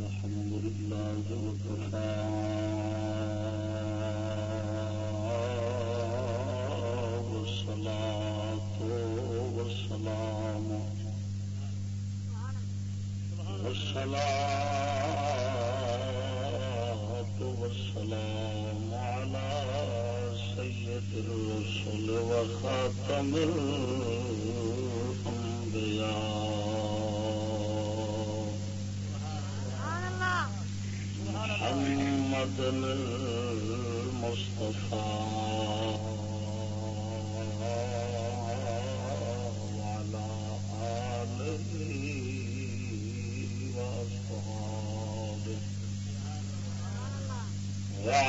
الحمد لله وكفى والصلاة والسلام والصلاة والسلام على سيد الرسل وخاتم الأنبياء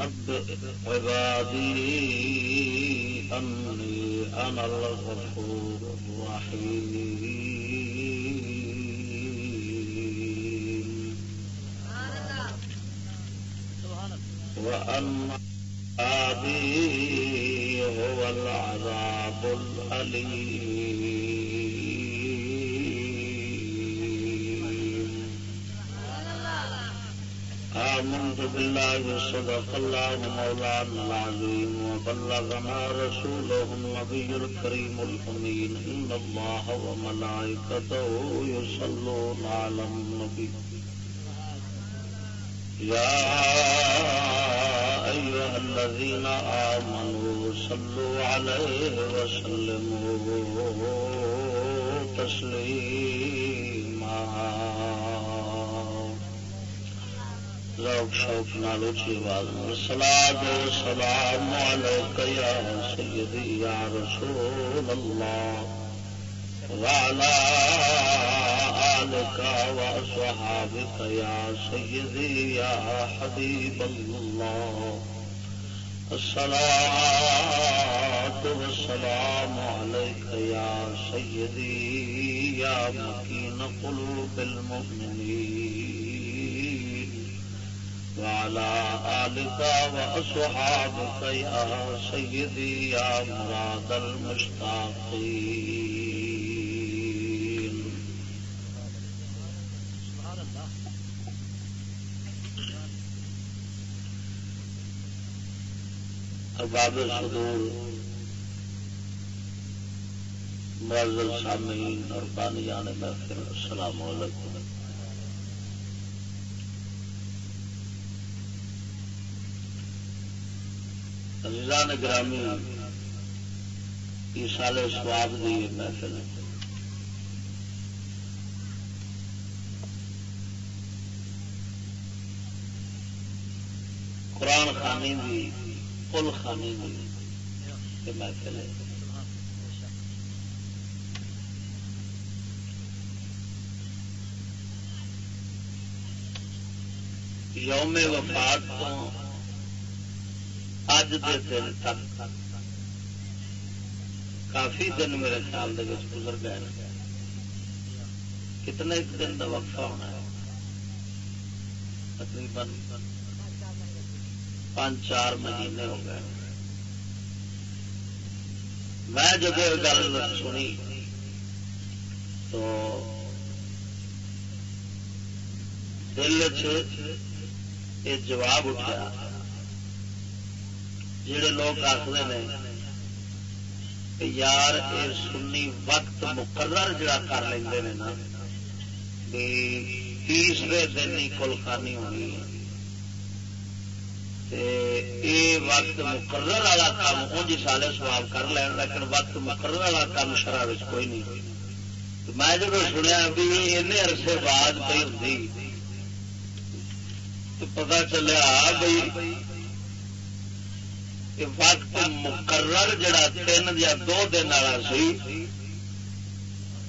نبئ عبادي أني أنا الغفور الرحيم سبحان الله وأن عذابي هو العذاب الأليم آمنت بالله صدق الله مولانا العظيم وبلغنا رسوله النبي الكريم الأمين إن الله وملائكته يصلون على النبي يا أيها الذين آمنوا صلوا عليه وسلموا تسليما ذوق شوق نال اچھی آواز میں سلام سلام علیک یا سیدی، یا رسول اللہ۔ وعلى آلك وأصحابك يا سيدي يا حبيب الله الصلاة والسلام عليك يا سيدي يا مكين قلوب المؤمنين وعلى آلك وأصحابك يا سيدي يا مراد المشتاقين. سبحان الله ارباب صدور معزز سامعین اور بانیان محفل، السلام علیکم. عزیزان گرامی یہ سال سواب دی محفل ہے۔ قرآن خانی بھی پل خانی بھی محفل ہے۔ یوم وفات تو اج دے دن تک کافی دن میرے خیال گزر گئے کتنے ایک دن کا وقفہ ہونا ہے۔ تقریباً پانچ چار مہینے ہو گئے میں جب یہ گل سنی تو دل چ یہ جواب اٹھا جڑے لوگ آخر نے یار یہ سنی وقت مقرر جڑا کر لیں نا تیسرے دن ہی کل خانی ہونی ہے۔ تے وقت مقرر والا کام انج سالے سواب کر لین، لیکن وقت مقرر والا کام شرح کوئی نہیں۔ میں جب سنیا بھی این عرصے بعد پی ہوں پتا چلیا بھائی کہ وقت مقرر جڑا تین یا دو دن والا سی،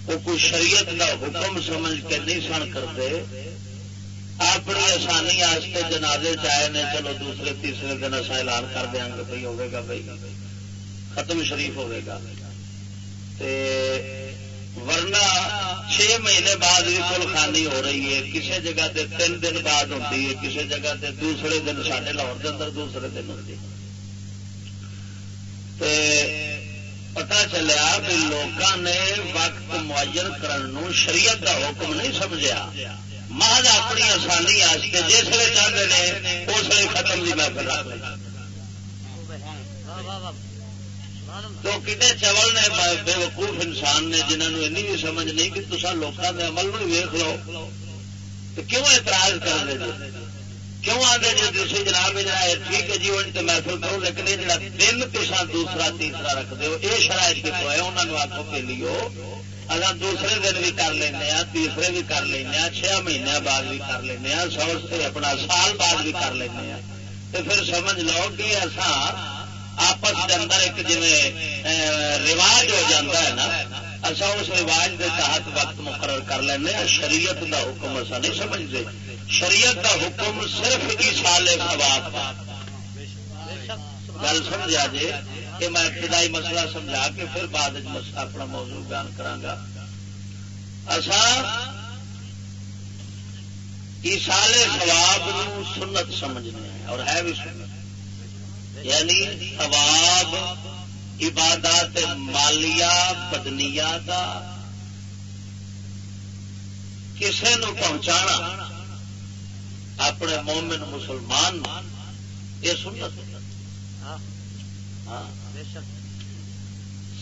وہ کوئی شریعت کا حکم سمجھ کے نہیں سن کرتے۔ اپنی آسانی آستے جنازے چائے نے، چلو دوسرے، تیسرے دن اصا اعلان کر دیا گے بھائی ہوگا بھائی ختم شریف ہوگا ورنہ چھ مہینے بعد بھی کل خانی ہو رہی ہے۔ کسی جگہ تے تین دن بعد ہوتی ہے کسی جگہ تے دوسرے دن سارے لاہور کے اندر دوسرے دن ہوتی ہے۔ پتا چلیا بھی لوگوں نے وقت معین کرنے شریعت کا حکم نہیں سمجھا محض اپنی آسانی جس ویل چاہتے ہیں اس لیے ختم کی محفل رکھ تو کتنے چول نے بے وقوف انسان نے جنہوں این بھی سمجھ نہیں کہ تصا لوگوں کے عمل میں ویخ لو۔ تو کیوں اعتراض کر دے جی؟ کیوں آتے جی دوسری جناب جا ٹھیک ہے جی وہ محفل کرو لیکن یہ جڑا دن دوسرا تیسرا رکھ دو یہ شرائط کتوں ہے، انہوں نے آخو کے لیو۔ اگر دوسرے دن بھی کر لینا تیسرے بھی کر لینا چھ مہینے بعد بھی کر لینا سو سے اپنا سال بعد بھی کر لینا تو پھر سمجھ لو کہ ایسا آپس کے اندر ایک جی رواج ہو جاتا ہے نا۔ اصا اس رواج کے تحت وقت مقرر کر لینا شریعت کا حکم ایسا نہیں سمجھتے۔ شریعت کا حکم صرف سال سواب گل سمجھا جی؟ کہ میں ابتدائی مسئلہ سمجھا کے پھر بعد اپنا موضوع بیان کرا ایسال سواب سنت سمجھنے اور ہے بھی سنت۔ یعنی سواب عبادات مالیا بدنیا کا کسی نو پہنچا اپنے مومن مسلمان یہ سنت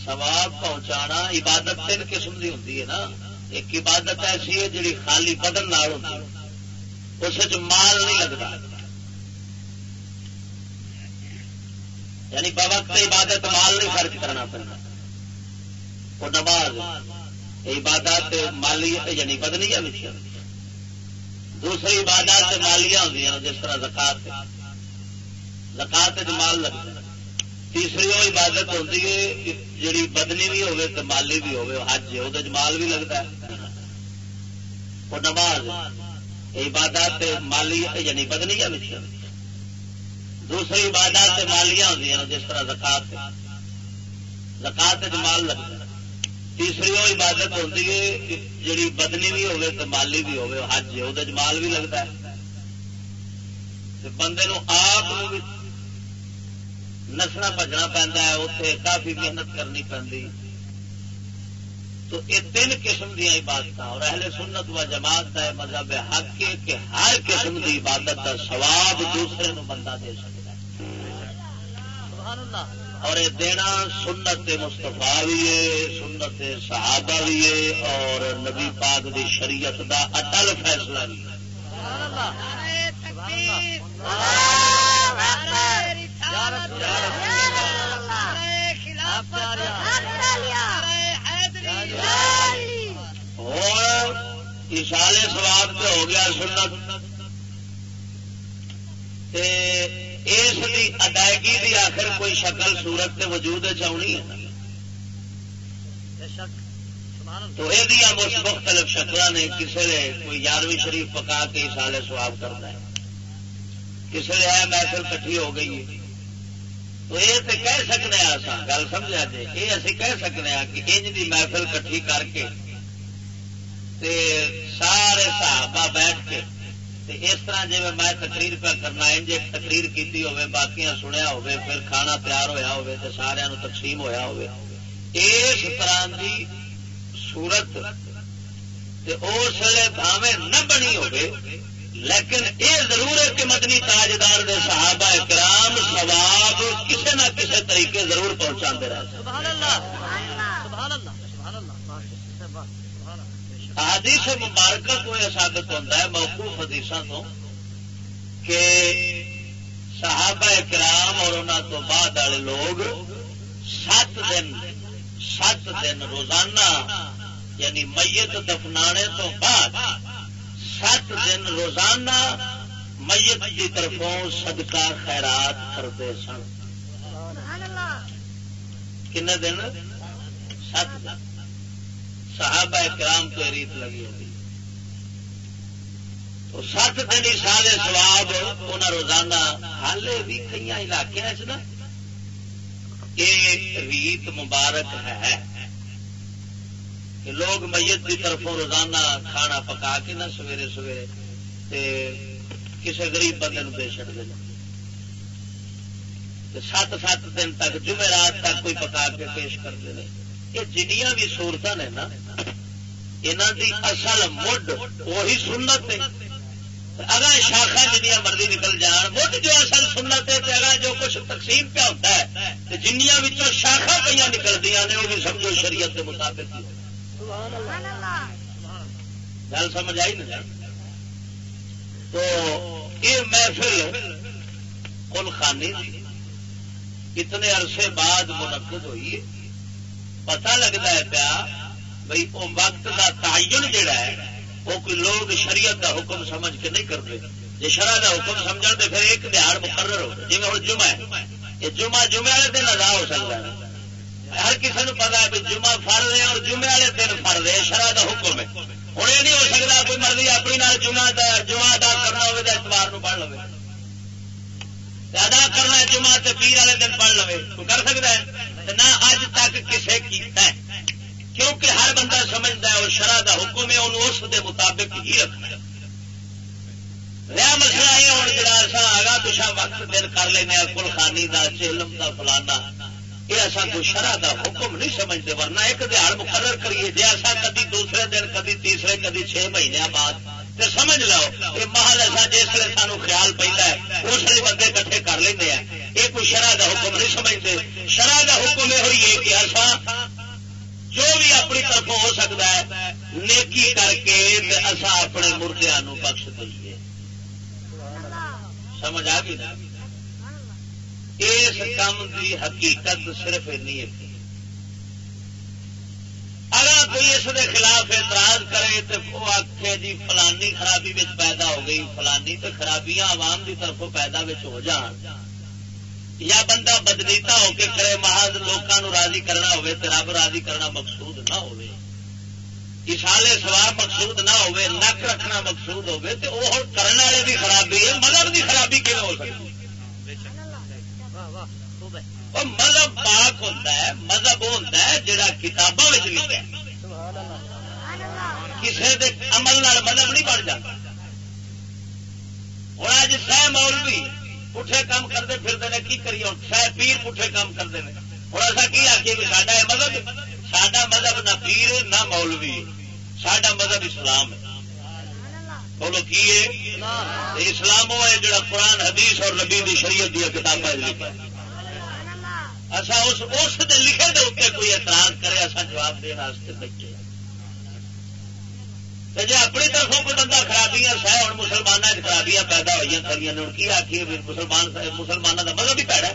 سواب ہاں۔ پہنچانا، عبادت تین قسم کی ہوتی ہے نا۔ ایک عبادت ایسی ہے جی خالی بدن نال ہوتی اس مال نہیں لگتا یعنی بوقت عبادت مال نہیں خرچ کرنا پڑنا وہ نماز عبادت مالی یعنی بدنی ہے دوسری عبادت مالیا ہوں جس طرح زکات۔ زکات مال لگتا۔ تیسری وہ عبادت ہوتی ہے جی بدنی بھی ہوگی تو مالی بھی ہوگی حج وہ مال بھی لگتا ہے۔ وہ نماز عبادت مالی یعنی بدنی ہے دوسری عبادت مالیا ہوں جس طرح زکات زکات مال لگتا ہے۔ تیسری وہ عبادت ہوتی ہے جی بدنی بھی ہوگی تو مالی بھی ہوگی حج وہ مال بھی لگتا ہے۔ بندے آپ نسنا بجنا پہنتا ہے اتنے کافی محنت کرنی پی تو یہ تین قسم دیا عبادت اور اہل سنت و جماعت کا مذہب حق ہے کہ ہر قسم کی عبادت کا سواب دوسرے نو بندہ دے سکتا اور یہ دینا سنت مستفا بھی ہے سنت صحابہ بھی ہے اور نبی پاک دی شریعت دا اٹل فیصلہ بھی ہے۔ اشال سواب تو ہو گیا سنت۔ اس کی ادائیگی دی آخر کوئی شکل سورت کے وجود چاہنی ہے؟ تو یہ مختلف شکل نے کسی نے کوئی یارویں شریف پکا کے اشال سواب کرتا ہے۔ کسی نے ہے محفل کٹھی ہو گئی تو یہ تو کہہ سکتے ہیں گل سمجھا جی یہ اسی کہہ سکتے ہیں کہ انج کی محفل کٹھی کر کے تے سارے صحابہ بیٹھ کے اس طرح جی میں تقریر پہ کرنا، انج ایک تقریر کی ہوے باقی سنیا ہوے پھر کھانا تیار ہویا ہوے تے سارا تقسیم ہویا ہوے اس طرح کی صورت تے اس ویلے بھاوے نہ بنی ہوے لیکن یہ ضرور ہے کہ مدنی تاجدار دے صحابہ کرام سواب کسی نہ کسی طریقے ضرور پہنچا رہے حدیث مبارکہ کو یہ ثابت ہوتا ہے موقوف حدیث تو کہ صحابہ کرام اور انہوں تو بعد والے لوگ سات دن سات دن روزانہ یعنی میت دفنانے تو بعد سات دن روزانہ میت کی طرفوں صدقہ خیرات کرتے سن۔ کنے دن؟ سات دن۔ صحابہ کرام تو ریت لگی ہوگی تو سات دن ہی سواب انہیں روزانہ حال بھی کئی علاقے نا ریت مبارک ہے کہ لوگ میت کی طرفوں روزانہ کھانا پکا کے نہ سویرے سویرے تے کسی غریب بندے دے چڑتے ہیں سات سات دن تک جمعرات تک کوئی پکا کے پیش کرتے ہیں یہ جنیاں بھی سہولت نے نا یہاں دی اصل مڈ وہی سنت ہے۔ اگر شاخا جنیا مرضی نکل جان، مڈ جو اصل سنت ہے اگر جو کچھ تقسیم پہ ہوتا ہے تو جنیا شاخا پہ نکلدیا نے وہ بھی سمجھو شریعت کے مطابق گل سمجھ آئی نا تو یہ محفل کل خانی اتنے عرصے بعد منعقد ہوئی ہے۔ پتا لگتا ہے پیا بھائی وہ وقت کا تعین جڑا ہے وہ کوئی لوگ شریعت کا حکم سمجھ کے نہیں کرتے۔ جی شرح کا حکم سمجھ تو پھر ایک دہاڑ مقرر ہو۔ جی ہوں جمعہ ہے یہ جمعہ جمعے والے دن ادا ہو سکتا ہے۔ ہر کسی نے پتا ہے جمعہ فر رہے اور جمعے والے دن فر رہے شرح کا حکم ہے۔ ہوں یہ نہیں ہو سکتا کوئی مرضی اپنی نال جمعہ جمعہ ادا کرنا ہوگا تو اتوار پڑھ لو ادا کرنا جمعہ پیر والے دن پڑھ لو کر سکتا ہے؟ نہ اج تک کسے کیتا ہے۔ کیونکہ ہر بندہ سمجھتا ہے اور شرح کا حکم ہے، انہوں اس دے مطابق ہی رکھنا رہا مسئلہ یہ ہوں جا سا آگا پچھا وقت دن کر لینا کل خانی کا چہلم کا فلانا یہ اصا کوئی شرح کا حکم نہیں سمجھتے، ورنہ ایک دہاڑ مقرر کریے جی ایسا کدی دوسرے دن، کدی تیسرے، کدی چھ مہینے بعد۔ تو سمجھ لو یہ محل ایسا جس ویل سانو خیال پہنتا ہے، اس لیے بندے کٹھے کر لینا یہ کوئی شرح کا حکم نہیں سمجھتے۔ شرح کا حکم یہ ہوئی ہے کہ ایسا جو بھی اپنی طرف ہو سکتا ہے، نیکی کر کے اصا اپنے مردیا بخش دئیے۔ سمجھ آ گئی نا؟ اس کام کی حقیقت صرف ہے۔ اگر کوئی اس کے خلاف اعتراض کرے تو وہ آخے جی فلانی خرابی پیدا ہو گئی، فلانی تو خرابیاں عوام کی طرف پیدا ہو جان۔ یا بندہ بدلیتا ہو کے کرے محض لوگوں راضی کرنا ہوئے تو رب راضی کرنا مقصود نہ ہو اشالے سوار مقصود نہ ہوئے نک رکھنا مقصود ہوئے تو وہ کرنے والے کی خرابی ہے مذہب کی خرابی کیوں ہو سکتی؟ مذہب پاک ہوتا ہے، مذہب وہ ہوتا ہے جہاں کتابوں میں لکھا کسی عمل مذہب نہیں بن جاتا۔ ہوں اج سہ مولوی پٹھے کام کرتے پھرتے ہیں کی کریے؟ ہوں سہ پیر پٹھے کام کرتے ہیں ہوں ایسا کی آخیے بھی ساڈا ہے مذہب سڈا مذہب نہ پیر نہ مولوی سڈا مذہب اسلام ہے۔ بولو کی ہے؟ اسلام وہ ہے جڑا قرآن، حدیث اور نبی دی شریعت دیا کتابیں لکھا اچھا اس اس لکھے دے اتنے کوئی اعتراض کرے اصا جواب دے بیٹھے جی اپنی طرفوں کوئی بندہ خرابیاں سہ ہوں مسلمانوں خرابیاں پیدا ہوئی ہوں کی آخیے مسلمان مسلمانوں کا مطلب بھی پیڑا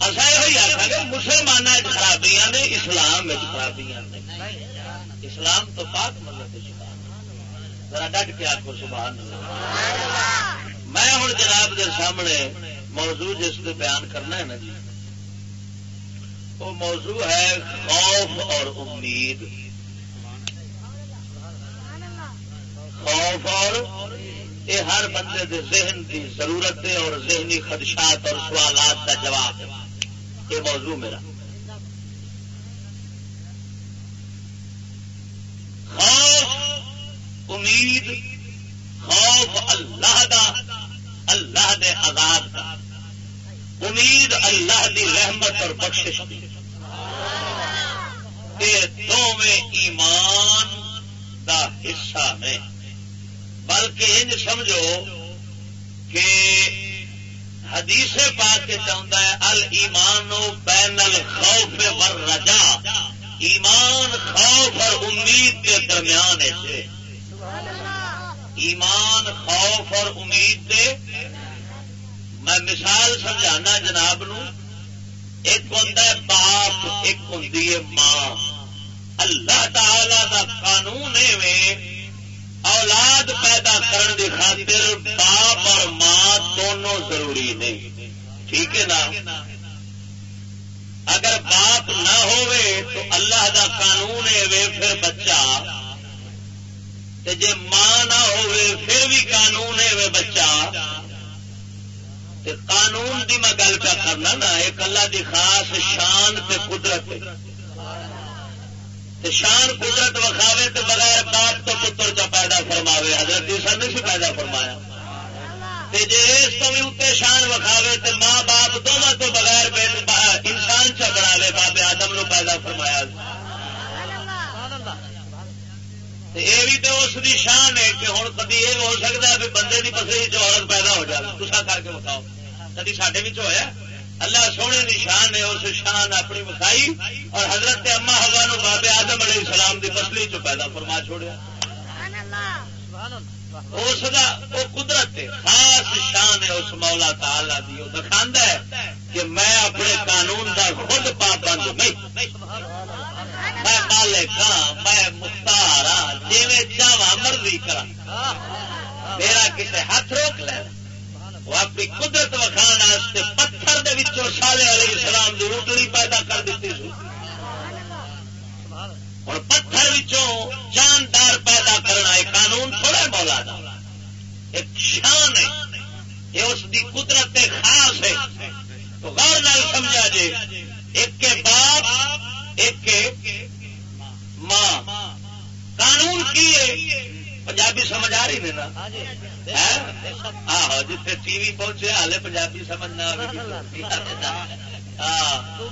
اصا یہ آخا گے مسلمانوں خرابیاں نے اسلام خرابیاں نے۔ اسلام تو پاک مطلب ذرا ڈٹ کے آخو سبحان میں ہوں جناب کے سامنے موضوع جس پہ بیان کرنا ہے نا جی وہ موضوع ہے خوف اور امید۔ خوف اور یہ ہر بندے دے ذہن کی ضرورت ہے اور ذہنی خدشات اور سوالات کا جواب ہے۔ یہ موضوع میرا۔ خوف، امید، خوف اللہ دا، اللہ دے عذاب دا۔ امید اللہ دی رحمت اور بخشش دی۔ یہ دونوں ایمان دا حصہ میں بلکہ انج سمجھو کہ حدیث پا کے چاہتا ہے ال ایمان بین الخوف ور رجا ایمان خوف اور امید کے درمیان ہے۔ ایمان خوف اور امید دے۔ میں مثال سمجھانا جناب نو ایک ہوں باپ، ایک ہوں ماں۔ اللہ تعالی دا قانون اولاد پیدا کرنے کی خاطر باپ اور ماں دونوں ضروری نے۔ ٹھیک ہے نا؟ اگر باپ نہ ہوئے تو اللہ دا قانون ہے پھر بچہ۔ جے ماں نہ ہوئے پھر بھی قانون ہے بچہ۔ قانون دی میں گل پہ کرنا نا، ایک اللہ دی خاص شان تے قدرت شان قدرت وکھاوے تو بغیر باپ تو پتر چ پیدا فرماوے، حضرت سن نہیں پیدا فرمایا۔ جی اس کو بھی اتنے شان وکھاوے تو ماں باپ دونوں تو بغیر انسان چ بنا بابے آدم نو پیدا فرمایا۔ یہ بھی تو اس کی شان ہے کہ ہوں کدی یہ ہو سکتا ہے بندے کی پسری عورت پیدا ہو جائے تصا کر کے بتاؤ۔ کدی سڈے بھی ہوا اللہ سونے کی شان ہے، اس شان اپنی وکھائی اور حضرت اما ہوا بابے آدم علیہ السلام کی پسلی چ پیدا فرما چھوڑیا۔ اس کا وہ قدرت خاص شان ہے اس مولا تعالی دی۔ وہ دکھا ہے کہ میں اپنے قانون کا خود پابند نہیں۔ میں مالک ہاں میں مختار ہاں جی چاہا مرضی کرا میرا کسی ہاتھ روک لینا وہ اپنی قدرت وکھان واسطے پتھر دے وچوں سالے علیہ السلام کی روٹڑی پیدا کر دیتی سو۔ اور پتھر وچوں جاندار پیدا کرنا ایک قانون تھوڑا مولا دا۔ ایک شان ہے یہ اس کی قدرت خاص ہے۔ تو غور نال سمجھا جی ایک کے باپ، ایک کے ماں قانون کی پنجابی سمجھ آ رہی نا؟ آہو جتنے ٹی وی پہنچے ہالے پنجابی سمجھنا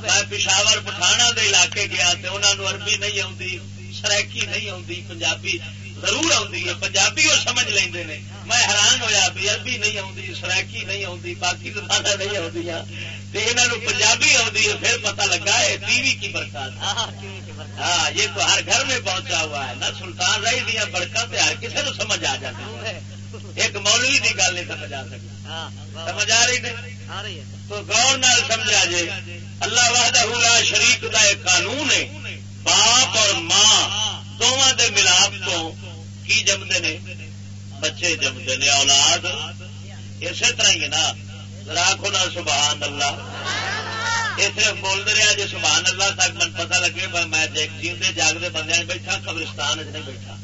میں پشاور پٹھانا دے علاقے گیا انہوں عربی نہیں آتی سرائکی نہیں آتی پنجابی ضرور آتی ہے۔ پنجابی وہ سمجھ لیں میں حیران ہوا بھی عربی نہیں آتی سرائکی نہیں آتی باقی زبان نہیں آدی یہاں پنجابی آتی ہے پھر پتا لگا ہے۔ ٹی وی کی برکات۔ ہاں یہ تو ہر گھر میں پہنچا ہوا ہے نہ سلطان رہی دیا بڑکا ہر کسی کو سمجھ آ جاتا ایک مولوی کی گل نہیں سمجھ آ سکتی سمجھ آ رہی نہیں؟ تو گور نال سمجھا جی اللہ وحدہ لا شریک کا ایک قانون ہے۔ باپ اور ماں دونوں دے ملاپ تو کی جمتے نے؟ بچے جمتے نے اولاد۔ اسی طرح ہی نا۔ راکھو نا سبحان اللہ۔ اسے بولتے رہا جی سبحان اللہ تک من پتا لگے میں جیتے جاگتے بندے بیٹھا قبرستان چ نہیں بیٹھا۔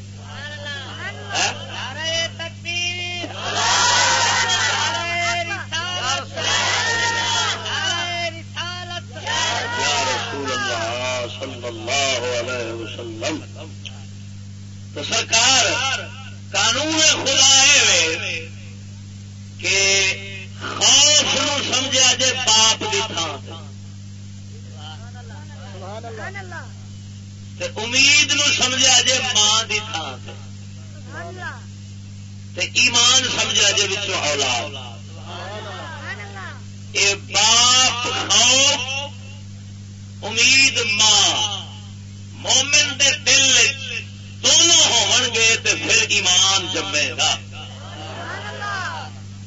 تو سرکار قانون خدا کہ خوف نو سمجھا جے پاپ کی تھان امید نو سمجھا جے ماں کی تھان ایمان سمجھا جی اولاد۔ اے باپ خوف امید ماں۔ مومن دے دل دونوں ہو گے تو پھر ایمان جمے گا۔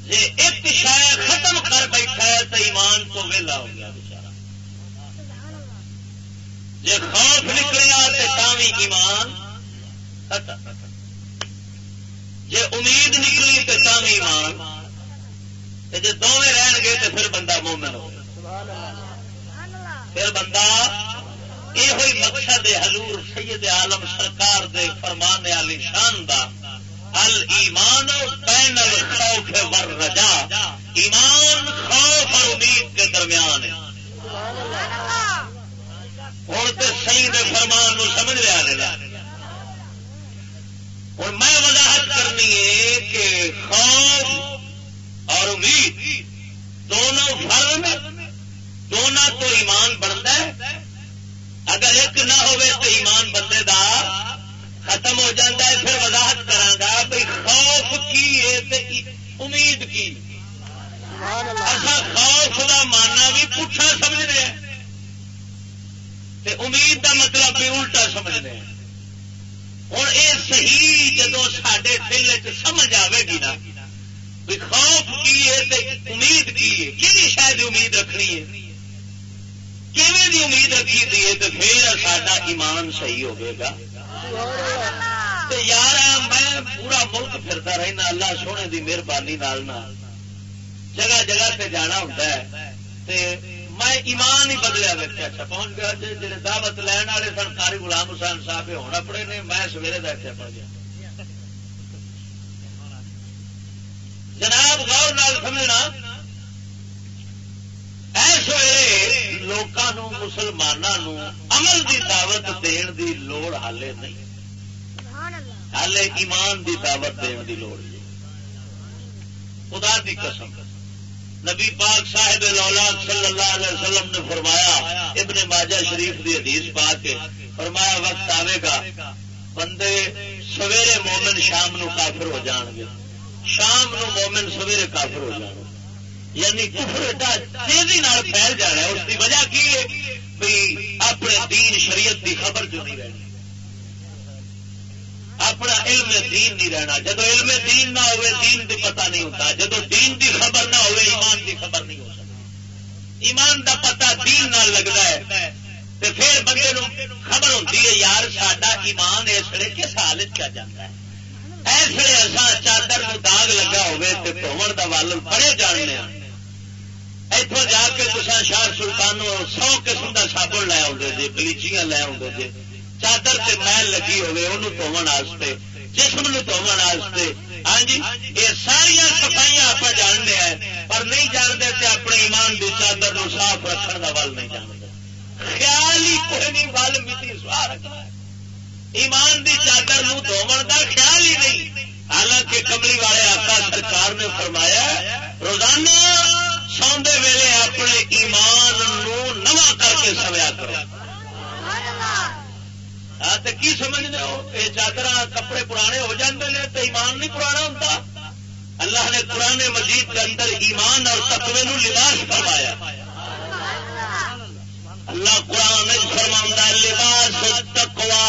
جی ایک شاید ختم کر بیٹھا ہے تو ایمان تو ویلا ہو گیا۔ جی خوف نکلیا تو ایمان جی امید نکلی تو تم ایمان جی دونیں رہن گے تو پھر بندہ مومن ہو پھر بندہ یہ ہوئی مقصد حضور سید عالم سرکار دے فرمان علی شان دا۔ ال ایمان بین الخوف ور رجا۔ ایمان، خوف اور امید کے درمیان ہے۔ ہوں تو سی دے فرمان سمجھ لیا اور میں وضاحت کرنی ہے کہ خوف اور امید دونوں فرم دونوں تو ایمان بنتا ہے۔ اگر ایک نہ تو ایمان بندے دا ختم ہو جاتا ہے۔ پھر وضاحت کرا بھائی خوف کی ہے امید کی۔ اصا خوف کا ماننا بھی پوچھا سمجھ رہے تے امید کا مطلب بھی الٹا سمجھ رہے ہیں۔ ہوں یہ صحیح جدو سڈے دل سمجھ آئے گی نا، بھی خوف کی ہے تے امید کی ہے؟ کہ شاید امید رکھنی ہے؟ کیویں امید رکھی دی ہے تو پھر سا ایمان صحیح ہوگا یار میں پورا ملک پھرتا رہنا، اللہ سونے کی مہربانی جگہ جگہ پہ جانا ہوتا ہے۔ میں ایمان ہی بدلیا ویسے اچھا پہنچ گیا جی جی دعوت لین والے سن کاری غلام حسین صاحب ہونا اپنے نے میں سویرے کا اتنے پڑ گیا جناب غور نال سمجھنا اس ویلے لوگوں مسلمانوں عمل دی دعوت دین دی لوڑ حالے نہیں حالے ایمان دی دعوت دین دی لوڑ خدا دی قسم نبی پاک صاحب لولاد صلی اللہ علیہ وسلم نے فرمایا، ابن ماجہ شریف دی حدیث پا کے فرمایا، وقت آئے گا، بندے سویرے مومن شام نو کافر ہو جان گے۔ شام نو مومن سویرے کافر ہو جان یعنی کفر ایڈا تیزی پھیل جانا ہے اس کی وجہ کی ہے؟ بھی اپنے دین شریعت دی خبر جو نہیں رہنی اپنا علم دین نہیں رہنا۔ جب علم دین نہ ہوئے، دین دی پتہ نہیں ہوتا۔ جب دین دی خبر نہ ہوئے، ایمان دی خبر نہیں ہو سکتی ایمان دا پتہ دین نہ لگتا ہے۔ تو پھر بندے نو خبر ہوتی ہے، یار ساڈا ایمان اس لیے کس حالت کیا جاتا ہے؟ ایسے ایسا چادر نو داغ لگا ہوئے تو دھومن دا ول بڑے جاننے ہاں۔ اتوں جا کے تصا شاہ سلطانوں سو قسم کا سابن لے آؤ جی بلیچیاں لے آؤ جی چادر سے میل لگی ہوئے، انہوں دھونے جسم دھونے ہاں جی یہ ساریا سفائی آپ جانتے ہیں، پر نہیں جانتے کہ اپنے ایمان کی چادر نو صاف رکھنے کا ول نہیں جانتے۔ خیال ہی کوئی نہیں، ول مٹی سوا رکھنا ایمان دی چادر نو دھومن کا خیال ہی نہیں۔ حالانکہ کملی والے آقا سرکار نے فرمایا، روزانہ سوندے ویلے اپنے ایمان نو نواں کر کے سویا کرو۔ کی سمجھنے ہو؟ یہ چادر کپڑے پرانے ہو جاندے ہیں تو ایمان نہیں پرانا ہوتا اللہ نے پرانے مجید کے اندر ایمان اور تقوی نو لباس فرمایا۔ اللہ قرآن فرما لباس تکوا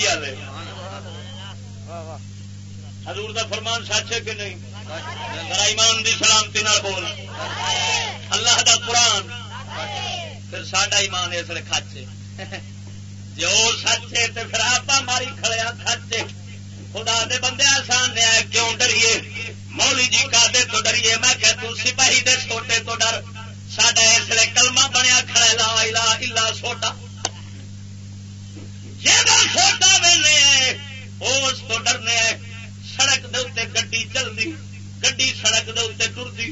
سمجھ نہیں لگی حضور دا فرمان سچ ہے کہ نہیں؟ ذرا ایمان دی سلامتی نال بول۔ اللہ دا قرآن۔ پھر ساڈا ایمان اس لیے کھچے جی وہ سچ ہے تو پھر آپ ماری کھڑیا کھچے خدا دے بندے آسان نے کیوں ڈریے؟ مولی جی کا دے تو ڈریے۔ میں کہ تو سپاہی دے چھوٹے تو ڈر۔ ساڈا اس لیے کلمہ بنیا کھڑے لا الا الا سوٹا۔ اس تو ڈرنے سڑک دے اتنے گڈی چلتی سڑک دے ٹرتی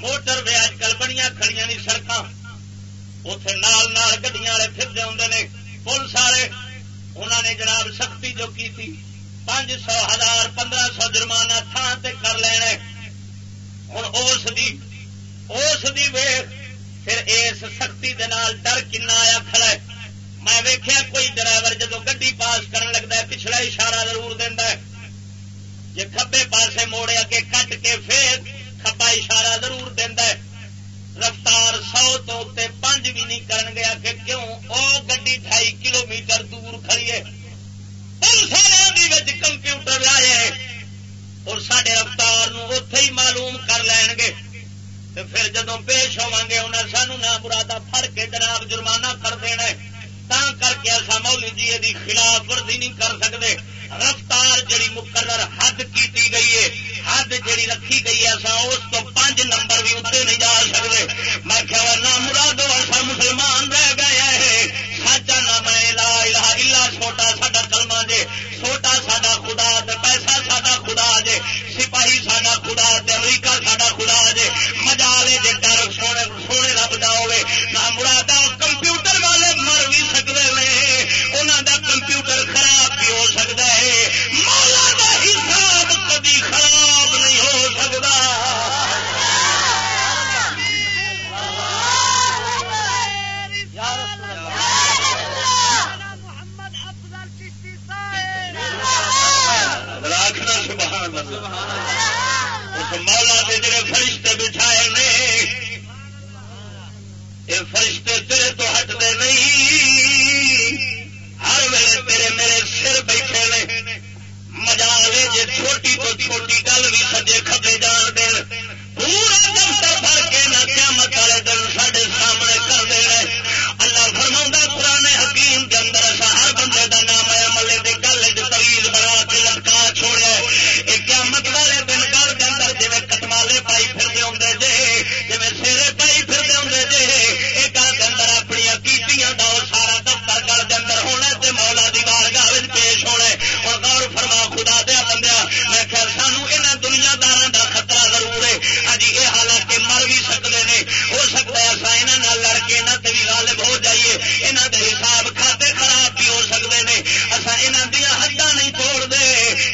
موٹر وے اج کل بڑی کھڑیاں نہیں سڑک اتے نال نال والے پھرتے ہوں پولیس والے۔ انہوں نے جناب سختی جو کی تھی پانچ سو، ہزار، پندرہ سو جرمانہ تھان تے کر لینا ہوں اس دی اس دی ویخ پھر اس سختی دے نال ڈر کنا آیا کھڑا ہے۔ میں ویخیا کوئی ڈرائیور جدو گڈی پاس کرن لگتا ہے، پچھلا اشارہ ضرور دینا ہے۔ جی کبے پاسے موڑے اگے کٹ کے پھر کبا اشارہ ضرور دینا ہے۔ رفتار سو تو اتنے پانچ بھی نہیں کرن گیا کہ کیوں؟ او گڈی ڈھائی کلو میٹر دور کھڑیے پولیس کمپیوٹر لائے اور سڈے رفتار اتے ہی معلوم کر لین گے۔ پھر جدو پیش ہوا گے انہیں سانو نہ برادہ پھڑ کے جناب جرمانہ کر دینا تا کر کے ایسا مولی جی خلاف ورزی نہیں کر سکتے رفتار جڑی مقرر حد کی گئی ہے، حد جڑی رکھی گئی ہے اس تو پانچ نمبر بھی اتنے نہیں جا سکتے۔ میں کیا نہ مرادو ایسا مسلمان رہ گئے ہیں۔ سچا نہ میں لا الہ الا چھوٹا ساڈا کلمہ جے چھوٹا ساڈا خدا دے پیسہ ساڈا خدا جے، سپاہی ساڈا خدا دے امریکہ ساڈا خدا جے۔ مجالے جے ڈر، سونے سونے رب دا ہوے نہ مرادا کمپیوٹر والے مر بھی سکتے ہیں انہوں دا کمپیوٹر خراب بھی ہو سکتا ہے ہے، مولا دا حساب کبھی خراب نہیں ہو سکتا۔ راکھنا سبحان اللہ۔ اس مولا کے جڑے فرشتے بٹھائے نے یہ فرشتے تیرے تو ہٹتے نہیں۔ ہر ویلے تیرے میرے سر بیٹھے نے۔ مزہ آئے جی چھوٹی تو چھوٹی گل بھی سجے کھبے جان دین۔ پورا دفتر بھر کے نہ قیامت والے دن سارے سامنے کر دے اللہ فرما پرانے حکیم کے اندر ایسا ہر بندے کا نام ہے، ملے کے گل چویل بنا کے لٹکا چھوڑے یہ قیامت والے دن گل کے اندر جی کٹمالے پائی پھر دے جی سیرے پائی پھر دے جے یہ گل کے اندر اپنی کیتیاں کا سارا دفتر گل کے مولا دی بارگاہ پیش ہونا اور غور فرما، خدا دیا بندیا میں خیر سانو یہاں دنیا دار کا خطرہ ضرور ہے۔ ہاں ہجی یہ حالانکہ مر بھی سکتے ہیں ہو سکتا ہے اصا یہ لڑ کے یہاں بھی غالب ہو جائیے۔ یہاں کے حساب کھاتے خراب بھی ہو سکتے ہیں اصا یہاں دیا حداں نہیں توڑ دے۔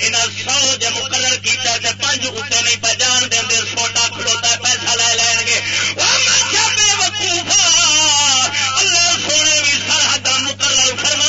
یہاں سو جی مقرر کیا تو پنج اتنے نہیں پہ جان دیں سوٹا کھلوتا پیسہ لے لین گے۔ اللہ سونے بھی سرحدہ مقرر فرما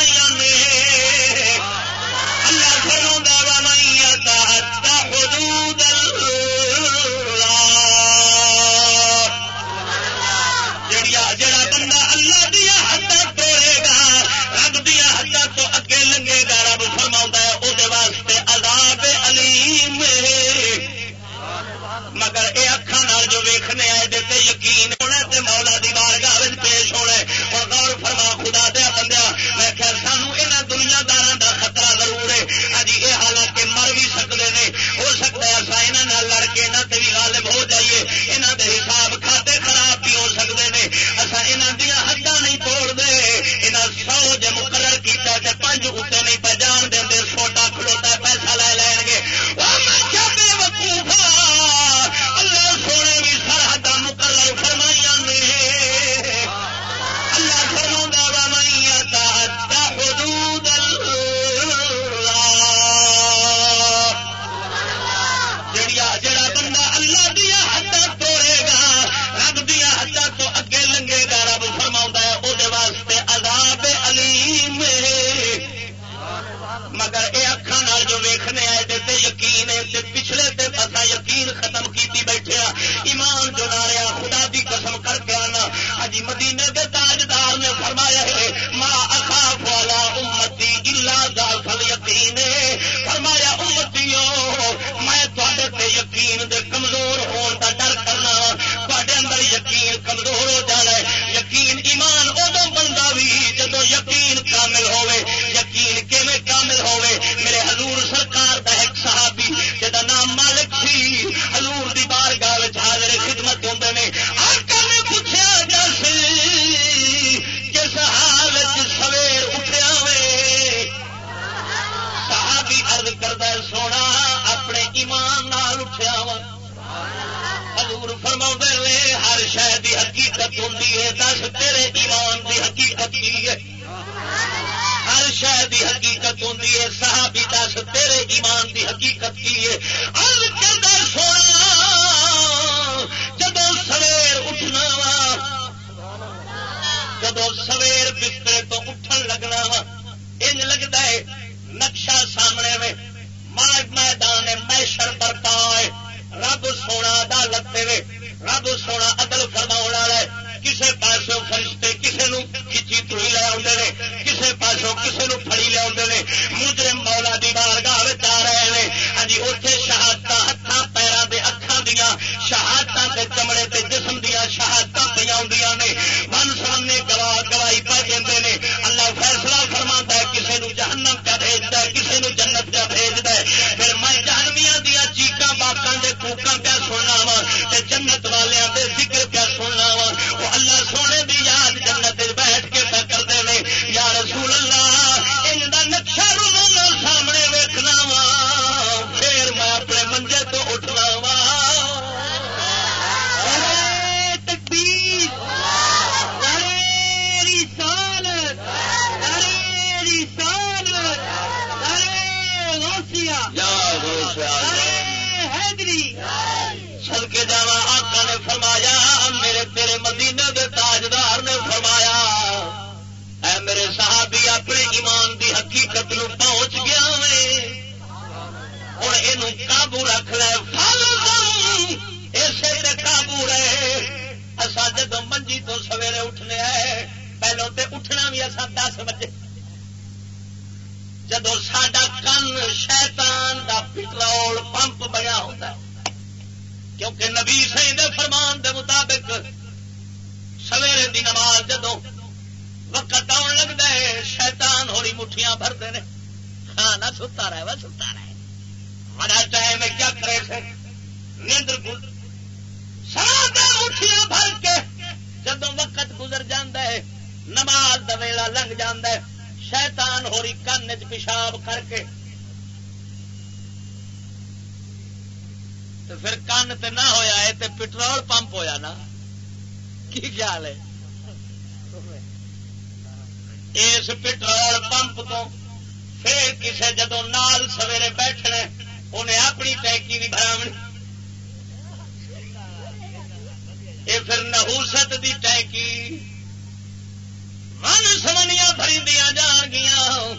سمنیاں جان گیا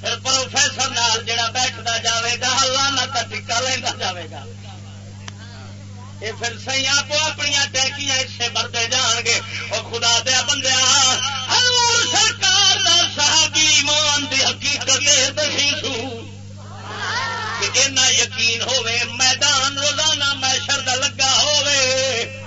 پھر پروفیسر نال جڑا بیٹھتا جاوے گا لانا کا ٹکا لینا جاوے گا یہ پھر سیاں کو اپنی ٹینکیاں اسے بھرتے جان گے اور خدا دیا بندیا حضور سرکار دا صحابی ایمان دی حقیقت دسی سو کہ اینا یقین ہوے میدان روزانہ میشر دا لگا ہوے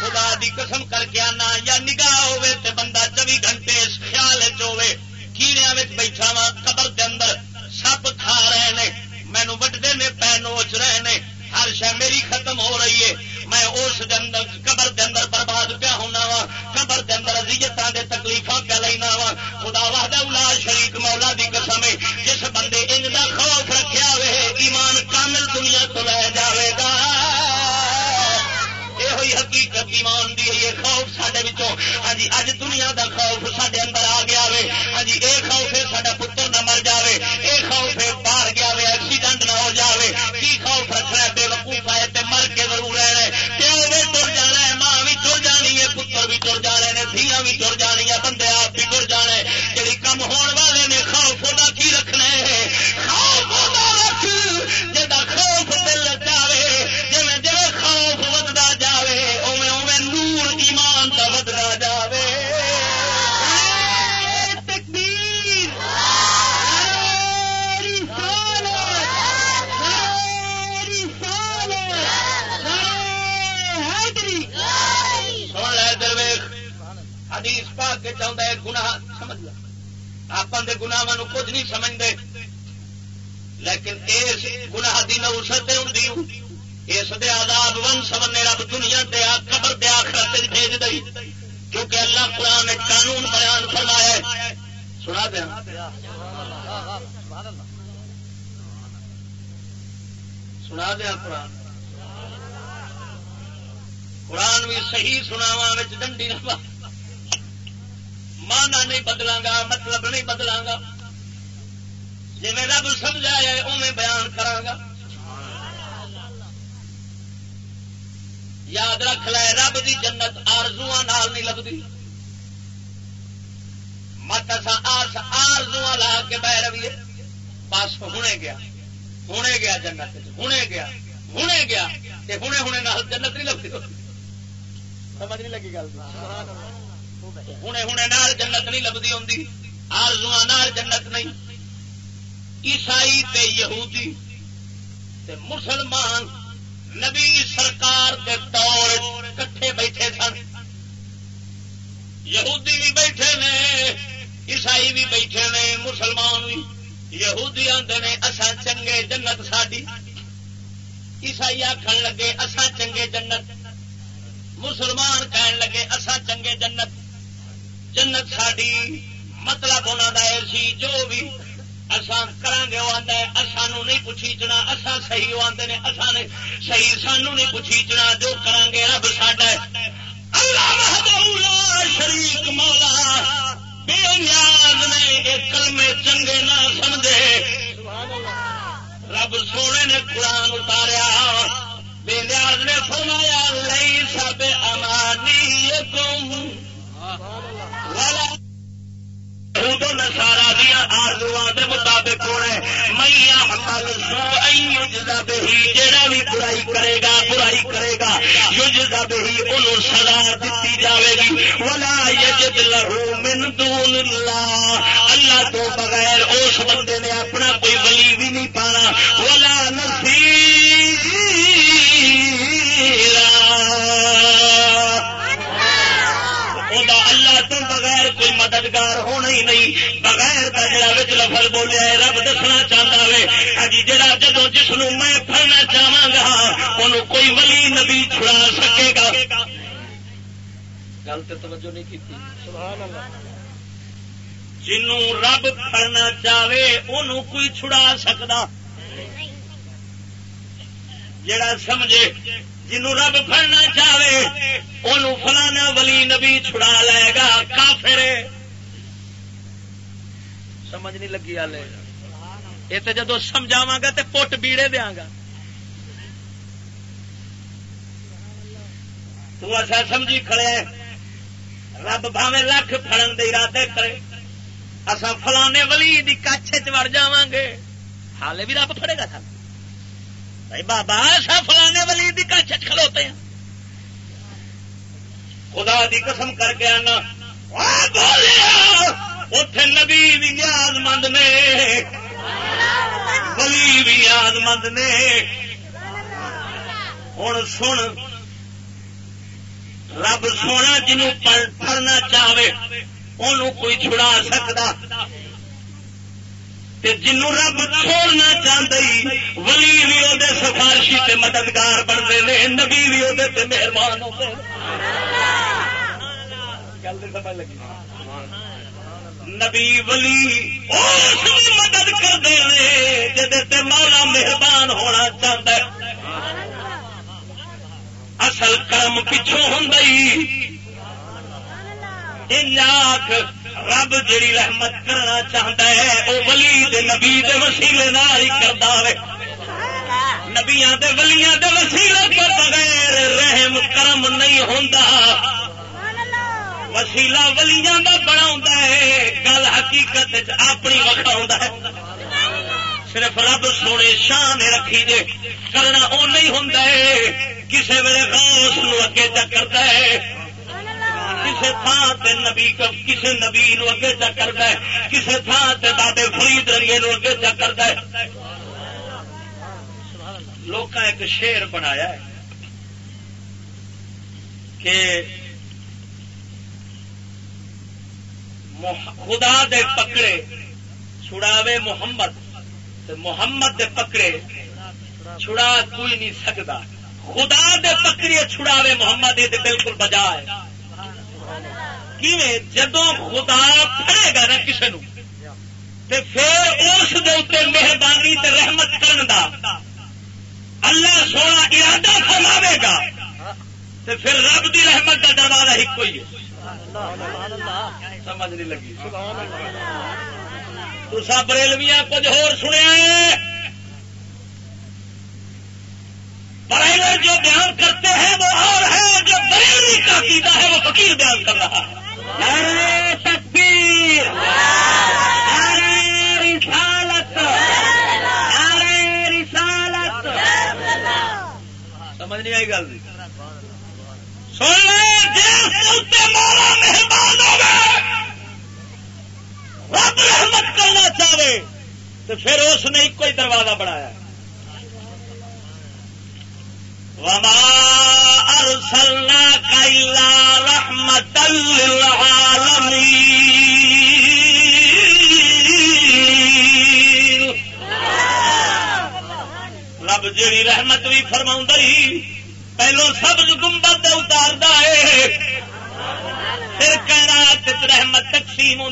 خدا دی قسم کر کے آنا یا نگاہ ہوے تے بندہ چوبی گھنٹے اس خیال ہوے کیڑیا بیٹھا وا قبر دے اندر سپ کھا رہے نے مینو وڈتے نے پے نوچ رہے نے ہر شہ میری ختم ہو رہی ہے میں اس اندر قبر دے اندر برباد پیا ہونا وا قبر دے اندر ازیت دے تکلیفاں پہ لینا وا خدا واہدہ الا شریک مولا دی قسم ہے جس بندے ان دا خوف رکھیا وے ایمان کامل دنیا تو لے جاوے گا یہ حقیقت ایمان دی یہ خوف سڈے ہاں جی اج دنیا دا خوف سڈے اندر آ گیا وے۔ ہاں جی یہ خوف ہے سڈا پتر نہ مر جاوے یہ خوف ہے باہر گیا وے ایکسیڈنٹ نہ ہو جاوے۔ کی خوف رکھنا ہے؟ بے وقوف آئے تے مر کے ضرور رہنا ہے۔ پیو بھی تر جانا ہے، ماں بھی تر جانی ہے، پتر بھی تر جانے دیا بھی تر جانی آپ گناہ کچھ نہیں سمجھتے لیکن اس گناہ کی نوسط ہوں۔ اس دے آزاد ون سمنے رب دنیا دیا قبر دیا آخرت بھیج دئی کیونکہ اللہ قرآن نے قانون بیان فرمایا ہے۔ سنا دیا۔ سنا دیا قرآن۔ قرآن بھی صحیح سناوا ڈنڈی نہ مانا نہیں بدلا گا مطلب نہیں بدلا گا جی میں رب سمجھایا اوے بیان کرا یاد رکھ لے، رب دی جنت آرزو نال نہیں لگتی مت آس آرزو لا کے بہ رویے۔ بس ہونے گیا ہونے گیا جنت ہونے گیا ہونے گیا۔ ہنے ہنے نال جنت نہیں لگتی سمجھ نہیں لگی گل۔ ہنے ہنے نال جنت نہیں لبھی ہوں آرزو نال جنت نہیں۔ عیسائی تے یہودی تے مسلمان نبی سرکار کے دور کٹھے بیٹھے سن۔ یہودی بھی بیٹھے نے، عیسائی بھی بیٹھے نے، مسلمان بھی یہودی آتے نے اسان چنگے جنت ساڈی۔ عیسائی آخر لگے اسان چنگے جنت۔ مسلمان کہن لگے اسا چنگے جنت۔ جنت ساڈی مطلب انہوں کا سی، جو بھی اسان کران گے وہ آتا ہے اسانو نہیں پوچھیچنا اسا صحیح وہ آتے ہیں اسان صحیح سانو نہیں پوچھیچنا، جو کران گے رب ساڈا اللہ شریک مولا، بے نیاز نے یہ کلمے چنگے نہ سمجھے۔ رب سونے نے قرآن اتاریا، بے نیاز نے فرمایا لئی سب امانی کم نسارا دیا آرزو کے مطابق ہونا سو بہی بھی برائی کرے گا، برائی کرے گا۔ بہی سزا دیتی جاوے گی۔ ولا یجد لہو من دون اللہ۔ اللہ تو بغیر اس بندے نے اپنا کوئی ولی بھی نہیں پانا۔ ولا نصیر۔ مددگار ہونا ہی نہیں۔ بغیر کا جڑا لفظ بولیا ہے رب دسنا چاہتا ہے ہاں جڑا جدو جس میں پڑنا چاہا گا ان کوئی ولی نبی چھڑا سکے گا۔ گل تو توجہ نہیں کی جنوں رب پڑنا چاہے ان کوئی چھڑا سکتا جڑا سمجھے۔ جنوں رب پڑنا چاہے ان فلانا ولی نبی چھڑا لے گا، کافر سمجھ نہیں لگی والے یہ تو جدو سمجھاوا گا تو پٹ بیڑے دیا گا۔ تو سمجھی کھڑے رب بھاوے لکھ فڑن دے ارادے کرے۔ اصا فلانے ولی دی کچھ چڑ جا گے۔ حالے بھی رب پڑے گا سر بھائی بابا ایسا فلانے ولی دی کچھ کھلوتے ہیں۔ خدا دی قسم کر کے آنا۔ بولیا اتے نبی بھی یاد مند نے۔ بلی بھی یاد مند نے۔ ہوں سن، رب سونا جنوں پڑھنا چاہے ان کوئی چھڑا سکتا جنوں رب چھوڑنا چاہتے ولی بھی وہ سفارشی تے مددگار بنتے ہیں نبی بھی وہ مہربان ہوتے نبی، ولی اس مدد کرتے ہیں جہد مولا مہربان ہونا چاہتا ہے۔ اصل کرم پچھوں ہوں لاکھ رب جی رحمت کرنا چاہتا ہے وہ ولی دے نبی دے وسیلے نال ہی کرتا ہے نبیا دے ولیاں دے وسیلے کے بغیر رحم، کرم نہیں ہوتا وسیلا ولیاں کا بڑا ہے، گل حقیقت اپنی وقت ہے۔ صرف رب سونے شان رکھی جے، کرنا وہ نہیں ہوں کسی ویلے غوث نو اگے چکرتا ہے۔ کسی تھان نبی کسی نبی نو اگے چکرتا ہے کسی تھان سے بابے فرید رنگے نو اگے چکرتا ہے۔ لوگ ایک شیر بنایا ہے کہ خدا دے پکڑے، چھڑاوے محمد محمد دے پکڑے چھڑا کوئی نہیں سکتا خدا دے پکڑے چھڑاوے محمد، یہ بالکل بجا ہے۔ جدو خدا پڑے گا نا کسی نو پھر اس مہربانی تے رحمت کرن دا اللہ سونا ارادہ فرماوے گا تو پھر رب دی رحمت کا دروازہ ایک ہی ہے۔ سمجھ نہیں لگی۔ تو سب بریلویاں کچھ ہور سنیا پرائیور جو بیان کرتے ہیں وہ اور ہے جو بریلوی کا عقیدہ ہے وہ فقیر بیان کر رہا ہے۔ ارے تکبیر ارے رسالت ارے رسالت۔ سمجھ نہیں آئی گل سن لے مارا مہربان ہو گئے رب رحمت کرنا چاہے تو پھر اس نے ایک ہی دروازہ بنایا۔ وما ارسلنا کلا رحمت رب جیڑی رحمت بھی فرما پہلو سبز گنبد اتار ہے۔ پھر کہنا رحمت تقسیم ہوں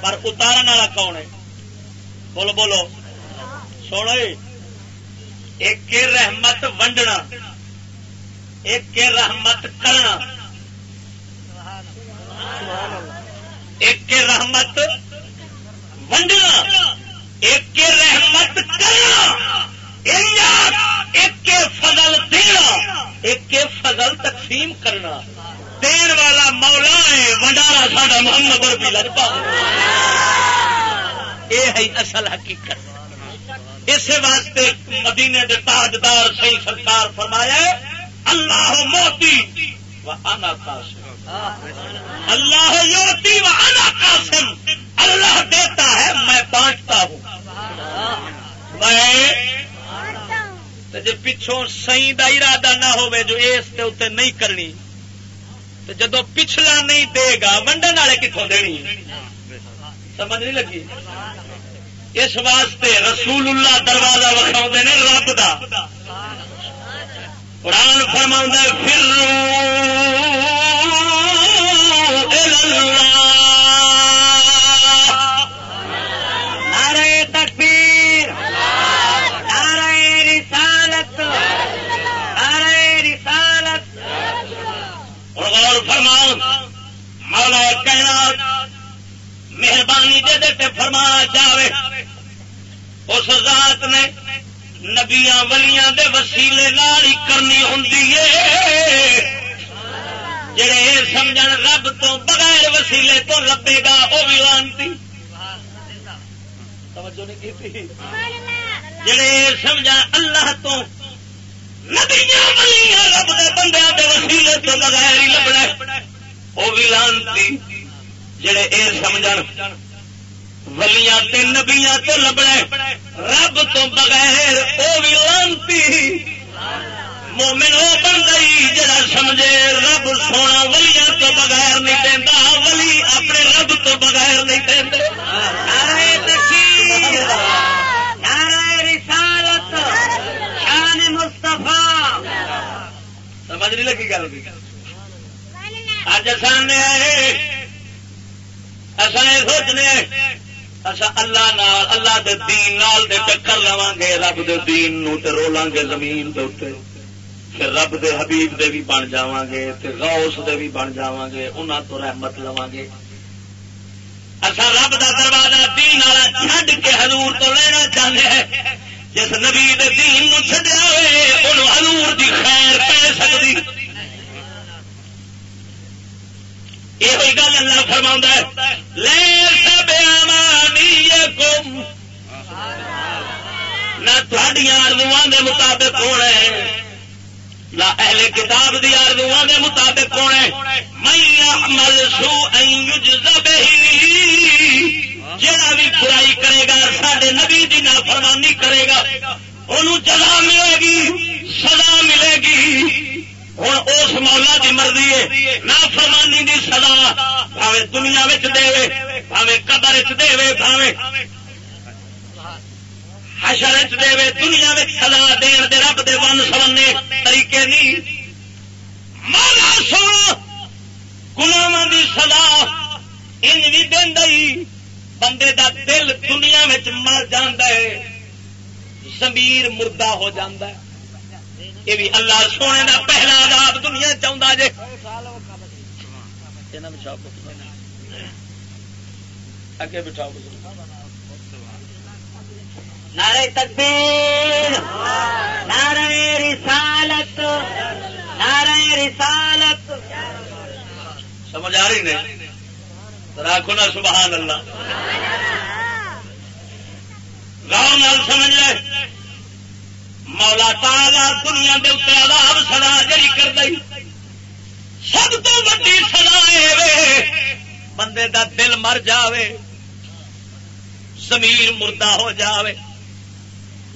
پر اتارن والا کون ہے؟ بولو بولو۔ سوڑ ایک رحمت ونڈنا، ایک رحمت کرنا۔ ایک رحمت ونڈنا، ایک رحمت کرنا۔ ایک فضل دینا، ایک فضل تقسیم کرنا۔ دین والا مولا ہے، ونڈارا ساڈا محمد ربی لگتا یہ ہے اصل حقیقت۔ اس واسطے مدینے دے تاجدار صحیح سرکار فرمایا اللہ موتی و انا قاسم۔ اللہ یوتی و انا قاسم۔ اللہ دیتا ہے، میں بانٹتا ہوں۔ میں جی پچھوں سی کا ارادہ نہ ہو جو اس کے اتنے نہیں کرنی تو جدو پچھلا نہیں دے گا، ونڈن والے کتوں دینی؟ سمجھ نہیں لگی؟ اس واسطے رسول اللہ دروازہ وکھاؤ نے رب دا۔ قرآن فرما پھر نعرے تکبیر۔ نعرے رسالت۔ نعرے رسالت۔ اور غور فرماؤ، مولا کہنا مہربانی دے دے تے فرما چاہے اس ذات نے نبیا ولیاں دے وسیلے نال ہی کرنی ہوں جڑے یہ سمجھ رب تو بغیر وسیلے تو لبے گا وہ بھی لانتی۔ جڑے سمجھا اللہ تو نبیا ولیاں رب دے بندے دے وسیلے تو بغیر ہی لبنا وہ بھی لانتی۔ جڑے اے سمجھ ولیاں تے نبیاں تو لبنا رب تو بغیر وہ بھی لانتی۔ مومن وہ بن گئی جڑا سمجھے رب سونا ولیاں تو بغیر نہیں دینا ولی اپنے رب تو بغیر نہیں دے رسالت شان سمجھ نہیں لگی گل۔ اج سامنے آئے اصا یہ سوچنے اصا اللہ نال، اللہ دے دین نال دے چکر لوا گے رب دے دین نو تے رولاں گے زمین دے اوتے پھر رب دے حبیب دے بھی بن جاواں گے تے غوث دے بھی بن جاواں گے انہاں تو رحمت لواں گے اصا رب دا دروازہ دین والا چھڈ کے حضور تو لینا چاہتے ہیں۔ جس نبی دے دین نو چھڈیا ہوئے، انہوں حضور دی خیر پہ سکتی یہ گل اللہ فرما ہے۔ لے سب کم نہ آردو کے مطابق ہونا ہے؟ نہ اہل کتاب دی آردو کے مطابق ہونا ہے؟ میں مل سو جڑا بھی برائی کرے گا سڈے نبی دی نہ فرمانی کرے گا انہوں جزا ملے گی، سزا ملے گی۔ ہوں اس مولا کی مرضی ہے نہ فرمانی کی سزا بھاوے دنیا دے بھاوے قبر دے بھاوے حشر دے دنیا سزا دین دے رب دے ون سونے طریقے نہیں مولا سو گلاوا کی سزا ان بھی دئی بندے دا دل دنیا مر جا زمیر مردہ ہو جاندہ ہے یہ بھی اللہ سونے کا پہلا آداب دنیا چاہتا جی اگے بٹھاؤ نعرہ تکبیر نعرہ رسالت نعرہ رسالت۔ سمجھ آ رہی نہیں راکھو نا سبحان اللہ۔ گاؤں نال سمجھ لے۔ مولا تالا دنیا کے اتنے عذاب سدا جڑی کر دئی سب تو وڈی سدا بندے دا دل مر جاوے زمیر مردہ ہو جاوے۔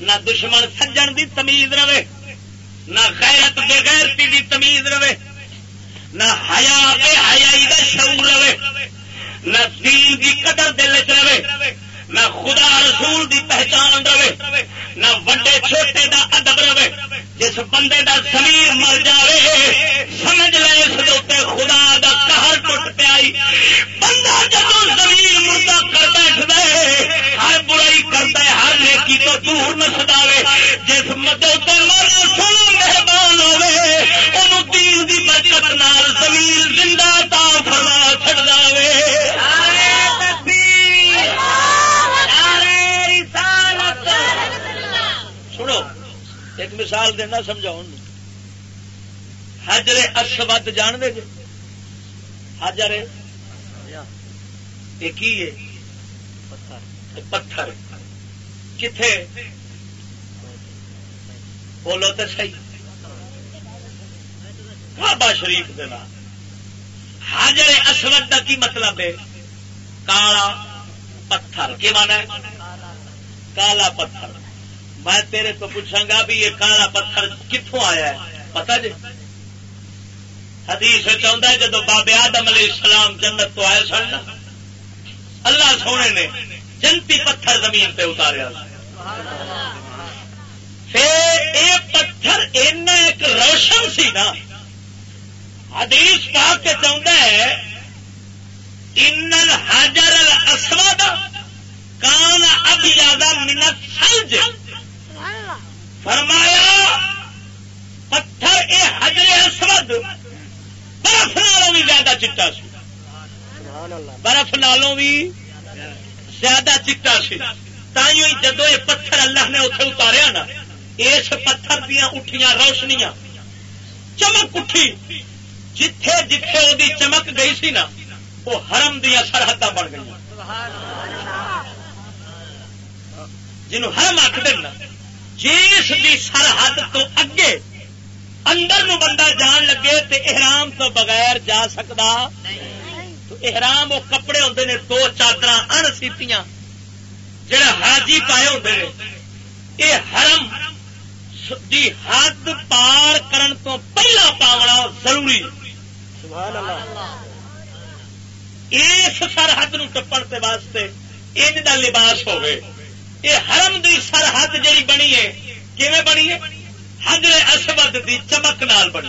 نہ دشمن سجن دی تمیز رہے، نہ غیرت بے غیرتی دی تمیز رہے، نہ حیا بے حیائی دا شعور رہے، نہ دین دی قدر دل چ رہے۔ نہ خدا رسول دی پہچان رہے، نہ وڈے چھوٹے دا ادب رہے۔ جس بندے دا زمیر مر جائے سمجھ لے اس خدا دا قہر ٹوٹ پیا بندہ جب زمین مردہ کر بیٹھ دے ہر برائی کرتا ہے ہر نیکی تو دور نہ جس مدد مانا مثال دینا سمجھاؤ حجر اسود جان دے جی۔ حجر کی ہے؟ پتھر۔ کتنے بولو تو صحیح۔ کعبہ شریف کے نام حاجر اسود کا کی مطلب ہے؟ کالا پتھر۔ کی مانا ہے؟ کالا پتھر۔ میں تیرے تو پوچھا گا بھی یہ کالا پتھر کتوں آیا ہے؟ پتا جی؟ حدیث چاہتا ہے جب بابے آدم علیہ السلام جنت تو آئے سن اللہ سونے نے جنتی پتھر زمین پہ اتاریا۔ پھر یہ پتھر ایک روشن سی نا۔ حدیث پا کے چاہتا ہے ان حجر الاسود کان اب زیادہ منت سلج فرمایا، پتھر اے حجر اسود، برف نالوں بھی زیادہ چٹا سی۔ برف نالوں بھی زیادہ چٹا سی۔ تھی جدو یہ پتھر اللہ نے اتنے اتاریا نا، اس پتھر دیا اٹھیاں روشنیاں۔ چمک اٹھی، جتھے جتھے وہ چمک گئی سی نا وہ حرم دیا سرحد بن گئی جنوں حرم آخ دینا جس کی سرحد تو اگے اندر نو بندہ جان لگے تو احرام تو بغیر جا سکتا تو احرام وہ کپڑے ہوں نے، دو چادر ان سیتیاں جڑا حاجی پائے ہوں یہ حرم دی حد پار کرن تو پہلا پاونا ضروری۔ اس سرحد نو ٹپن واسطے ان کا لباس ہوئے یہ حرم دی سرحد جی بنی ہے کیون بنی ہے؟ حجر اسود دی چمک نال بنی۔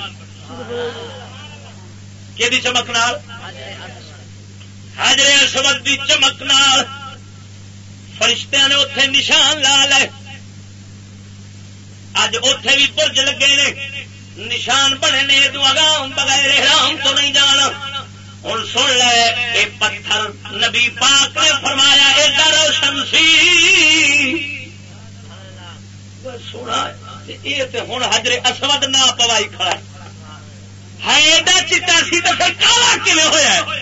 کہ چمک نال؟ حجر اسود دی چمک نال۔ فرشتہ نے اتے نشان لا لے۔ اج اتے بھی برج لگے نے۔ نشان بنے نے اگام بغیر رام تو نہیں جانا۔ ہوں سن لے یہ پتھر نبی پاک نے فرمایا ایڈا روشن سی سونا یہ ہوں ہجرے اسود نہ پوائی کھڑا ہے۔ ایڈا چٹا سی تو پھر کالا کھے ہوا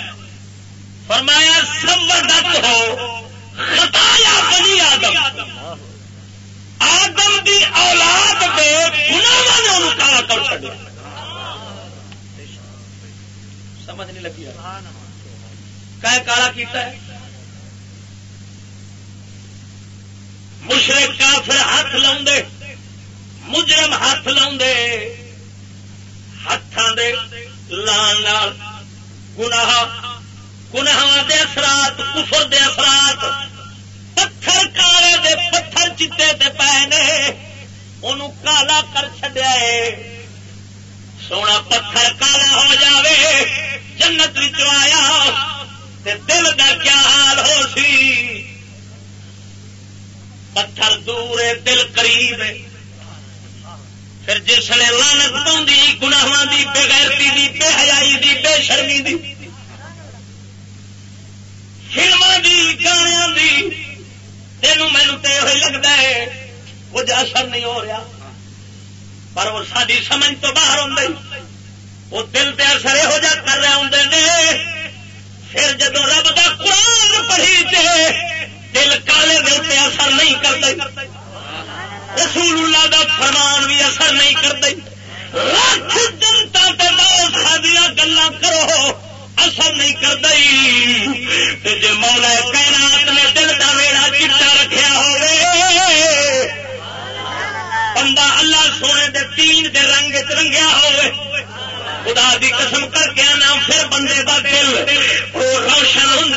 فرمایا سبردت ہو خطایا بنی آدم۔ آدم دی اولاد دے گناہ نے کالا کر چڑیا سمجھ نہیں لگی کہ کالا کیتا ہے۔ مشرق کافر ہاتھ لاؤ مجرم ہاتھ لاؤ ہاتھوں دے لان گناہ گناہ دے اثرات کفر دے اثرات پتھر کالے دے پتھر چیٹے تے پے نے انہوں کالا کر چڈیا ہے۔ سونا پتھر کالا ہو جاوے، جنت آیا دل کا کیا حال ہو سی؟ پتھر دور دل قریب پھر جس نے لانت پاؤں گناواں دی بے غیرتی دی، بے حیائی دی، بے شرمی دی فلموں دی گاڑیاں دی، تینوں مینو تو یہ لگتا ہے کچھ اثر نہیں ہو رہا۔ پر وہ ساری سمجھ تو باہر ہوں وہ دل پہ اثر یہو جہ کر رہے ہوں نے۔ پھر جب رب کا قرآن پڑھی تے دل کالے دل پہ اثر نہیں کرتے رسول اللہ دا فرمان بھی اثر نہیں کرتے لاکھ جنتا سادیا گلا کرو۔ اثر نہیں کرتے جی مولا کائنات نے دل کا ویڑا چٹا رکھا ہوئے بندہ اللہ سونے دے تین دے رنگ رنگیا ہوئے۔ خدا دی قسم کر کے آنا، پھر بندے کا دل وہ روشن ہوں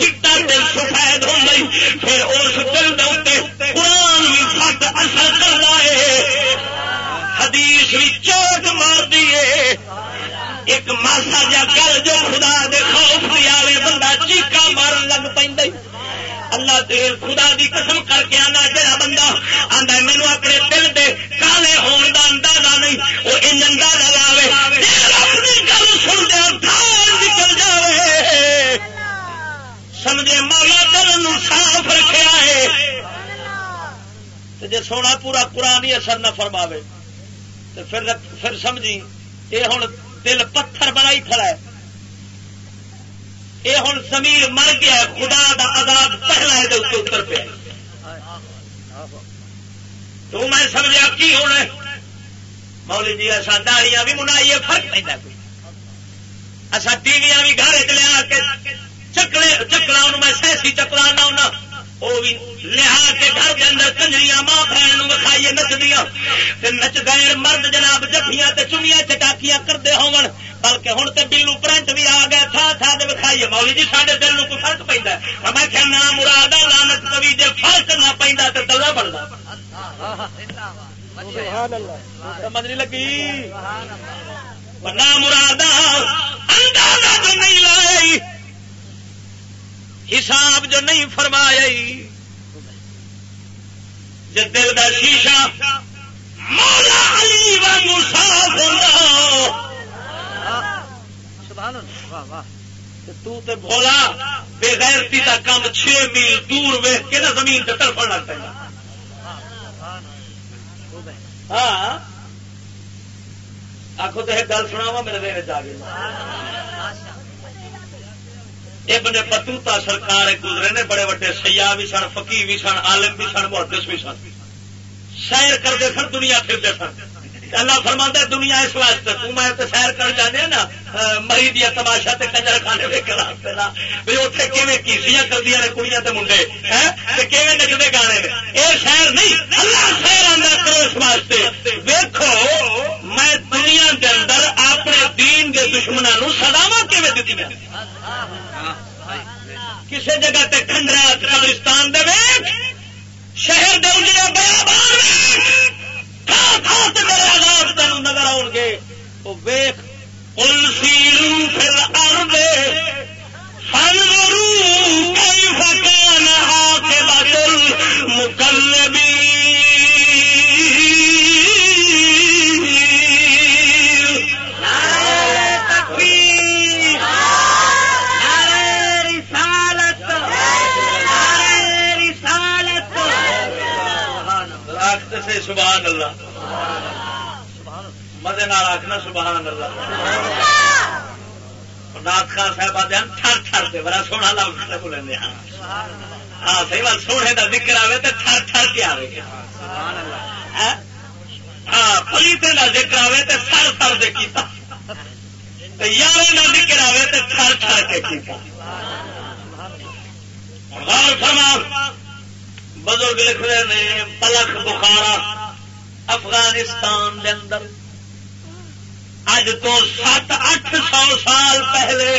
چٹا دل سفید ہوں پھر اس دل دے قرآن بھی سٹ اثر کرنا ہے۔ حدیث بھی چوٹ مار دیے ایک ماسا جا گل جو خدا دے خوف دیا بندہ چیقا مارن لگ پہ اللہ دل خدا دی قسم کر کے آنا جڑا بندہ آتا مینو اپنے دل دے کالے ہون دا اندازہ نہیں، وہ ان اندازہ لاوے۔ اپنی گل سن دیا نکل جائے سمجھے مولا دل صاف رکھا ہے جی سونا پورا قرآن ہی اثر نہ فرماوے تو پھر پھر سمجھی یہ ہوں دل پتھر بڑا ہی کھڑا ہے۔ یہ ہوں زمیر مر گیا خدا دا عذاب پہلا ہے اتر پہ تو میں سمجھا کی ہونا مولی جی اصا داڑیاں بھی منائیے، فرق پہ اصا ٹی وی بھی گھر چ لیا کے چکلے چکلا میں سیسی چکلا نہ وہ بھی لیا کے گھر کے اندر کنجریاں ماں بہن وکھائیے نچدیا نچ گئے مرد جناب جفیاں چنیا چٹاکیاں کرتے ہو بلکہ ہوں تو بلو پرنٹ بھی آ گیا تھا تھا تو وکھائیے۔ مولی جی سارے دل کو فرق پہ میں کیا نام مراد لانت کبھی جی فرق نہ پہ تو دلہ بنتا سمجھ نہیں لگی؟ نام مراد اندازہ نہیں لائی حساب جو نہیں فرمایا جی دل کا شیشا مولا علی و صاف تو تے بولا بےغیرتی کا کام چھ میل دور ویخ کے نا زمین سے تڑپڑ لگ پہ ہاں۔ آخو تو ایک گل سنا میرے دیر چ گئی۔ ابن بتوتا سرکار گزرے نے، بڑے وڈے سیاح بھی سن فقی بھی سن، عالم بھی سن، محدث بھی سن۔ سیر کرتے سن، دنیا پھرتے سن۔ اللہ فرما دنیا اس واسطے، تو میں تو سیر کر جانے نا مری دیا تماشا تے کنجر کھانے ویکن واسطے نا بھی اتنے کیویں کیسیاں کردیا نے کڑیاں تے منڈے کیویں نچتے گانے نے؟ یہ سیر نہیں، اللہ سیر آدھا کرو اس واسطے۔ ویکو میں دنیا کے اندر اپنے دین کے دشمنوں سداوا کیویں دیتی میں؟ کسی جگہ تے کنڈرا قبرستان دے شہر دے اجڑے بیابان میرے آزاد تین نظر آؤ گے؟ وہ ویخ السیرو پھر کئی فکان آ کے سبحان اللہ۔ مدے نال آخنا سبحان اللہ۔ نات خان صاحب آتے ہیں تھر تھر سے بڑا سونا لفظ بولیں ہاں۔ ہاں صحیح بات، سونے کا ذکر آئے تو تھر تھر کے آئے گا ہاں،, ہاں پلیتے کا ذکر آئے تو تھر تھر سے کیتا۔ یار کا ذکر آئے تو تھر تھر کے کیتا۔ غور فرما بزرگ لکھ رہے ہیں پلک بخارا۔ افغانستان کے اندر۔ اج تو سات اٹھ سو سال پہلے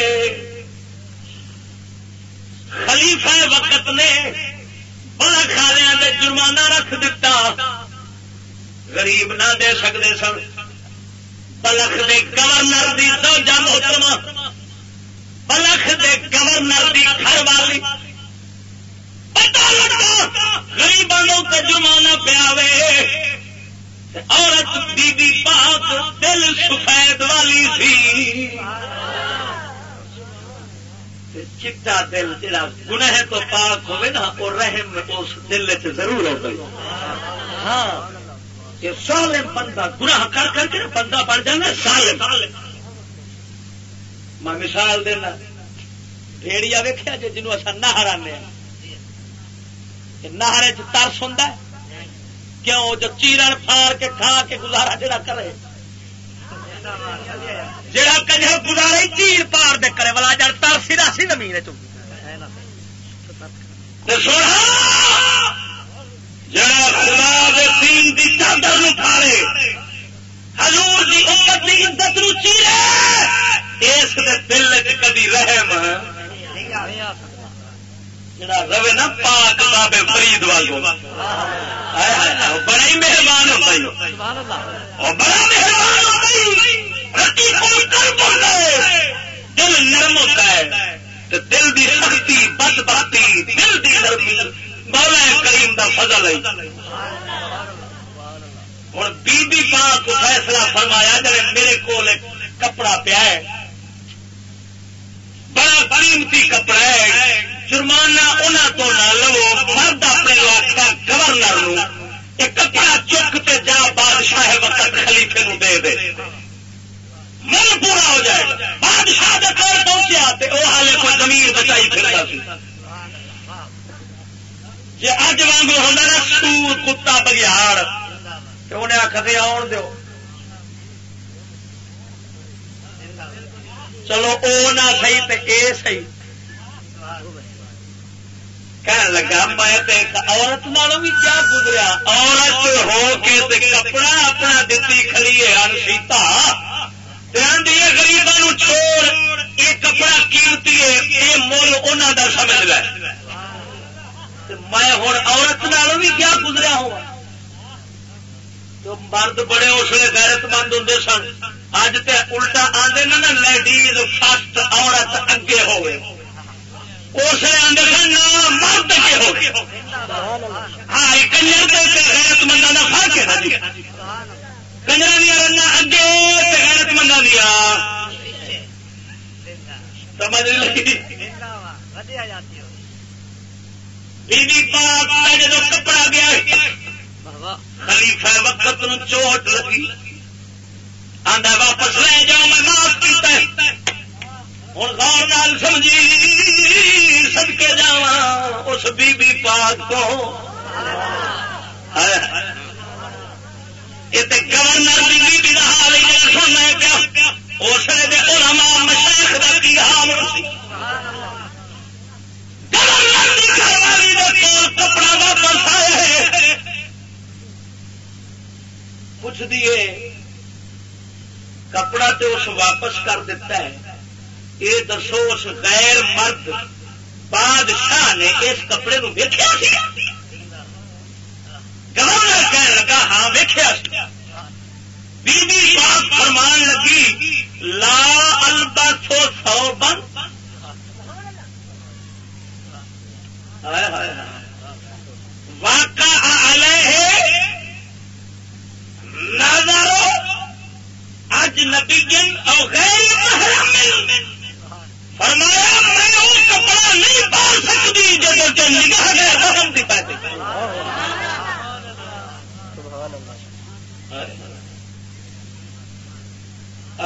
خلیفہ وقت نے بلک والوں نے جرمانہ رکھ دیتا غریب نہ دے سکتے سن۔ بلخ دے گورنر دی دو جم محترمہ۔ بلخ دے گورنر دی گھر والی۔ پتا لگا گریبوں کا جرمانہ پیا عورت بی بی پاک، دل سفید والی تھی چٹا دل جا گنہ تو پاک ہوئے نا وہ رحم اس دل چ ضرور ہو گئی ہاں یہ سالم بندہ گناہ کر کر کے بندہ بن جانا سالم۔ میں مثال دینا، بھیڑیا ویخیا جی جنوب اصا نہر آنے نہر چرس ہوں کیوں جو چیرن پھاڑ کے کھا کے گزارا جڑا کرے؟ جڑا کجا گزارا چیر پار دے کرے، والا جڑ ترسی راسی زمین جڑا خدا دے دین دی چادر نو پھاڑے، حضور دی امت دی عزت نو چیرے، اس دے دل وچ کبھی رحم جڑا روے نا پاک بابے فرید والو بڑا ہی مہربان ہوتا ہی بڑا مہربان ہوتا ہی دل نرم ہوتا ہے. دل دی سختی، بد باتی دل دی نرمی مولا کریم دا فضل ہے. ہوں بی بی پاک فیصلہ فرمایا جب میرے کو کپڑا پیا ہے. بڑا قیمتی کپڑا ہے. جرمانہ انہوں تو نہ لو مرد اپنے آخر گورنر یہ کپڑا چک تے جا، بادشاہ وقت خلیفے نو دے دے۔ من پورا ہو جائے۔ بادشاہ دے کول پہنچیا وہ ہالے کوئی زمین بچائی پھرتا سی۔ جی اج واگ ہوتا نا، سور کتا بگیاڑ۔ تو انہیں آخر آن دو چلو او نہ سی تو اے سی کہنے لگا میں عورت نالوں بھی کیا گزریا عورت ہو کے کپڑا اپنا دتی کھڑی ہے انسیتا گریبان چھوڑ یہ کپڑا کیمتی ہے یہ مل انہوں کا سمجھ گا میں ہوں عورت نالوں بھی کیا گزریا ہوا تو مرد بڑے اس لیے غیرت مند ہوں سن اج تے الٹا آدھے نا لیڈیز فسٹ عورت اگے ہوئے اس لیے آدھے سن، نہ مرد اگے ہو ہاں کنجر غیرت مندوں کا فرق ہے۔ کنجر دیا رنگ اگے غیرت مندوں دیا۔ سمجھ لگی؟ بی بی پاک کا جب کپڑا گیا خلیفہ وقت نو چوٹ لگی۔ آدھا واپس لے جاؤ میں معاف کیتا ہوں غور نال سمجھی سد کے جا اس بی بی پاک کو۔ گورنر کی بی بی کا حال ہی سننا پیا اس نے علماء مشیخ کا کی حال گورنر کی گھر والی کپڑا واپس آئے پوچھ دیے کپڑا تو اس واپس کر دیتا ہے۔ یہ دسو اس غیر مرد بادشاہ نے اس کپڑے نو ویکیا گورنر کہہ لگا ہاں ویکیا بی بی بات فرمان لگی، لا البتھو سو بند واقع علیہ نظر، اج نبی اور غیر محرم۔ فرمایا، میں وہ کپڑا نہیں پال سکتی جب نگاہ غیر محرم کی پیدے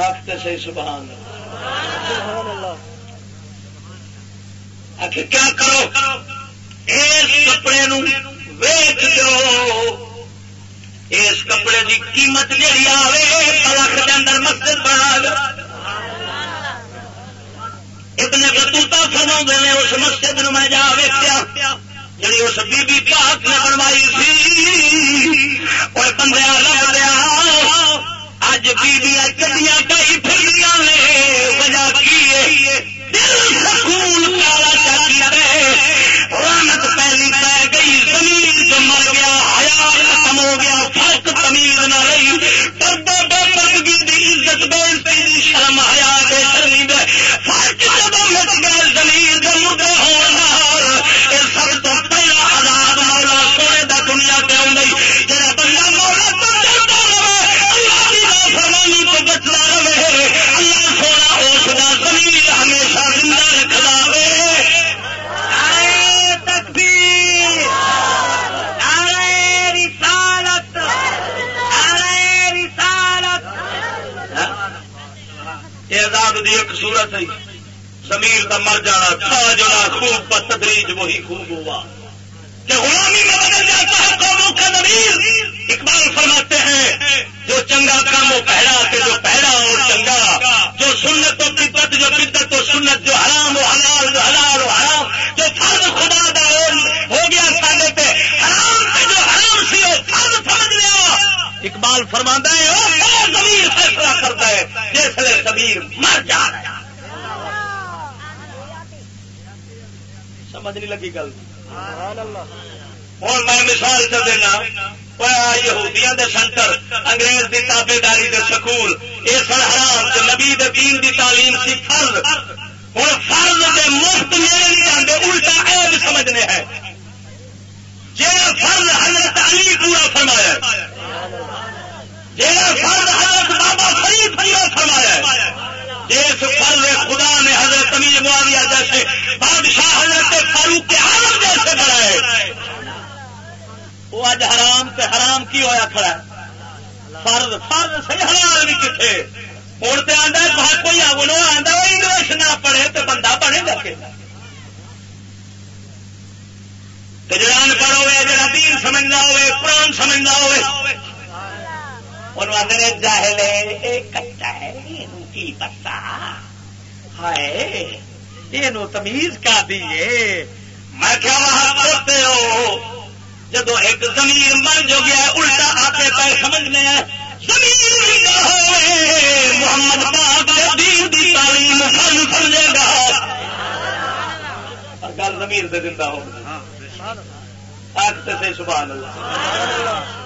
آختے صحیح سبحان آخر کیا کرو؟ اس کپڑے نو ویچ دو۔ اس کپڑے کی قیمت جہی آئے لکھ کے اندر مسجد بنا دو۔ ابن بتوتا فرما نے اس مسجد میں جا ویکیا جی اس بی بی پاک نے بنوائی سی اور بندے لگ دیا اج بیبیاں چڑیا پی نے، وجہ کی دل سکون کالا چاہیے رانت یہ تمیز کا دیے میں کیا وہاں پڑھتے ہو۔ جب ایک زمین مر جو گیا الٹا آتے پہ سمجھنے زمین محمد پاک دین دی تعلیم سن سمجھے گا۔ گل زمین سے زندہ ہو سبحان اللہ۔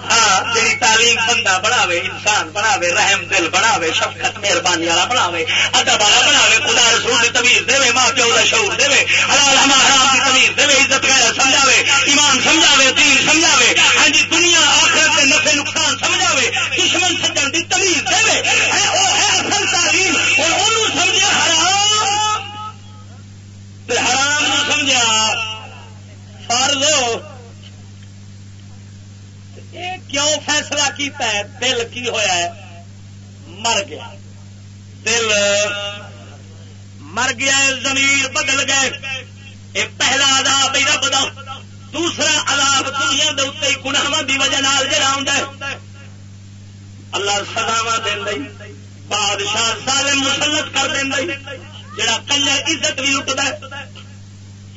ہاں جی تعلیم بندہ بناوے، انسان بناوے، رحم دل بناوے، شفقت، مہربانی والا بناوے، ادب والا بناوے خدا رسول کی تمیز دے ماں شعور دے حلال ہم حرام کی تمیز دے عزت گایا سمجھاوے ایمان سمجھاوے، دین سمجھاوے ہاں جی دنیا آخر کے نفے نقصان سمجھاوے، دشمن سجن کی تمیز دے وہ ہے اصل تعلیم، اور انہوں سمجھے حرام۔ حرام سمجھا فرض۔ کیوں فیصلہ کیتا ہے؟ دل کی ہویا ہے مر گیا دل مر گیا ہے زمیر بدل گئے یہ پہلا عذاب ہی رب دا دوسرا عذاب دنیا دے اتنے گناواں دی وجہ نال جڑا ہوندا ہے اللہ سزاواں دیندا بادشاہ ظالم مسلط کر دیندا جڑا کلر عزت بھی لٹدا ہے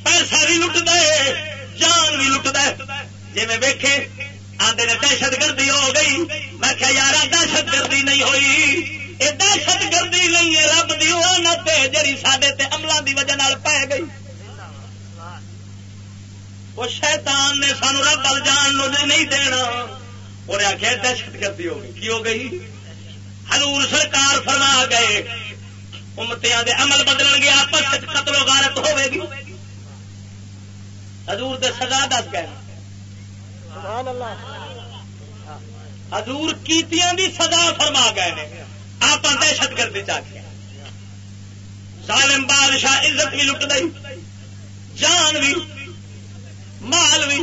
پیسہ بھی لٹدا ہے جان بھی لٹدا ہے جی میں ویکھے آدھے نے دہشت گردی ہو گئی میں کیا یار دہشت گردی نہیں ہوئی یہ دہشت گردی نہیں ہے رب دی نت جی سڈے عملوں کی وجہ پی گئی وہ شیطان نے سانو رب بل جان نہیں دینا انہیں آخیا دہشت گردی ہو گئی کی ہو گئی حضور سرکار فرما گئے امتیاں دے عمل بدل گیا آپس قتل و غارت ہوے گی حضور دے سزا دس گئے حضور کیتیاں دی سزا فرما گئے آپ دہشت گردی چاہیے ظالم بادشاہ عزت بھی لٹ گئی جان بھی مال بھی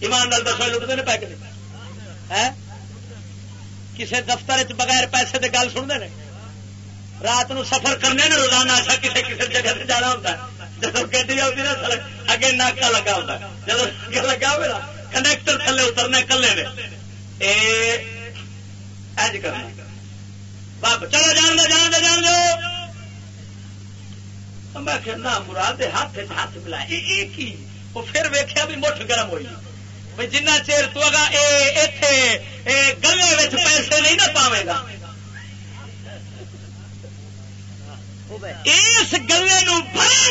ایمان لال دسو لٹتے ہیں پیک کسی دفتر چ بغیر پیسے کی گل سنتے ہیں۔ رات نو سفر کرنے نا روزانہ اچھا کسی کسی جگہ سے جانا ہوتا ہے۔ جب گی آتی نا اگے ناکا لگا ہوتا ہے۔ جب لگا ہوا کنڈکٹر تھلے اترنے کلے نے۔ جی کرنا۔ باب چلو جان دو جان دو جان دو۔ میں کہنا مراد، ہاتھ ہاتھ ملا ایک ہی وہ پھر ویخیا بھی مٹھ گرم ہوئی۔ بھائی جنہ چیر تو اگا اے گلے پیسے نہیں نہ پاوے گا۔ اس گلے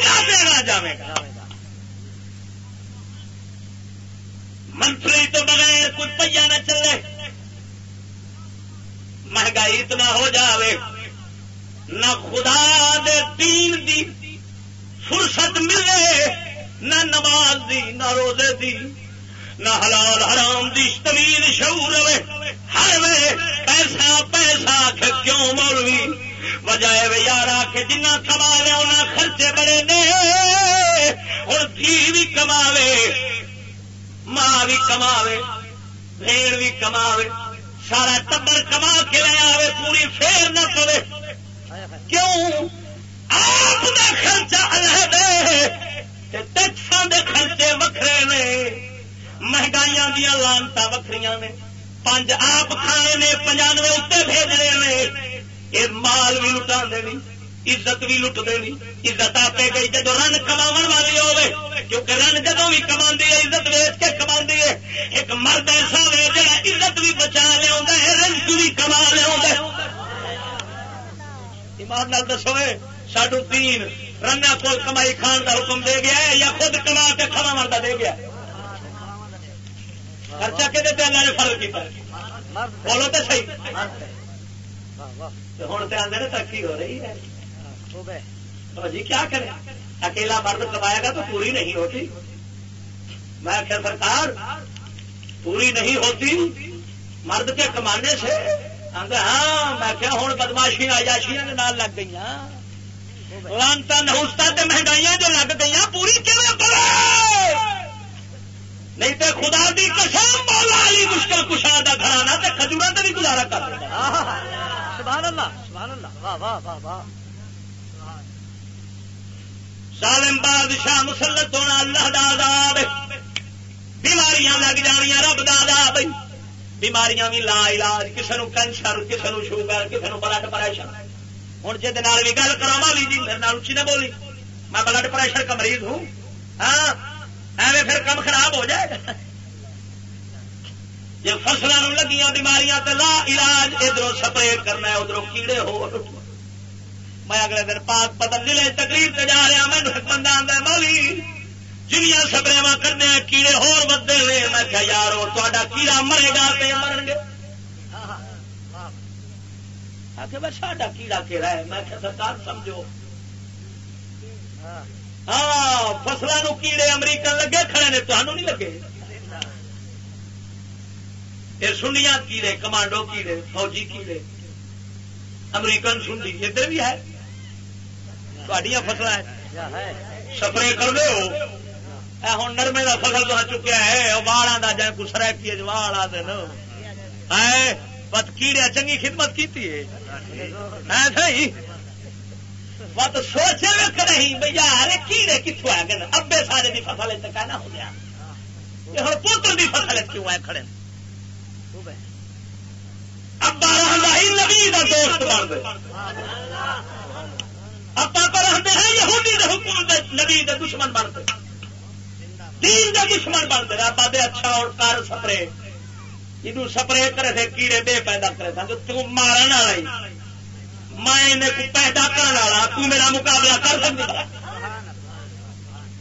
گا دینا جائے گا۔ منتری تو بغیر کوئی پہیا نہ چلے۔ مہنگائی اتنا ہو جاوے۔ نہ خدا دے دین دی فرصت ملے، نہ نماز دی، نہ روزے دی۔ نہ حلال حرام دی تمیز شعور رہے ہر وے پیسہ پیسہ کیوں مولوی؟ وجائے وے یار آ کے جنہ کما لیا انہیں خرچے بڑے نے اور دھی بھی کماوے، ماں بھی کما بھیڑ بھی کما سارا ٹبر کما کے لے آئے پوری فیر نہ کرے کیوں؟ آپ کا خرچہ علیحدہ ٹیکساں دے خرچے وکھرے نے۔ مہنگائیاں دیا لانتا وکری نے۔ پانچ آپ کھانے نے، پنجانوے اتنے بھیجنے نے۔ یہ مال بھی لٹا دینی عزت بھی لٹ دینی عزت آپ گئی جدو رن کما والی ہوے کیونکہ رن جدو بھی کما ہے، عزت ویچ کے کما ہے۔ ایک مرد ایسا ہو جا عزت بھی بچا لیا رنج بھی کما لیا ایمان نال دسو ساڈو تین رنگا کو کمائی کھان کا حکم دے گیا ہے یا خود کما کے کھانا مرد دے گیا خرچہ کہ اللہ نے فرض کیا بولو تو صحیح۔ ہوں تو آدھے ترقی ہو رہی ہے۔ جی کیا کرے؟ اکیلا مرد کمائے گا تو پوری نہیں ہوتی۔ میں آخر سرکار، پوری نہیں ہوتی۔ مرد کے کمانے سے ہاں میں کیا ہوں بدماشی آجاشیاں نال لگ گئی لانتا نہوستا مہنگائیاں جو لگ گئی پوری کیوں کرے؟ نہیں تو خدا دی قسم مولا علی مشکل کشا دا گھرانا تے کھجورا تے بھی گزارا کر سبحان اللہ سبحان اللہ واہ واہ واہ واہ۔ سالم بادشاہ مسلط ہونا اللہ داد بیماریاں لگ جانیا رب داد بیماریاں بھی لا علاج کسی نو کینسر کسی نو شوگر کسی نو بلڈ پریشر جی بھی گل کرا والی جی میرے نال اچھی نہ بولی۔ میں بلڈ پریشر کا مریض ہوں۔ ہاں؟ ایویں پھر کم خراب ہو جائے گا۔ جی فصلوں لگیاں بیماریاں تو لا علاج ادھر سپرے کرنا ادھر کیڑے ہو میں اگلے دن پاک بدل ضلع تقریر سے جا رہا ہاں، میں بندہ آتا مولی جنیا سپرے کرنے کیڑے ہور بدے ہوئے میں کیا یار تا کیڑا مرے گا پہ مرن گے۔ آ کے بس ساڈا کیڑا کہڑا ہے؟ میں سرکار، سمجھو۔ ہاں فصلوں کیڑے امریکن لگے کھڑے نے تمہوں نہیں لگے؟ یہ سنیا کیڑے، کمانڈو کیڑے، فوجی کیڑے۔ امریکن سنڈی ادھر بھی ہے؟ تھوڑی فصل سپرے کر دو ہوں نرمے کا فصل تو چکیا ہے والا کا جائے، کچھ سرکی وال آ دن بت کیڑے چنگی خدمت کی بت سوچے وقت نہیں؟ بھائی یار کیڑے کتوں آ گئے ابے سارے کی فصل کہنا ہو گیا۔ ہوں پوتر کی فصل کیوں آئے کھڑے ابا رہی نبی کا دوست بن گئے۔ ابا آپ رہتے ہیں یہودی دے حکم نبی دے دشمن بنتے دین دے دشمن بنتے آپ دے اچھا اور کار سپرے۔ یہ سپرے کرے تھے، کیڑے بے پیدا کرے تھا تو مارن والا میں پیدا کرنے والا، تو میرا مقابلہ کر سکتا۔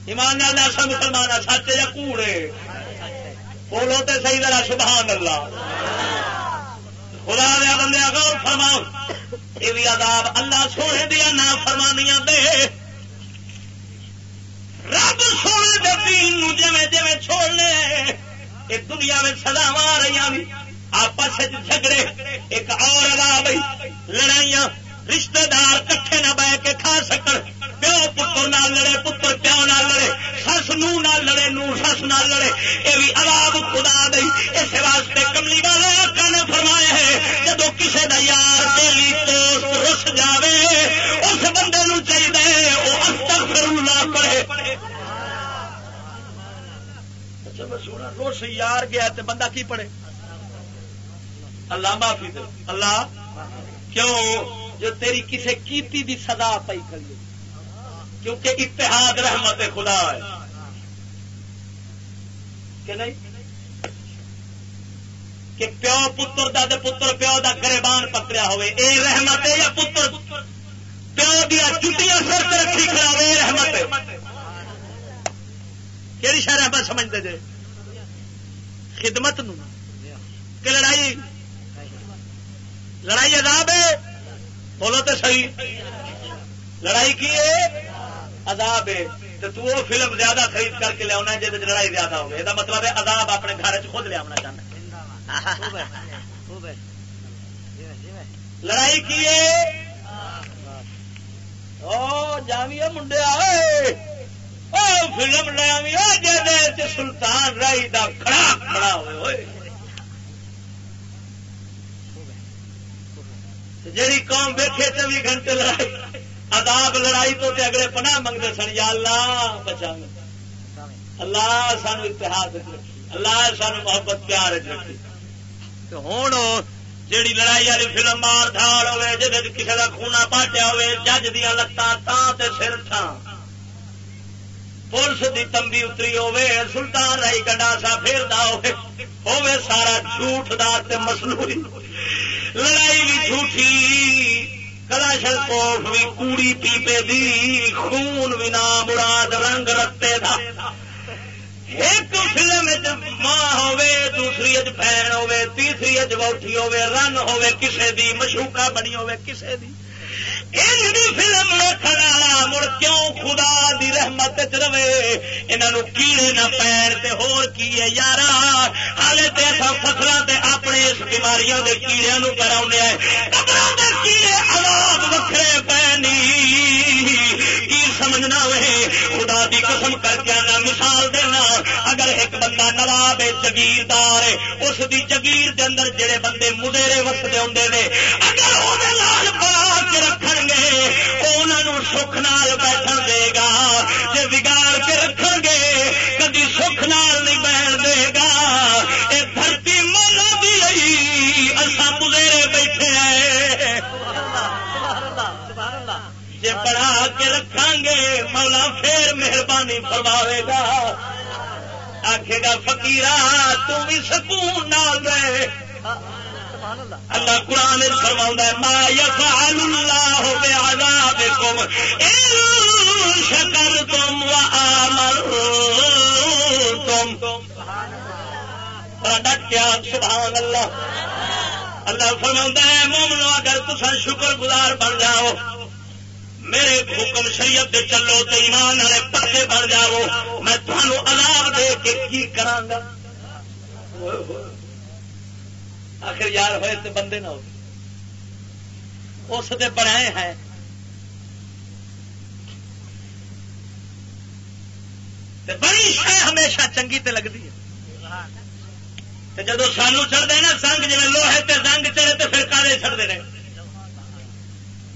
ایمان لال ایسا مسلمان سچ یا کوڑے بولو تو صحیح ذرا، سبحان اللہ۔ خدا دیا بندے، غور فرماؤ۔ یہ بھی عذاب اللہ سونے دیا، نہ فرمانیاں دے۔ رب سونے دے دین جی جی چھوڑنے یہ دنیا میں سزاو آ رہی آپس جھگڑے، ایک اور عذاب لڑائیاں۔ رشتہ دار کٹھے نہ بہ کے کھا سکن۔ پیو پتر نہ لڑے، پتر پیو نہ لڑے، سس نو نہ لڑے، نو سس نہ لڑے۔ یہ بھی عذاب خدا دئی اس واسطے کملی والے آقا نے فرمایا ہے جب کسی کا یار دلی تو رس جاوے، اس بندے نو چاہیے وہ استغفر اللہ پڑھے۔ اچھا، روس یار گیا تو بندہ کی پڑھے؟ اللہ معافی دے۔ اللہ، کیوں؟ جو تیری کسی کیتی دی سزا پی کریے کیونکہ اتحاد رحمت خدا ہے۔ کہ نہیں؟ کہ پیو پتر دا دے پتر، پیو دا گریبان پکڑیا ہوئے۔ اے رحمت ہے یا پتر؟ پیو دیا چٹیاں سر سے رکھی کھڑا ہوئے رحمت ہے۔ کہڑی شہر رحمت سمجھتے جے؟ خدمت نو۔ کہ لڑائی؟ لڑائی عذاب ہے۔ بولو تو صحیح۔ لڑائی کی ہے؟ عذاب ہے۔ تو تو وہ فلم زیادہ خرید کر کے لیا جی لڑائی زیادہ ہوگی۔ یہ مطلب ہے عذاب اپنے گھر خود لیا چاہنا لڑائی کی جاوی منڈیا فلم لیا جی سلطان رائی کا کھڑا کھڑا ہوئے۔ جیڑی قوم بیٹھے چوبی گھنٹے لڑائی، عذاب لڑائی تو تے اگلے پناہ منگتے سن، یا اللہ بچا اللہ سانو اتحاد اللہ سانو محبت پیار رکھی ہوں جیڑی لڑائی والی فلم مار دھاڑ ہوے جی کسی کا خونا پاٹیا ہوے جج دیا لتان سر تھان پولیس دی تمبی اتری ہوے سلطان رائی گنڈاسا پھیرتا ہوے ہوے سارا جھوٹ دار مسلوری لڑائی بھی جھوٹھی کلاشل کوف بھی کوڑی پیپے دی، خون بھی نام مراد رنگ رتے دا۔ ایک فلم ماں ہوے دوسری اج بہن ہوے تیسری اج بوٹھی ہوے رن ہوے کسے دی مشوکا بنی ہوے کسے دی۔ فلم والا مڑ کیوں خدا دی رحمت رہے؟ انہوں کیڑے نہ پیر تے ہور کی ہے؟ یار ہالے تے فصلوں تے اپنے اس بیماریاں دے کیڑے نو کرا کیڑے آلات وکھرے پی کی سمجھنا وے؟ خدا دی قسم کر کے آنا مثال دینا۔ اگر ایک بندہ نواب جگیردار ہے، اس دی جگیر دے اندر جڑے بندے مدیرے وستے آتے نے، اگر وہ لال پا کے رکھ گے انہوں سکھ نال بیٹھن دے گا۔ جی بگاڑ کے رکھ گے، کدی سکھ نال نہیں بیٹھ دے گا۔ یہ دھرتی مولا دی رہی اصا مدیرے بیٹھے ہیں۔ جی پڑھا کے رکھا گے، مولا پھر مہربانی فرماوے گا۔ آخے گا فکیرا تم بھی سکون نال رہے اللہ قرآن فرما ما یفعل اللہ بعذابکم ان شکرتم و آمنتم ڈٹ کیا؟ سبحان اللہ اللہ فرما ہے مومنو، اگر تسا شکر گزار بن جاؤ، میرے حکم شریعت دے چلو تو ایمان والے پتے بن جاؤ، میں تمہوں عذاب دے کے کی کرا آخر یار ہوئے تو بندے نہ ہو اس دے بنائے ہیں۔ بڑی شہ ہمیشہ چنگی تے لگتی ہے۔ جب سانو چڑھتے نا سنگ جی لوہے تے زنگ چڑھے تو پھر کالے چڑھتے ہیں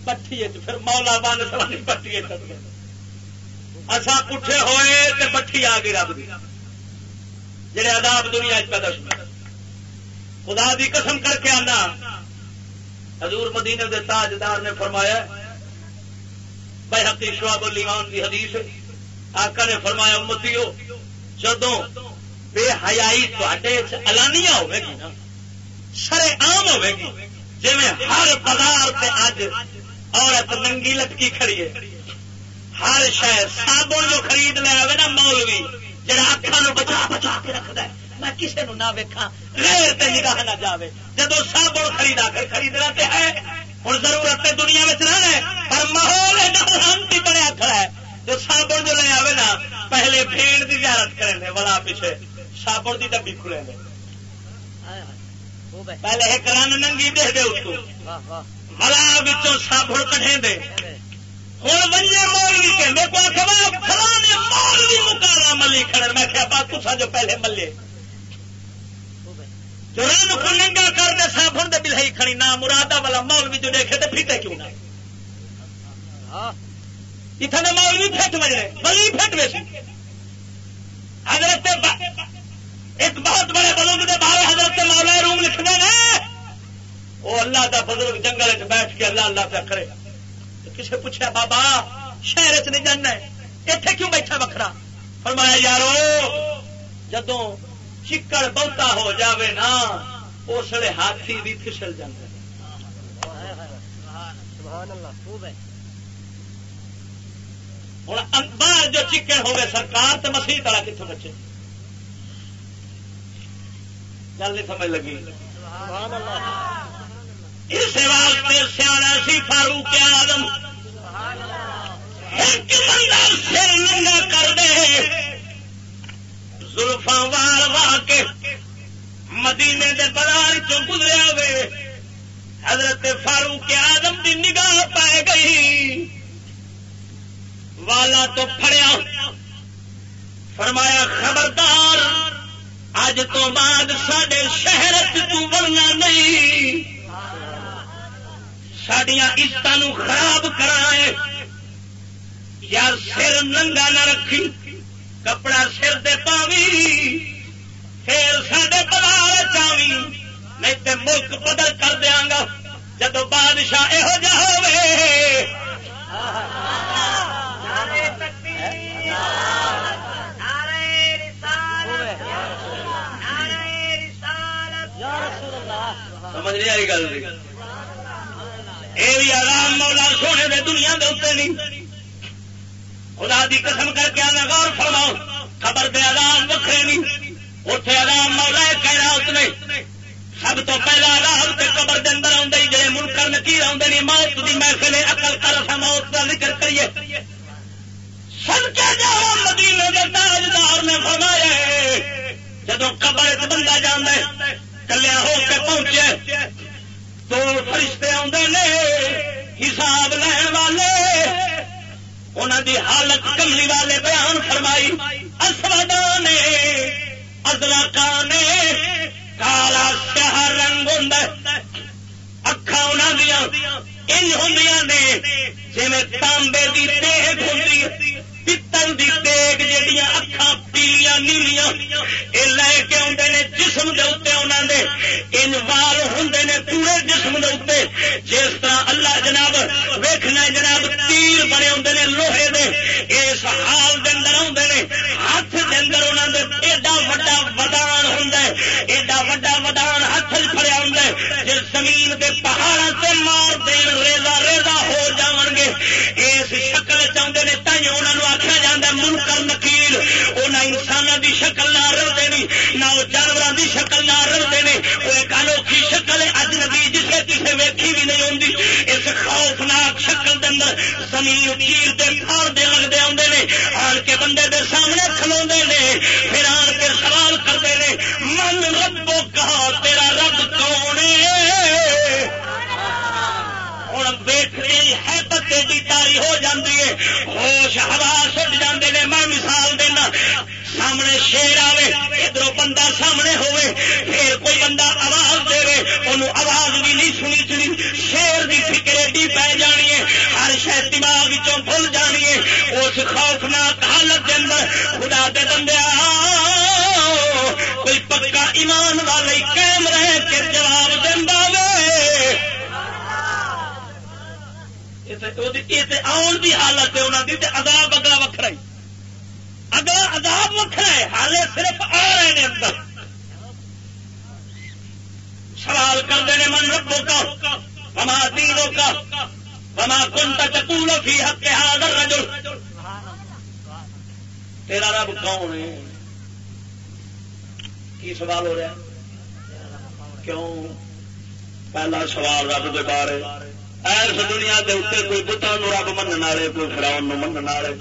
پٹھی پھر مولا بند سوانی پٹھی چڑھتے اصا پٹھے ہوئے تے پٹھی آ گئی رب جڑے عذاب دنیا پیدا سنا خدا دی قسم کر کے آنا۔ حضور مدینے دے تاجدار نے فرمایا بھائی حقی شعب المان کی حدیث آقا نے فرمایا امتی ہو جدو بے حیائی الانیا ہوے گی نا سر عام ہوے گی جی میں ہر بازار سے اج عورت ننگی لٹکی کھڑی ہے۔ ہر شہر صابن جو خرید لیا نا مولوی، جڑا اکھان بچا بچا کے رکھتا ہے۔ میں کسی نو نہ ویکا غیر تے نگاہ نہ جاوے۔ جدو صابن خریدا کر خریدنا تے ہے ہوں ضرورت دنیا میں رہنا ہے پر ماحول لانتی بنیا کھڑا ہے۔ جو صابن جو لے آئے نا پہلے بھیڑ کی زیارت کریں بڑا پیچھے۔ صابن کی ڈبی کھلے دے پہلے ایک رن ننگی دے دے اس کو۔ ملا بچوں صابن کٹے دے۔ ہوں ونجے مولوی کہ فلانے مولوی مکالا ملی کھڑے میں کیا بات تصا جو پہلے ملے۔ جو رن کو ننگا کر دے سابن دے بلہی کھڑی، نہ مرادا والا مولوی جو دیکھے تو پھیٹے کیوں نہ؟ اتنے مولوی پھٹ بجے بلی پھٹ ویسی حضرت ایک بہت بڑے بزرگ کے بارے حضرت مولا روم لکھنے نے وہ اللہ کا بزرگ جنگل چ بیٹھ کے اللہ اللہ پہ کرے۔ کسے پوچھا بابا، شہر چ نہیں جانا اتنے کیوں بیٹھا وکرا فرمایا، یارو، جدوں چکڑ بہتا ہو جاوے نا اس لیے ہاتھی بھی پھسل جائے ہوں باہر جو چکڑ ہوگی سرکار تو مسیح والا کتوں بچے؟ گل نہیں سمجھ لگی۔ اس واسطے سیاح سی فاروق آدم ایک بندہ سر ننگا کر دے۔ زلفا وال وا کے مدینے دے بازار چ گزریا ہوئے حضرت فاروق آدم دی نگاہ پائے گئی۔ والا تو پھڑیا۔ فرمایا، خبردار، اج تو بعد سڈے شہر چڑنا نہیں۔ سڈیا عزت خراب کرائے یار، سر ننگا نہ رکھی۔ کپڑا سر دے پاوی پھر سڈے پلار چاوی نہیں تے ملک بدل کر دیا گا جب بادشاہ یہو جہ ہوے سمجھ نہیں آئی گل یہ بھی آرام مولا سونے دے دنیا دے اتنے نہیں۔ خدا دی قسم کر کے آنا، غور فرماؤ۔ خبر دے آرام وکھرے نہیں۔ اتے آرام مولا کہہ رہا اس نے۔ سب تو پہلا آرام تے قبر دے اندر آدھے جڑے منکر نکیر آدھے نہیں۔ موت دی محفل اقل کر سا موت کا ذکر کریے۔ سن کے جاؤ، مدینے کے تاجدار نے فرمایا جدو قبر بندہ جانا کلیا ہو کے پہنچے تو فرشتے آدھے نے، حساب لین والے انہوں دی حالت کملی والے بیان فرمائی اسودا نے ادرکا نے کالا سیاہ رنگ ہوں اکھا انہوں دیا ان ہوں نے جی تانبے کی ٹیک ہوں پتل کی ٹیک جہیا اکھا پیلیاں نیلیاں یہ لے کے آتے ہیں جسم کے اتنے انہوں نے ان وال ہوں نے پورے جسم کے اتنے جس طرح اللہ جناب ویخنا جناب تیر بڑے آتے ہیں لوہے دے اس حال دے اندر آتے ہیں ہاتھ دے اندر انہوں نے ایڈا وا ودان ہوں ایڈا وا ودان ہاتھ فریا ہوں جس زمین کے پہاڑوں سے مار دین ریزا ریزا ہو جان گے اس شکل چاہتے ہیں تھی انہوں آخیا جا منکر نکیل انہیں انسانوں کی شکل نہ رلتے نہیں نہ وہ جانوروں کی شکل نہ رلتے ہیں وہ ایک انوکھی شکل ہے، اج نبی جسے کسی ویکھی بھی نہیں آتی اس خوفناک شکل کے اندر زمین چیر دے پھاڑ دے لگتے آتے ہیں آن کے بندے دے سامنے کھلو نے، پھر آن کے سوال کرتے ہیں من ربو کہا، تیرا رب کون ہے؟ ہوں ویخنی ہے تاری ہو جاتی ہے۔ ہوش ہوا سٹ جاتے ہیں میں مثال دینا۔ سامنے شیر آوے، ادھر بندہ سامنے ہوے پھر کوئی بندہ آواز دے انہوں آواز بھی نہیں سنی چنی شیر کی فکر ایڈی پی جانی ہے۔ ہر شہ دماغ بھول جانی ہے۔ اس خوفناک حالت کے اندر خدا دے بندے کوئی پکا ایمان والے قائم رہ کے جواب دینا آن کی حالت ہے انہوں کی عذاب اگلا وکرا ہی۔ اگلا عذاب وکرا ہے، حالے صرف آ رہے ہیں اندر۔ سوال کرتے ہیں، من ربو کا بما دینوں کا بما کن تکول فی حق حاضر رجل تیرا رب کون ہے؟ کی سوال ہو رہا کیوں؟ پہلا سوال رب کے بارے۔ ایس دنیا کے اتنے کوئی بتان رب من والے کوئی فراؤن من والے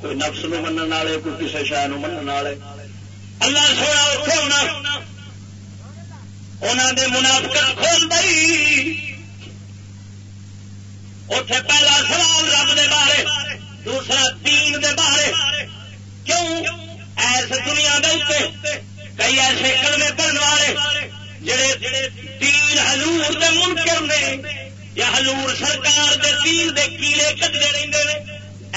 کوئی نفس نو من والے کوئی کسی شہ من والے اللہ سونا اتنے ہونا انہوں نے منافقت کھول دئی اتے پہلا سوال رب دے بارے، دوسرا دین دے بارے۔ کیوں ایس دنیا دے اتنے کئی ایسے کلمے پڑھنے والے، جڑے تین حضور دے منکر نے یا ہلور سرکار دے دین دے کیڑے کٹتے رہتے ہیں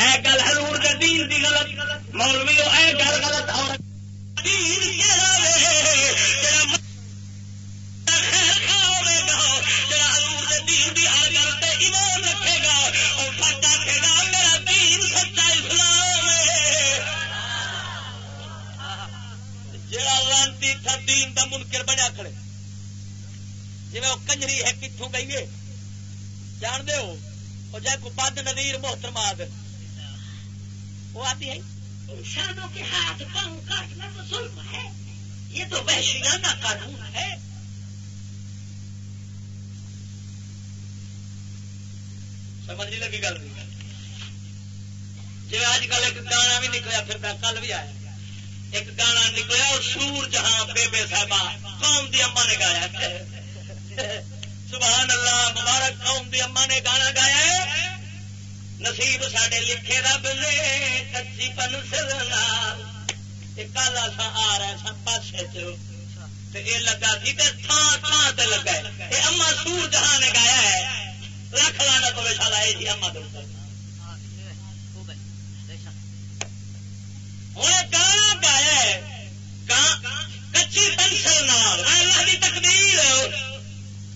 اے گل ہلور دے دین دی غلط۔ مولوی، اے گل غلط۔ اور دین مطلب ایمان رکھے گا میرا دین سچا اسلام جڑا لانتی تھا دین دا منکر بنیا کھڑے۔ جی وہ کنجری ہے کتوں گئی ہے جان دے ہو؟ اور جائے کو بد نویر محترم آد وہ آتی ہے؟ انسانوں کے ہاتھ پاؤں کاٹنا تو ظلم ہے۔ یہ تو وحشیانہ قانون ہے۔ سمجھ نہیں لگی گل؟ جی آج کل ایک گانا بھی نکلا پھر کل بھی آیا۔ ایک گانا نکلا اور سور جہاں بے بے صاحبہ قوم دی اما نے گایا۔ سبحان اللہ مبارک قوم دی اما نے گانا گایا ہے۔ نصیب ساڈے لکھے رب نے کچی پنسل کالا سا آ رہا سا پاسے یہ لگا جی سی تھان تھان تے لگا ہے۔ اما سور جہاں نے گایا ہے۔ لکھ لانا تو ویسا لائے جی اما دے ہوں گانا گایا کچی پنسل اللہ کی تقدیر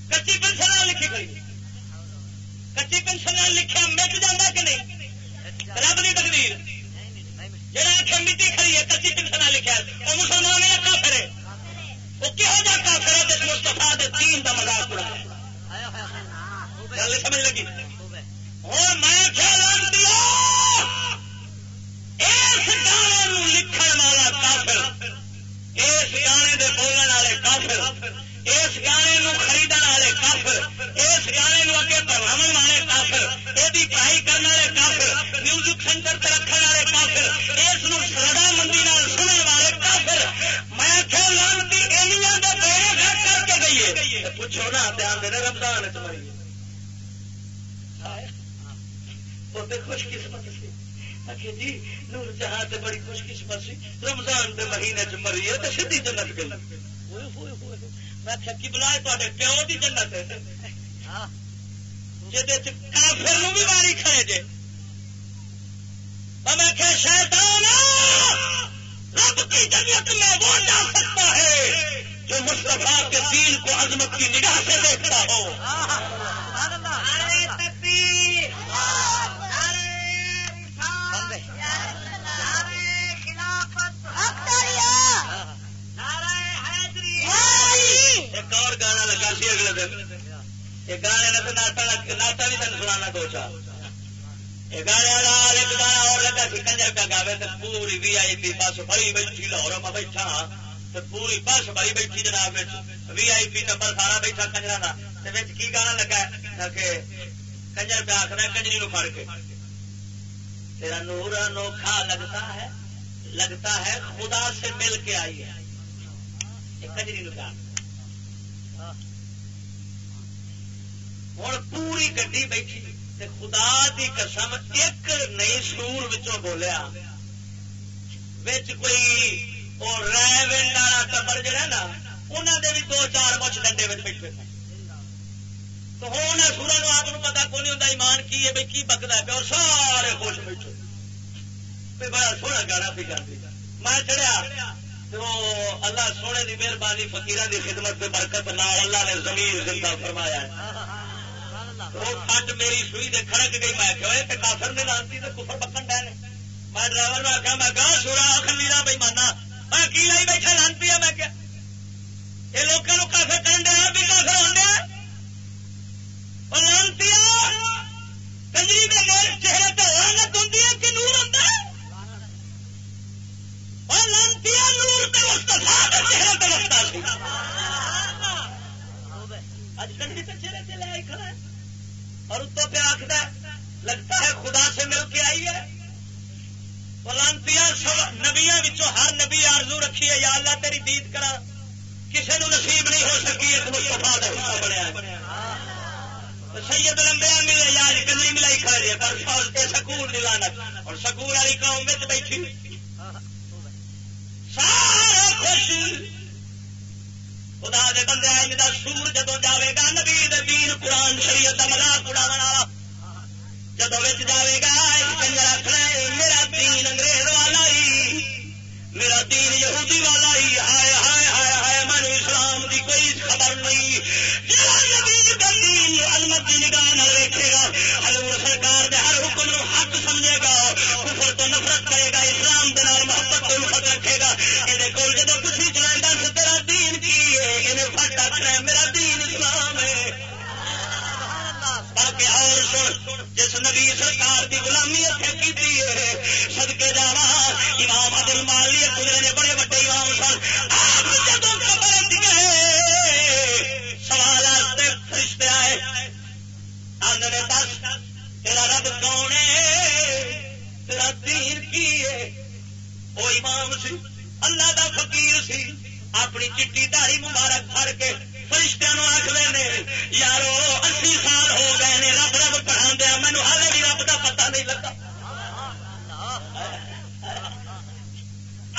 کچی پنسل لکھی گئی کچی پنسل لکھا مٹ جانا کہ نہیں؟ رب کی تقدیر۔ جہاں آخر مٹی کھڑی ہے، کچی پنسل لکھا وہ مسلمان ہے کافر ہے؟ وہ کہو جا کافر ہے؟ جس مستفا تین کا مزاق اڑایا گل سمجھ لگی؟ اور میں خیال دیا اس گانے لکھن والا کافر، اس گانے دے بولن والے کافر۔ اس گانے نو خرید والے کافر، اس گانے نو اگے پڑھاو والے کافر یہ پڑھائی کرنے والے کافر میوزک سینٹر سے رکھنے والے کافر، اس سردا مندی سننے والے کافر۔ میں کیا لانتی ایلیاں دے بیڑے گھر کر کے گئی ہے۔ پوچھو نا دھیان دینا رمضان چ خوش قسمت آخر جی نور جہاں سے بڑی خوش قسمت سی۔ رمضان کے مہینے چ مری ہے تو سیدھی جنت گئی۔ میں تھکی بلا تے پیو کی جنت کافر بھی ماری کھڑے جے۔ میں کہ شیطان رب کی جنت میں وہ جا سکتا ہے جو مصطفیٰ کے دین کو عظمت کی نگاہ سے دیکھتا ہو۔ ایک اور گانا لگا سی اگلے دن۔ یہ گانے نے ناٹا ناٹا بھی تین سنا دو چار۔ یہ گانے والا ایک گانا اور لگا سی، کنجر پہ گاوے تو پوری وی آئی پی بس بیٹھی لاہور میں بیٹھا۔ تو پوری بس بیٹھی جناب وی آئی پی نمبر سارا بیٹھا کنجر کا کی گانا لگا کہ کنجر پہ آخر کنجری نو پڑ کے۔ تیرا نور انوکھا لگتا ہے لگتا ہے خدا سے مل کے آئی ہے۔ کنجری نو کہا ہوں پوری گڈی بیٹھی خدا دی قسم ایک نئی سور بولیا کوئی رائے ونڈ والا ٹبر جہا نا انہوں دے بھی دو چار مچھ ڈنڈے بیٹھے تو ہوں سورا آپ پتا کون نہیں ہوتا ایمان کی ہے بھائی کی بکتا پیا اور سارے خوش بیٹھے بڑا سونا گانا پی جاتی میں چڑھیا تو اللہ سونے دی مہربانی فکیر دی خدمت سے برکت نال اللہ نے زمین زندہ فرمایا وہ کٹ میری سوئی دے کھڑک گئی میں کہ کافر نے لانتی تو کفر پکن ڈے میں ڈرائیور نے آخیا میں گاہ سورا آخر خمیرا بھائی مانا میں کی لائی بیٹھا لانتی ہے میں کیا یہ لوگوں کافر کرن دیا بھی کافر آدھے لانتی کنجری کے چہرے تو لانت ہوں کہ نور ہوتا ہے لانتی نور کے مستفا چہرے پہ رکھتا سی اج کنجری تو چہرے سے لے آئی کھڑا ہے اور اتو پہ آخر لگتا ہے خدا سے مل کے آئی ہے۔ لانتی نبیا ہر نبی آرزو رکھی ہے یا اللہ تیری دید کرا۔ کسی نو نصیب نہیں ہو سکی ایک مستفا کا حصہ بنیا سید لمبیا ملے، یا کنجری ملائی کھڑے پر فوج سکول دی لانت اور سکول والی قوم میں بیٹھی۔ سارے خوش۔ خدا دے بندے آئے دا سور جدو جاوے گا، نبی دے دین قرآن شریعت دا مزاق اڑا والا۔ جدو جاوے گا کنجر آخر میرا دین انگریز والا ہی۔ میرا دین یہودی والا ہی ہائے ہائے ہائے ہائے من اسلام دی کوئی خبر نہیں۔ نبی دین علمت نگاہ نہ ویکھے گا، حضور سرکار دے ہر حکم نو حق سمجھے گا، کفر تو نفرت کرے گا، اسلام دے نال محبت تو الفت رکھے گا۔ یہ کول جدو کچھ چلا دس تیرا دین کی ہے؟ انہیں فٹ آخر میرا دین اسلام ہے۔ باقی اور سن جس نبی سرکار دی غلامی اتنے کی سدکے جا امام عبد مالی گزرے نے بڑے بڑے امام سن۔ آپ جدو قبر گئے سوال فرشتے آئے۔ آدھے دس، تیرا رب کون ہے؟ تیرا دین کی ہے؟ وہ امام سی، اللہ دا فقیر سی۔ اپنی چٹی داری مبارک پھڑ کے فرشتوں آخر نے، یارو، اسی سال ہو گئے نے، رب رب پڑھا دیا مینو ہالے بھی رب کا پتا نہیں لگا.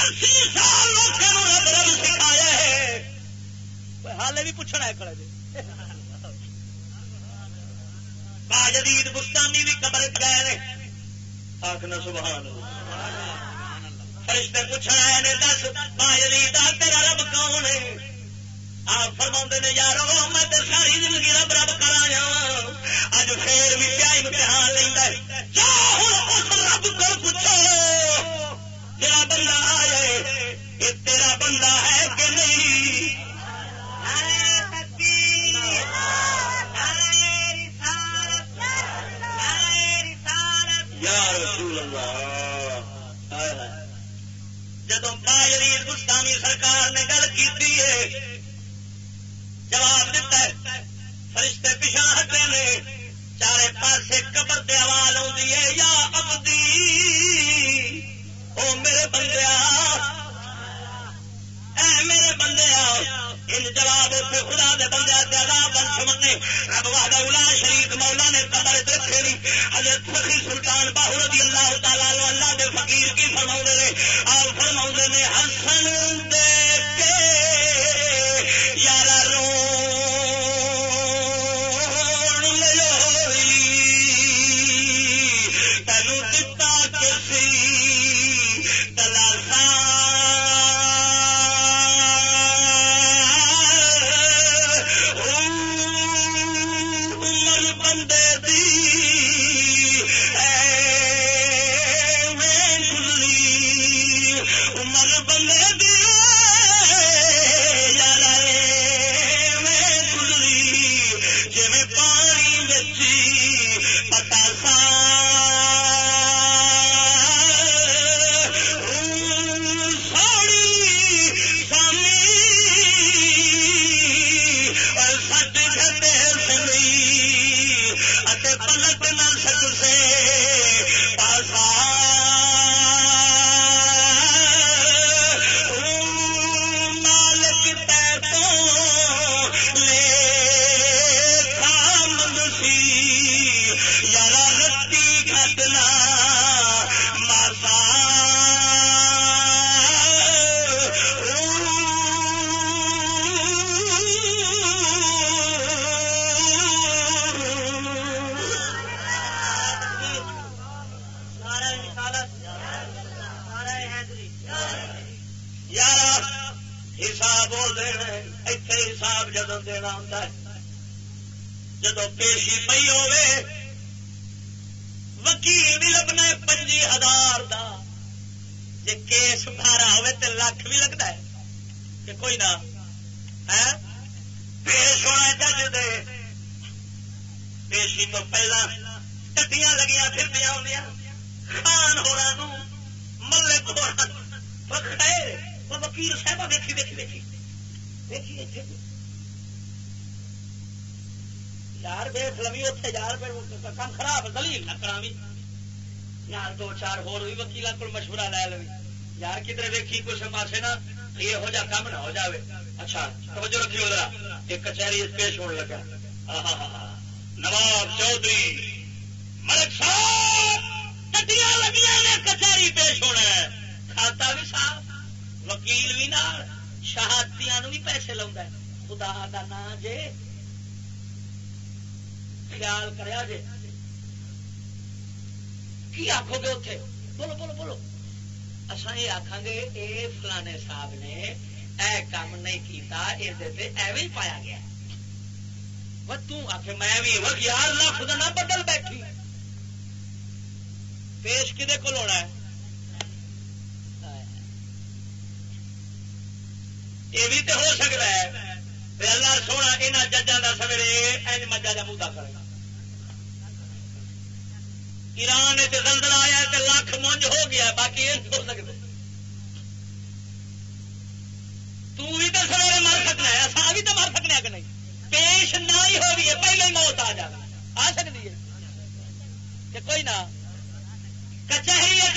اسی سال لوگوں رب رب سکھایا ہے۔ ہالے بھی پوچھنا ہے کھڑے جی؟ باجدید بستانی بھی قبر گئے نے۔ آخنا سبحان اللہ۔ فرشتے پوچھنا ہے نے، دس باجری دا تیرا رب کون ہے؟ آپ فرما نے یار میں تو ساری زندگی رب رب کرا جا اج پھر بھی کیا امتحان لینا رب کو پوچھو جا بندہ آ یہ تیرا بندہ ہے کہ نہیں؟ یا رسول اللہ۔ جدو باجری گستامی سرکار نے گل کی جواب دیتا ہے۔ فرشتے پیچھا ہٹے نے۔ چارے پاسے قبر دے آواز آئی ہے۔ یا ابدی او میرے بندے اے میرے بندے ان جواب اتنے خدا دے بندے عذاب بن سمنے رب وحدہ اولا شریف مولا نے قبر رکھے نہیں حضرت فخی سلطان باہو رضی اللہ تعالیٰ اللہ دے فقیر کی فرما نے۔ آپ فرما نے ہسن دے کے یار رو کدے کو ہونا ہے؟ یہ بھی تو ہو سکتا ہے اللہ سونا یہاں ججاں کا سویرے مجا جا مدا کرے ایران زلزلہ آیا تو لاکھ منج ہو گیا، باقی یہ ہو سکتے۔ تھی تو سویرے مر سکنا ہے اصا بھی تو مر سکنے کہ نہیں؟ پیش نہ ہی ہوگی پہلے موت آ جانا آ سکتی ہے؟ کہ کوئی نہ۔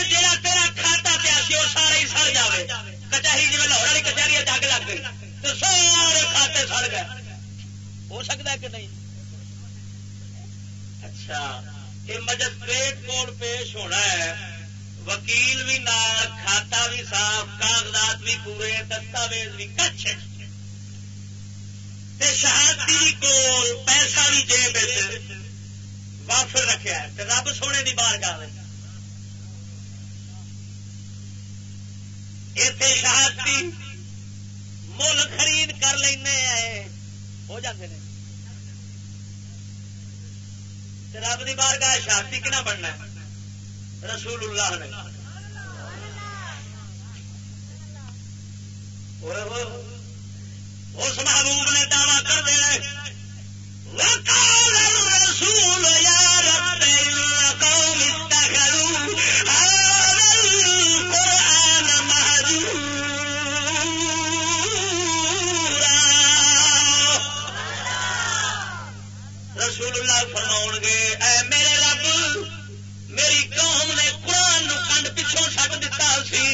اج جیڑا تیرا کھاتا پیا سی وہ سارا ہی سڑ جائے کچہری جی لاہور والی کچہری اچھا اگ لگ گئی تو سارے کھاتے سڑ گئے. ہو سکتا ہے کہ نہیں؟ اچھا یہ مجسٹریٹ کورٹ پیش ہونا ہے۔ وکیل بھی نال، کھاتا بھی صاف، کاغذات بھی پورے، دستاویز بھی کچھ۔ شہادی کو پیسہ بھی جیب وافر رکھا ہے۔ رب سونے کی بار گاہ اتے شہادتی مل خرید کر لینے ہو جاتے ہیں رب کی بار گاہ شہادتی کنا بننا رسول اللہ نے اس محبوب نے دعوی کر دینا رسول یار قوم اتخذوا اللہ فرما گے، اے میرے رب، میری قوم نے قرآن کنڈ پچھوں سٹ دتا سی۔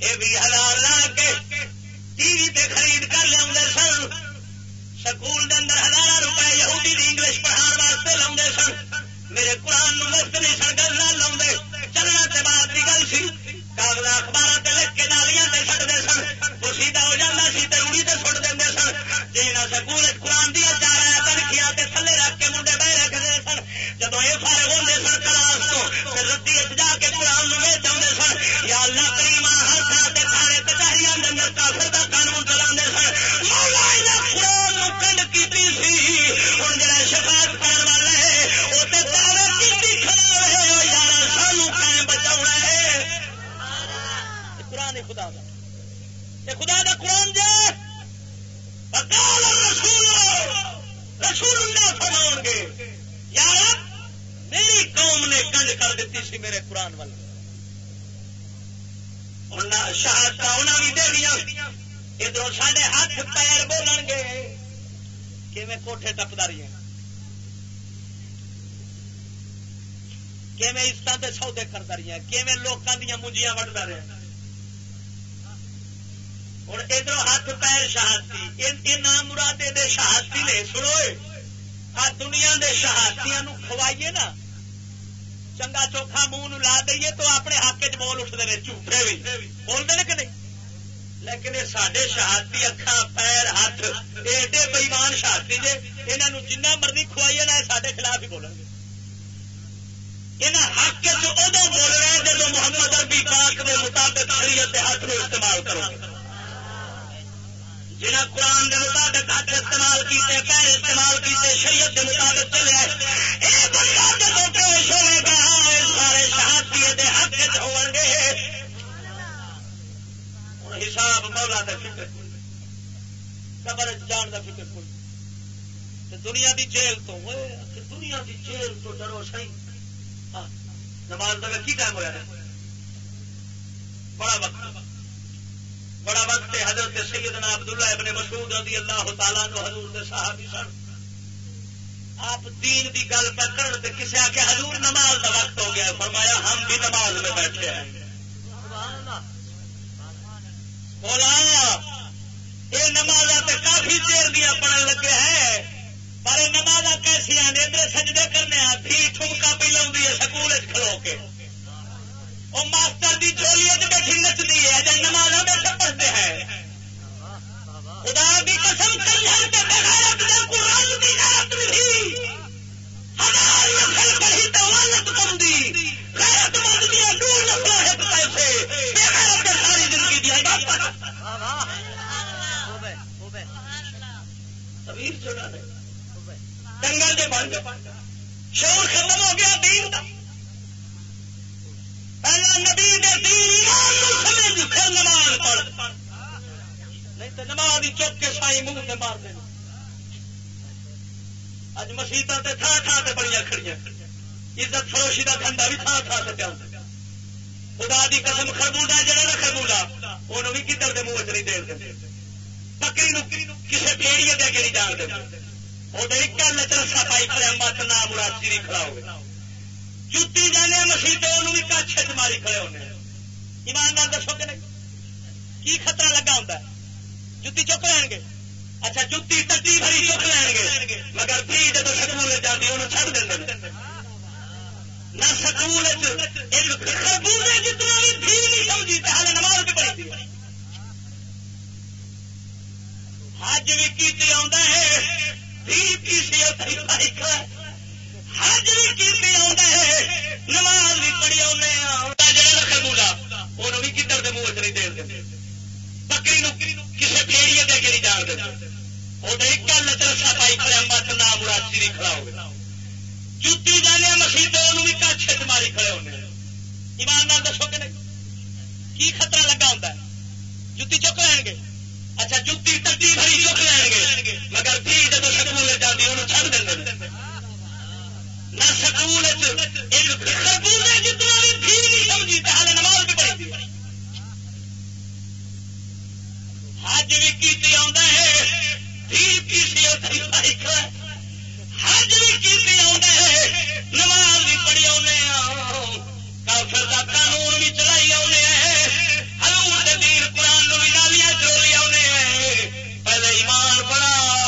یہ بھی ہزار لا کے ٹی وی تے خرید کر لیا سن۔ سکول دے اندر ہزار روپئے یہودی دی انگلش پڑھان واسطے لاؤ سن۔ میرے قرآن نو مفت نہیں سن، گل نہ لاؤ چلنا تے بعد کی گل سی۔ کاغذ اخبار لکھ کے نالیاں تے سٹتے سن، وہ سیدھا ہو جاتا سی روڑی سٹ دیں سن۔ جی سکول قرآن دیا چار آیا تھلے رکھ کے منڈے بہ رکھتے سن۔ جب یہ ہوتے سن کلاس جا کے قرآن ویچ آتے سن۔ یا اللہ کریم ہر تھان سے سارے کچہریاں اندر کافر کا قانون چلا سن۔ مولا قرآن کنڈ کی سی۔ ہوں جا شفاعت کرنے والا ہے قرآن خدا کا خدا کا قرآن جا جائے رسول رسول اللہ فرماؤ گے یار میری قوم نے کنج کر دیتی سی میرے قرآن وال۔ شہادت انہیں بھی دے دیا ادھر سارے ہاتھ پیر بولن گے کہ میں کوٹھے ٹپداری ہیں؟ کہ میں اس سودے کرتا رہی ہیں؟ کہ میں لوگوں دیا منجیاں وٹتا رہا ہوں ادھر ہاتھ پیر شہادتی نام مراد دے شہادتی نے، سنو آ دنیا دے شہادتیاں کھوائیے نا۔ چنگا چوکھا منہ لا دئیے تو اپنے حق چ بول اٹھتے ہیں جھوٹے بھی بولتے ہیں کہ نہیں؟ لیکن یہ سارے شہادتی اکھا پیر ہاتھ، ایڈے بئیمان شہادتی جی یہ جنہ مرضی کھوائیے نا سارے خلاف ہی بولیں گے۔ یہاں حق ادو بول رہے ہیں جب محمد اربی پاک کے مطابق شریعت ہاتھ میں استعمال کرو گے۔ جنہیں قرآن کے مطابق ہاتھ استعمال کیتے پیر استعمال کیتے، شریعت کے مطابق چلے یہ بندہ جب پیش ہوئے گا سارے شہادی حق چ ہو گے۔ حساب مولا کا فکر۔ قبر جان کا فکر کوئی۔ دنیا دی جیل تو دنیا دی جیل تو ڈرو سی ہاں، نماز کا کی ٹائم ہوا بڑا وقت۔ بڑا وقت حضرت سیدنا عبداللہ ابن مسعود رضی اللہ تعالیٰ نو حضور دے صحابی سن۔ آپ دین دی گل پکڑ کسی آ کے حضور نماز کا وقت ہو گیا فرمایا ہم بھی نماز میں بیٹھے ہیں۔ بولا یہ نماز تے کافی چیر دیا پڑھن لگے ہیں۔ پر نماز کیسی ہیں سجدے کرنے دھی ٹھمکا پی لاؤں سکول کھلو کے۔ وہ ماسٹر کی چولی بیٹھی نچتی ہے جب نماز بیٹھے پڑھتے ہیں۔ خدا بھی قسم کر قرآن کی غیرت نہیں۔ ہزار نسل تو غیرت مند دیا نسل ہے پیسے۔ بے ساری زندگی دیا شور ختم ہو گیا، دین کا پہلا نبی سمجھ پھر نماز پڑھ۔ نہیں نماز ہی کے منہ مار اج عزت فروشی کا دھندا بھی تھان تھان سے پیا خدا دی قسم خربوزہ جڑا بھی کدھر منہ نہیں دے بکری کسی بھیڑی دے کے نہیں جان دیں وہ ایک گل چرسا پائی کھڑے مت نام کھڑا جتی جانے مسیح انہوں بھی کچھ ماری کھڑے ہونے ایماندار دسو کہ نہیں؟ کی خطرہ لگا ہوں جتی چک لین گے؟ اچھا جتی ٹٹی بھری چک لین گے۔ مگر بھی جب سکول جاتی انہوں چڑھ دیں نہ سکول خربوزے جتنا بھی بھی نہیں سمجھی ہال نماز بھی پڑی حج بھی کی آتا ہے بھی کی حج بھی کی نماز بھی پڑھی آنے جڑا خربولا وہ بھی کدھر کے منہ چ نہیں دے دیں بکری کسی پھیڑیے دے کے نہیں جان دیں وہ ایک گل پائی مت نام کھڑا ہو جتی جانے مسیح وہ بھی کچھ ماری کھڑے ہونے دسو کہ نہیں؟ کی خطرہ لگا ہوتا ہے؟ جتی چک لین گے؟ اچھا جتی تٹی بھری چک لین گے، مگر بھی جب سکول جاتی انہوں چڑھ دیں نہ سکول جتنا بھی نہیں سمجھی نماز بھی پڑھی۔ حج بھی کی آتا ہے حج بھی آتا ہے، نماز بھی پڑھی آنے کافر کا قانون بھی چلائی آنے ہلور دین قرآن بھی نالیاں چولی آنے پہلے ایمان بڑا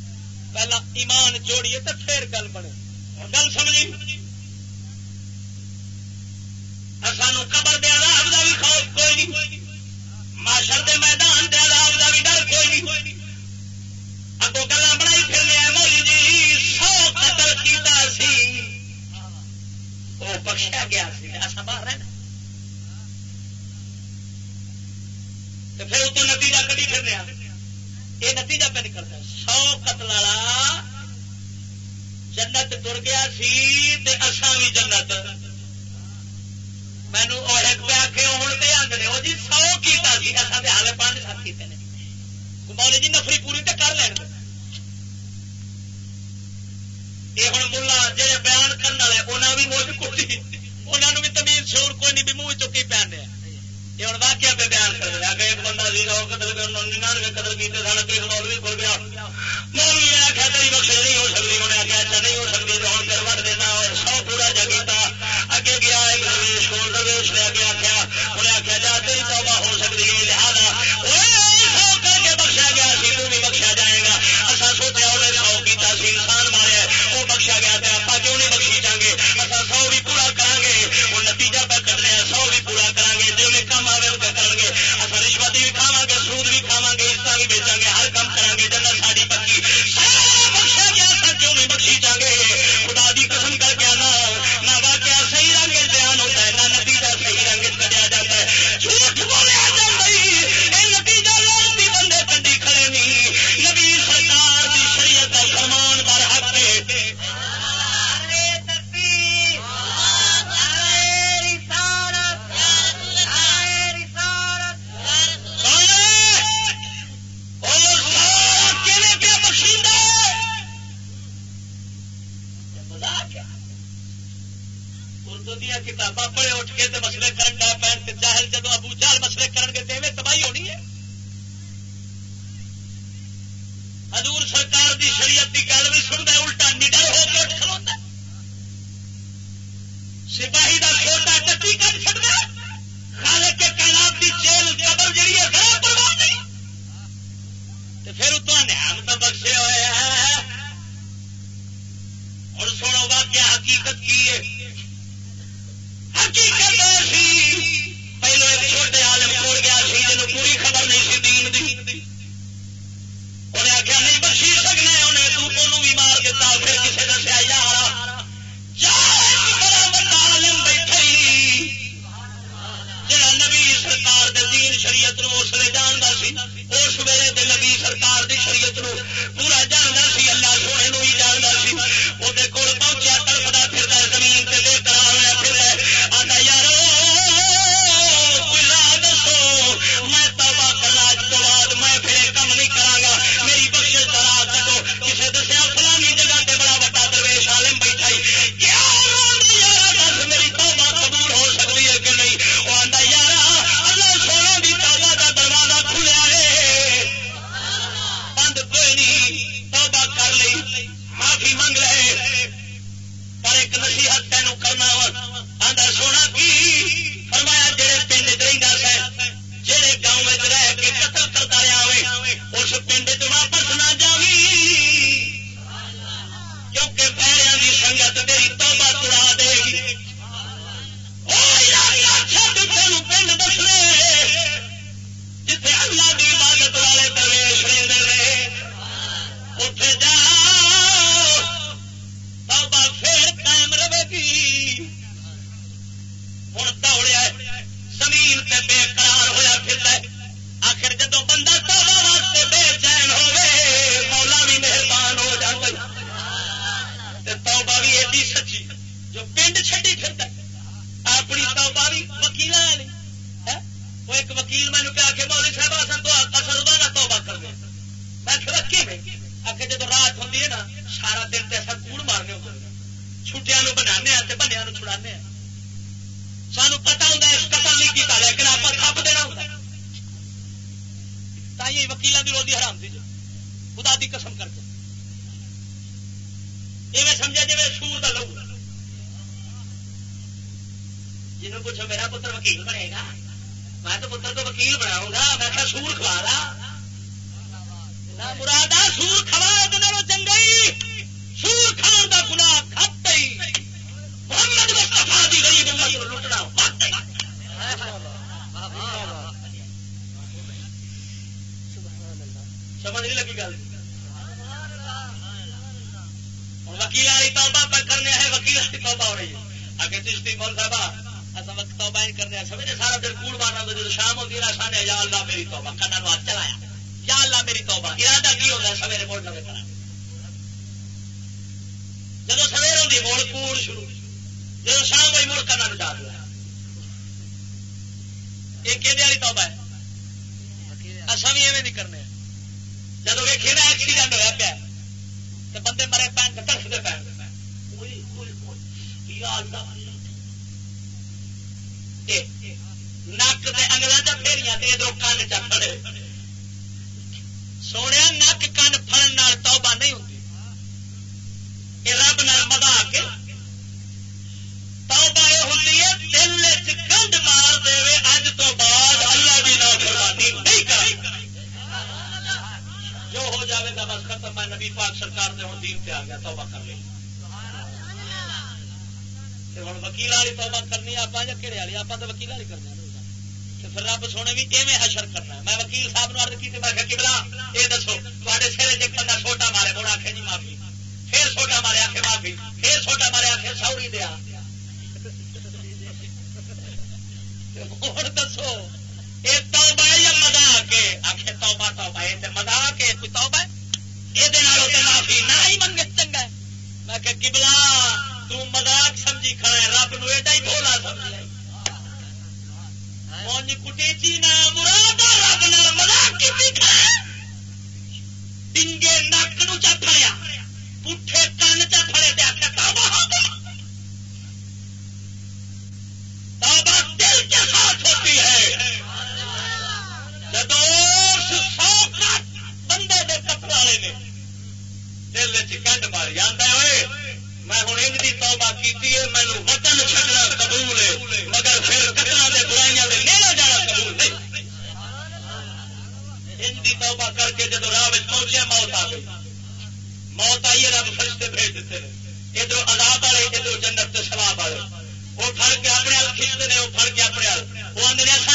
پہلا ایمان جوڑیے تو پھر گل بنے۔ گل سمجھی؟ سانو قبر دے عذاب دا بھی خوف کوئی نہیں۔ معاشر دے میدان دے عذاب دا بھی ڈر کوئی نہیں۔ اگو گلا بنائی پھر لیا مولی جی سو قتل کیتا سی۔ وہ بخشیا گیا سی اصا باہر رہنا۔ پھر اتو نتیجہ کدی پھر رہا یہ نتیجہ پہ نکلتا۔ ہے سو قتل والا جنت تر گیا سی اسان بھی جنت۔ مینو ایک پہ آخے ہوں پہ آدھے وہ جی سو کیتا سی اصل ہال پانچ سات کیتے ہیں مولی جی نفری پوری تو کر لین۔ یہ ہوں ملا جہے بیان کرنے والے انہوں بھی موج کٹی انہوں بھی تمیز شور کوئی نہیں، بھی منہ چکی پہن پہنے یہ ہوں واقعہ پہ بیان کر دیا کہ ایک بندہ سی وہ قتل ننانوے قتل کیتے سن کہ مولوی کھل گیا۔ مولوی نے آخیا، تیری بخش نہیں ہو سکتی. انہیں آخیا اچھا نہیں ہو سکتی، تو ہوں پھر وٹ دینا سو پورا جگیتا اگے گیا ایک درویش کو درویش نے اگے آخیا، انہیں آخیا، جا، تیری توبہ ہو سکتی ہے، لہٰذا سو کر کے بخشا گیا سی، تو بھی بخشا جائے گا۔ اصا سوچا انہیں سو کیتا سی انسان مارے وہ بخشا گیا تو آپ کیوں نہیں بخشی جائیں گے اصا سو بھی پورا کریں گے وہ نتیجہ پہ کٹنے سو بھی پورا کریں گے جو بھی کم آئے وہ کریں گے اصا رشوت بھی کھاوا گے، سود بھی کھاوا گے اس بھی بیچیں گے کیوں گے۔ ڈا جاہل جدو ابو جہل مسئلے کرن گے تو تباہی ہونی ہے؟ حضور سرکار دی شریعت کی گل بھی سنتا الٹا نڈر ہو کے اٹھ کھلوتا سپاہی دا چھوٹا ٹٹی کٹ چڑتا خالق کے کائنات دی جیل، قبر جڑی ہے، گھر پرواہ نہیں۔ تو پھر اتنا نعم تو بخشے ہوئے ہیں۔ اور سنو واقعہ حقیقت کی ہے۔ حقیقت سی پہلو ایک چھوٹے عالم کوڑ گیا سی جنوب پوری خبر نہیں سی دین دی انہیں آخیا نہیں بخشی سکنا انہیں تو بھی مار دیتا پھر کسی دسیا یار بڑا بڑا عالم بیٹھے جڑا نبی سرکار دے دین شریعت نو اس لیے جانتا سی اس ویلے دے نبی سرکار دی شریعت نو پورا جانتا سی اللہ سونے نو ہی جانتا سی وہ اپنے وہ آدھے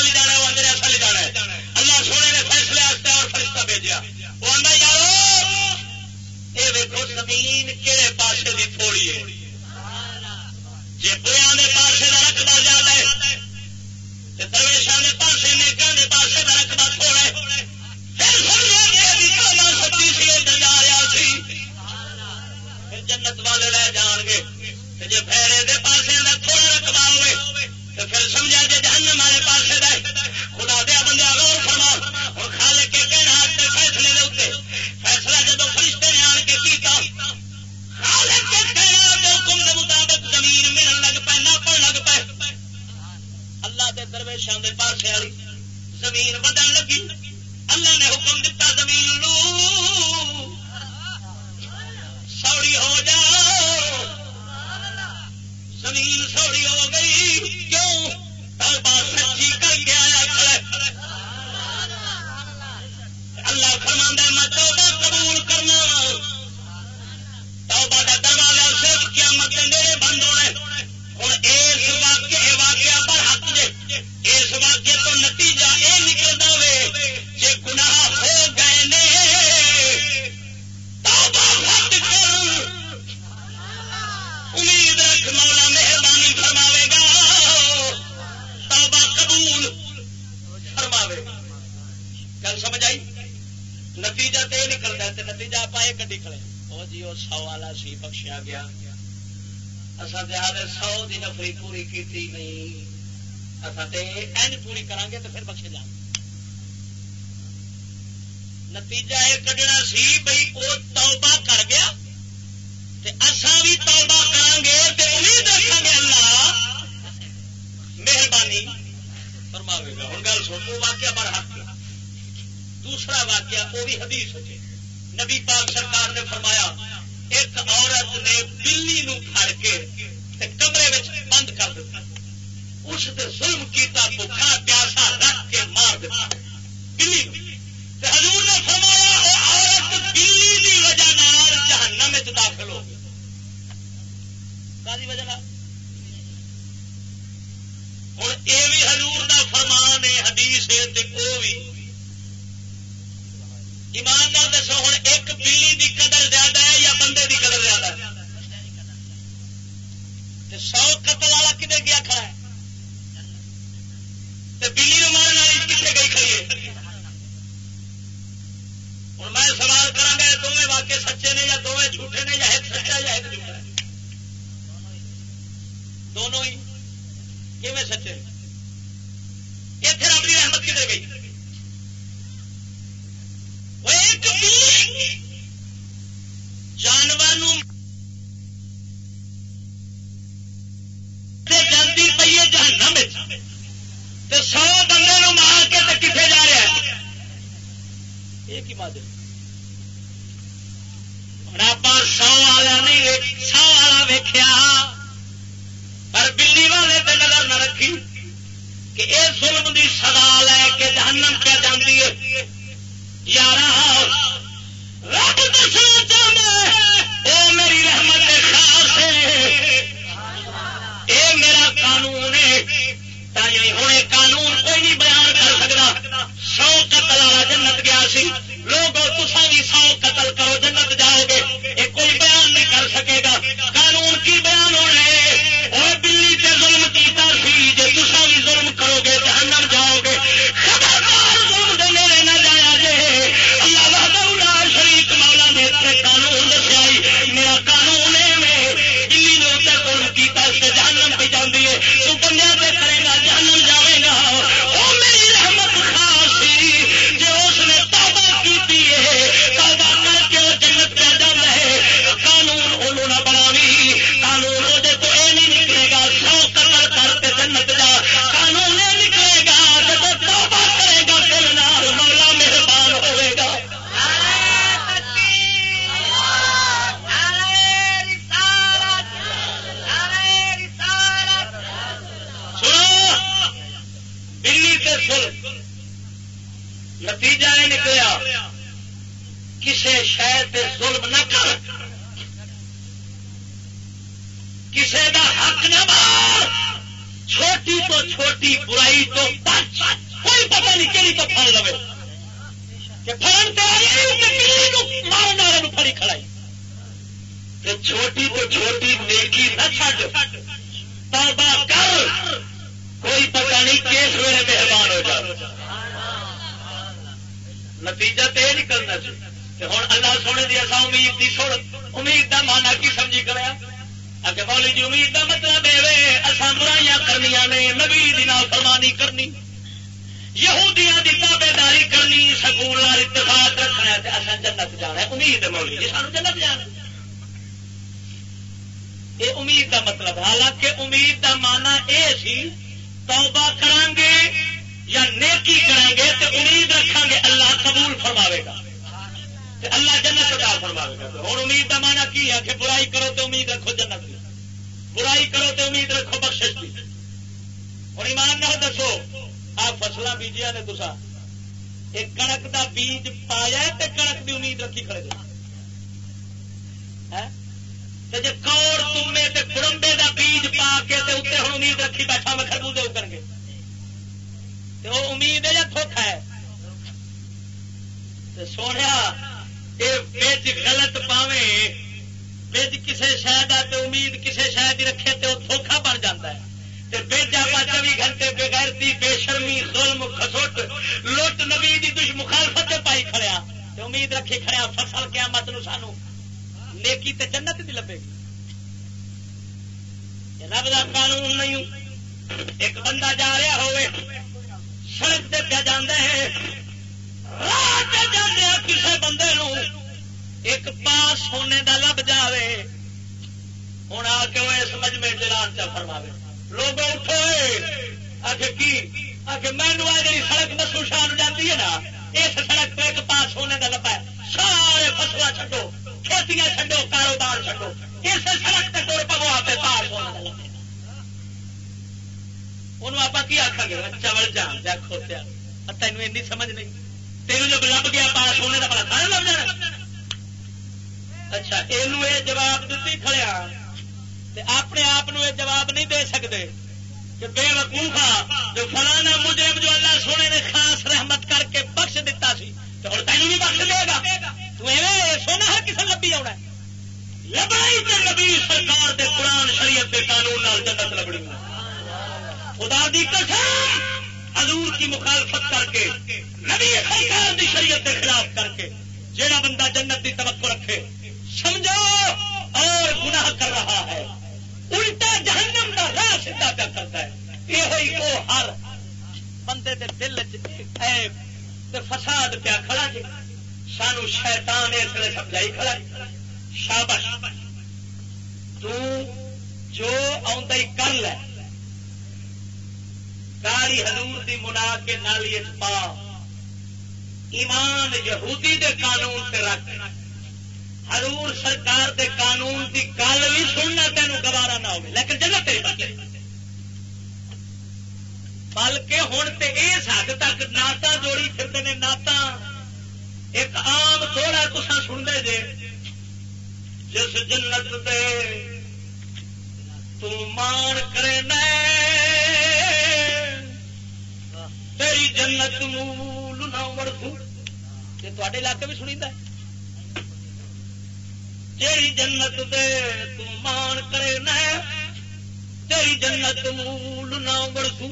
جنت مول نہ ورسو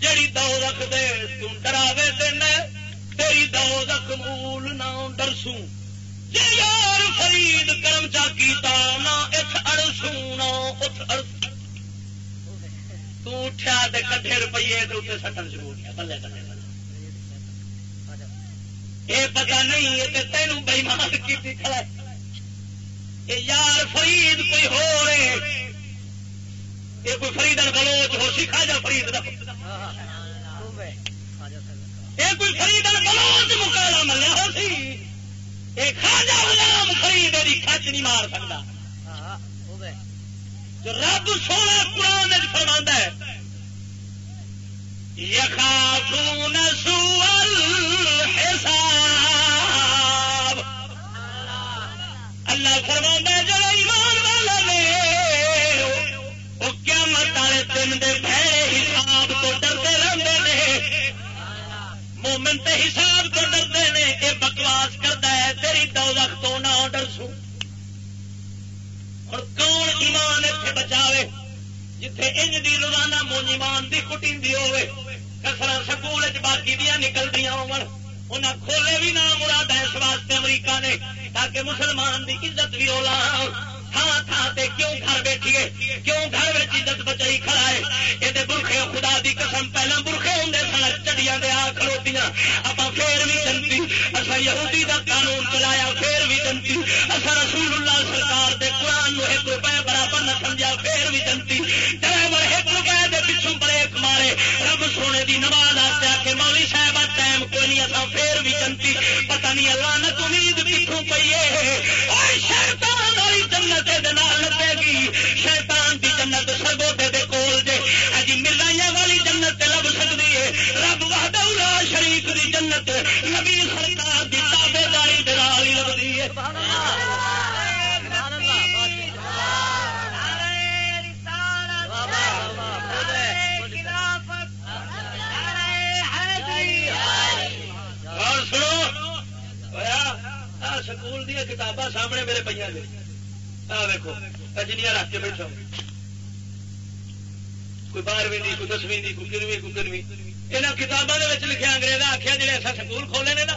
جیڑی دو رکھ دے تم ڈراوے دینا تیری دو رکھ مول نہ ڈرسو جی یار فرید کرم چا کیتا نہ اٹھ اڑسو نہ اٹھ اڑسو تٹھیا کٹھے روپیے سٹن شروع کیا بلے بلے یہ پتا نہیں یہ تینوں بےمان کی کھڑا یار فرید کوئی ہو رہے۔ یہ کوئی فرید بلوچ ہو، سکھا جا فرید یہ کوئی فرید بلوچ مکالا ملیا ہو سی۔ یہ خاجا غلام فرید دی کچ نہیں مار سکتا۔ جو رب سونا قرآن فرما ہے، یخافون سوء الحساب۔ اللہ فرما جو ایمان مت والے دن دے بھڑے حساب تو ڈرتے رہتے ہیں مومن تے حساب تو ڈرتے ہیں یہ بکواس کرتا ہے، تیری دو وقت تو نہ ڈرسوں اور کون ایمان اتنے بچاوے؟ جتھے انج دی روزانہ مونج ایمان دی کٹی ہوے کسر سکول باقی دیا نکلتی انہیں کھولے بھی نہ مراد ہے اس واسطے امریکہ نے، تاکہ مسلمان دی عزت بھی اولا ہاں تھان تھان سے کیوں گھر بیٹھیے؟ کیوں گھر میں عزت بچائی کھڑا ہے؟ یہ برخے خدا دی قسم پہلے برخے ہوں سن چڑیا دے آ کھلوتیاں آپ پھر بھی جنتی اصا یہودی دا قانون چلایا، پھر بھی جنتی۔ اصا رسول اللہ سرکار دے قرآن نو ایک روپئے برابر نہ سمجھا پھر بھی جنتی۔ ڈرائیور ایک روپئے دے، پچھوں بریک مارے۔ رب سونے دی نماز آتے آ کے مولی صاحب ٹائم کوئی نہیں اصا پھر بھی جنتی۔ پتہ نہیں اللہ نہ امید پیچھوں پی ہے۔ شیطان والی جنت لگے گی۔ شیطان کی جنت سرگوٹے دے کول جے۔ ہاں اجی ملائیاں والی جنت لب سکتی ہے رب وحدہ شریف دی جنت، نبی سرکار دی تابے داری درالی لگتی ہے سکول دیا کتاباں سامنے میرے پہ دیکھو جنیا رکھ کے بیٹھا کوئی بارہویں کوئی دسویں کوئی گرویں کوئی گرویں یہاں کتابوں کے لکھے انگریز آخیا جی ایسا سکول کھولے نے نا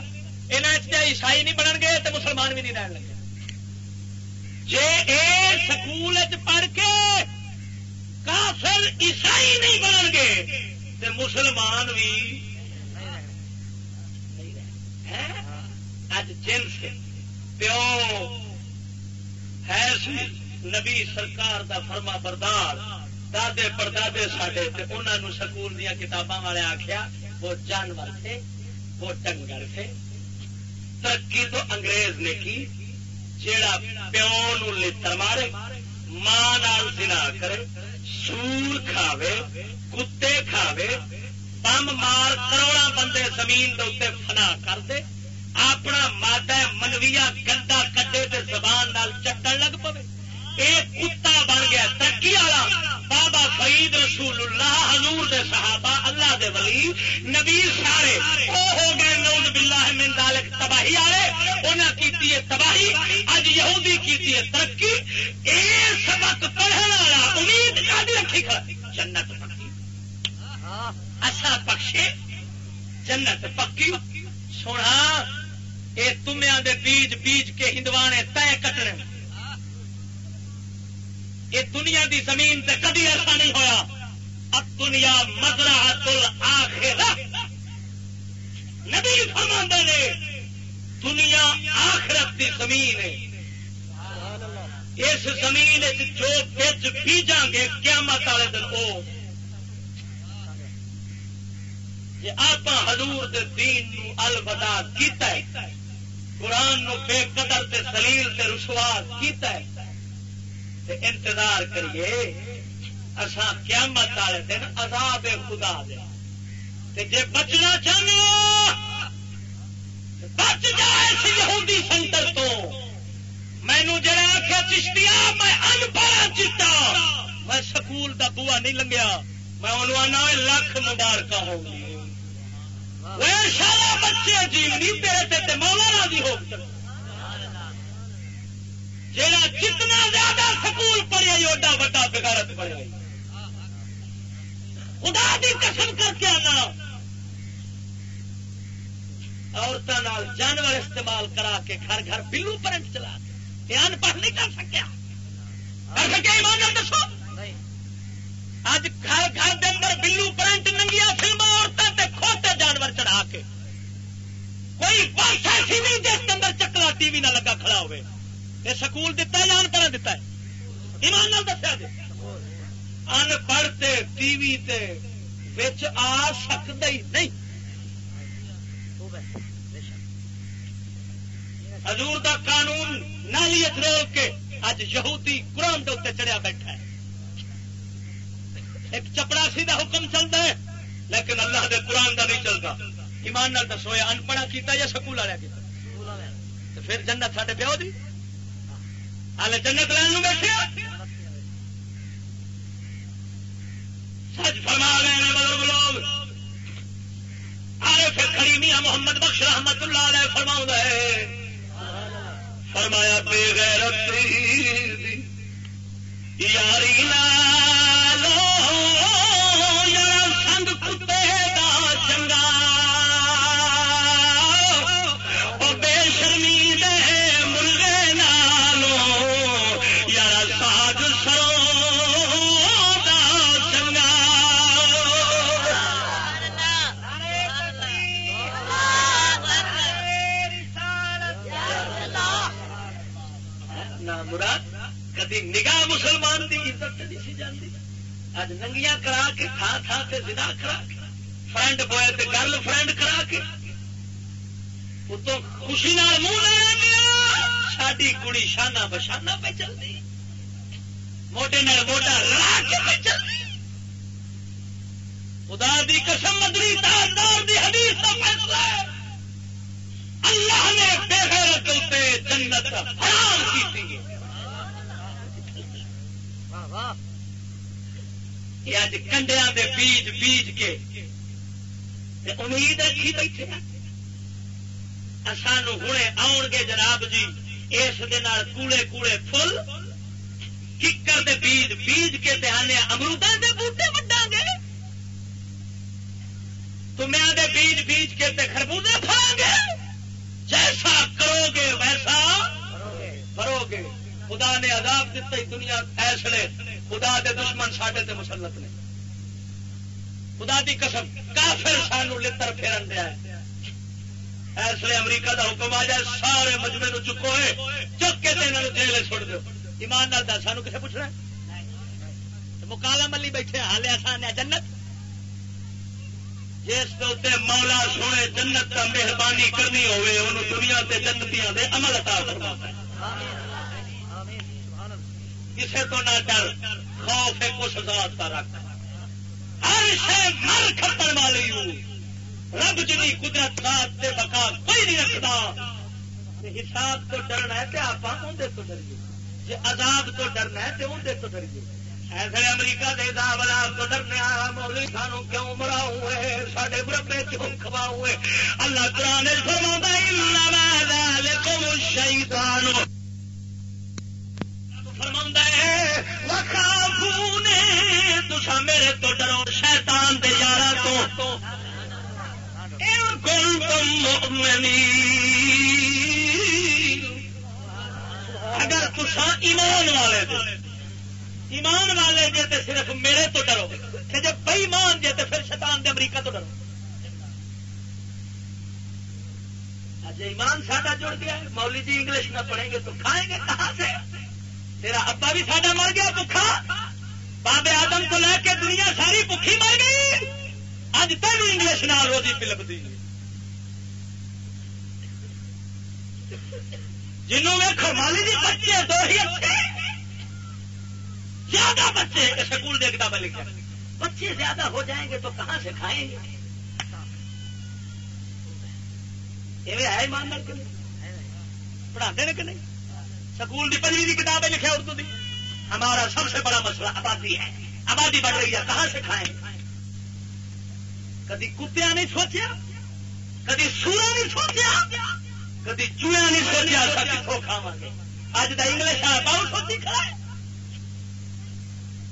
یہاں عیسائی نہیں بنن گے تو مسلمان بھی نہیں رہن لگے۔ جی سکول پڑھ کے کافر عیسائی نہیں بنن گے تو مسلمان بھی ہاں؟ اج جنس پیو ہے۔ نبی سرکار دا فرما بردار۔ دادے پردادے سڈے انہوں سکول دیا کتاباں والے آخیا وہ جانور تھے، وہ ڈنگر تھے۔ ترقی تو انگریز نے کی، جیڑا پیو نتر مارے، ماں سنا کرے، سور کھاوے، کتے کھاوے، بم مار کروڑا بندے زمین دے فنا کر دے۔ اپنا مادہ منویا گندا کٹے تے زبان نال چٹن لگ پے ایک کتا بن گیا ترقی والا۔ بابا فرید رسول اللہ حضور دے صحابہ، اللہ دے ولی، نبی سارے۔ وہ ہو گئے نوز باللہ من ذالک تباہی والے۔ انہیں کیتی ہے تباہی، اج یہودی کیتی ہے ترقی۔ اے سبق پڑھنے والا، امید کا رکھی کھڑا۔ جنت پکی۔ اصا پکشے، جنت پکی۔ سونا یہ تمیا دے بیج بیج کے ہندوانے طے کٹنے۔ یہ دنیا دی زمین تے کدی ایسا نہیں ہویا۔ اب دنیا مزرا تل آخر نبی فرما نے، دنیا آخرت دی زمین ہے۔ اس زمین جو بچ بیجا گے، قیامت والے دن وہ۔ آپ حضور دین نو الوداع کیتا ہے۔ قرآن نو بے قدر تے سلیل تے رسوا کیتا ہے۔ تے انتظار کریے اسان قیامت والے دن عذاب خدا دے۔ تے جے بچنا چاہنے بچ جائے یہودی سنٹر تو۔ مینو جڑا آخیا چشتیا میں ان پڑھا چٹا میں سکول دا بوا نہیں لنگیا، میں انہوں آنا لکھ مبارک ہوں گی سارا بچے جیونی تیرے مولا راضی ہو۔ جہاں جتنا زیادہ سکول پڑھے ایڈا وا بغیرت پڑے خدا دی قسم کر کے آنا۔ عورتوں جانور استعمال کرا کے گھر گھر بلو پرنٹ چلا کے۔ ان پڑھ نہیں کر سکیا۔ کر سکے ایمان دسو۔ اج گھر گھر کے اندر بلو پرنٹ ننگیا فلم عورتوں کھوتے جانور چڑھا کے کوئی بس ایسی نہیں جس کے اندر چکلا ٹی وی نہ لگا کھڑا ہوئے یہ سکول دتا یا ان دتا ہے ایمان دسیا جی ان پڑھتے ٹی وی آ سکتا ہی نہیں حضور دا قانون نالیت رول کے اج یہودی قرآن کے اتنے چڑھیا بیٹھا ہے ایک چپڑاسی دا حکم چلتا ہے، لیکن اللہ دے قرآن دا نہیں چلتا۔ ایمان نال دسو ان پڑھا کیتا یا سکول والے کیتا؟ پھر جنت ساڈے پیو دی؟ ہال جنت لین بیٹھے سچ فرما رہے بزرگ لوگ۔ آئے پھر کھڑی محمد بخش رحمت اللہ علیہ فرما ہے فرمایا، بے غیرت یاری لو مسلمان کی عزت نہیں سی جاتی اج ننگیاں کرا کے تھا تھا سے زنا کرا کے فرینڈ بوائے تے گرل فرینڈ کرا کے۔ اتو خوشی نال منہ لے ساری کڑی شانہ بشانہ پہ چلتی موٹے نال موٹا لا کے پہ چلتی خدا دی قسم مدری تاردار دی حدیث کا فیصلہ ہے۔ اللہ نے بے غیرت جنت حرام کی اج کنڈیا دے بیج بیج کے امید رکھی بیٹھے سانو ہوں آن گے جناب جی اس کوڑے کوڑے فل ککر دے بیج بیج کے دہانے امرودہ دے بوٹے وڈا گے۔ تمیا دے بیج بیج کے خربوزے پھڑا گے۔ جیسا کرو گے ویسا کرو گے۔ خدا نے عذاب دیتا ہی دنیا ایسے خدا دے دشمن ساڈے تے مسلط نے۔ خدا دی قسم، کافر سانو لتر پھیرن دیا اس لیے امریکہ دا حکم آ جائے سارے مجمے نو چکو ہے، چک کے انہوں جیل چھوڑ دو ایمان نال دس سانو کسے پوچھنا مکالا ملی بیٹھے حالے آسان ہے جنت۔ جس کے مولا سونے جنت کا مہربانی کرنی ہوئے انہوں دنیا تے جنتیاں دے عمل عطا فرما کسے تو نہ ڈر، خوف ہے کچھ ذات کا رکھ۔ ہر شے مر کھپن والی ہوں۔ رب جی قدرت رات سے بقا کوئی نہیں رکھتا۔ حساب تو ڈرنا ہے کہ آپ اندر تو ڈریے۔ جی عذاب تو ڈرنا ہے تو اندر تو ڈریے۔ ایسے امریکہ دے حساب عذاب تو ڈرنے آیا مولی سانو کیوں مرا ہوئے سارے بربے کیوں کھوا ہوئے اللہ قرآن فرما تم شہیدان فرما ہے تسا میرے تو ڈرو، شیطان دے تو۔ اگر تسا ایمان والے دے، ایمان والے جے تے صرف میرے تو ڈرو کہ جب بئی مان جے تے پھر شیطان دے امریکہ تو ڈرو۔ اج ایمان ساڈا جڑ گیا ہے مولی جی انگلش نہ پڑھیں گے تو کھائیں گے کہاں سے؟ تیرا ابا بھی ساڈا مر گیا بکھا بابے آدم کو لے کے دنیا ساری بکھی مر گئی۔ اج تک انگلش نہ روزی پلپتی جنوں میں مالی جی بچے دو ہی اچھے۔ زیادہ بچے سکول دے کتابیں لکھا بچے زیادہ ہو جائیں گے تو کہاں سے کھائیں گے؟ ہے مان پڑھا دے کہ نہیں؟ سکول کی پنجی کی کتابیں لکھے اردو دی۔ ہمارا سب سے بڑا مسئلہ آبادی ہے۔ آبادی بڑھ رہی ہے۔ کہاں سے کھائیں؟ کدی کتیا نہیں سوچیا؟ کدی سورا نہیں سوچیا؟ کدی چویا نہیں سوچیا کتوں کھاوا گے اج کا انگلش ہے بہت سوچی کھڑا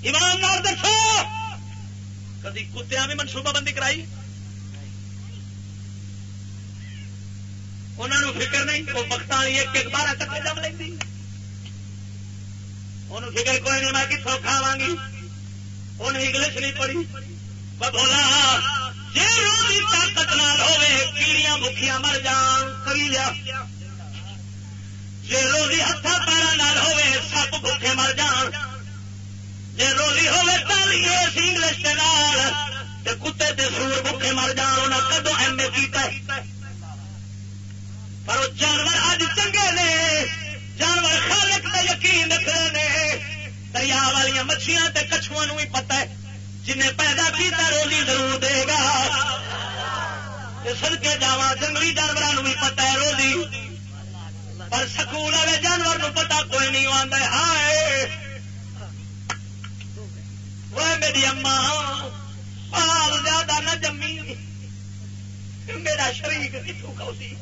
ایماندار دسو۔ کدی کتیا بھی منصوبہ بندی کرائی؟ انہوں فکر نہیں وہ وقت والی ایک ایک بارہ کٹے جم لینی انہوں فکر کوئی نہیں میں کتوں کھاوا گی انہیں انگلش نہیں پڑھی بولا جی روزی طاقت نہ ہوے کیڑیاں بکیاں مر جان کبھی لیا جی روزی ہاتھ پیرا نال ہوے سپ بھوکے مر جان جی روزی ہوے تالی انگلش کے نال کتے تے سور بھوکے مر جان انہیں کدو ایم اے کیتا پر وہ جانور اج چنگے نے جانور خالق کا یقین رکھتے ہیں دریا والی مچھلیاں تے بھی پتا ہے، جنہیں پیدا کیا روزی ضرور دے گا۔ سڑکے جا جنگلی جانوروں بھی پتا ہے روزی۔ پر سکول والے جانور پتا کوئی نہیں آتا ہائے۔ وہ میری اما پال زیادہ نہ جمی۔ میرا شریک کتوں کھوتی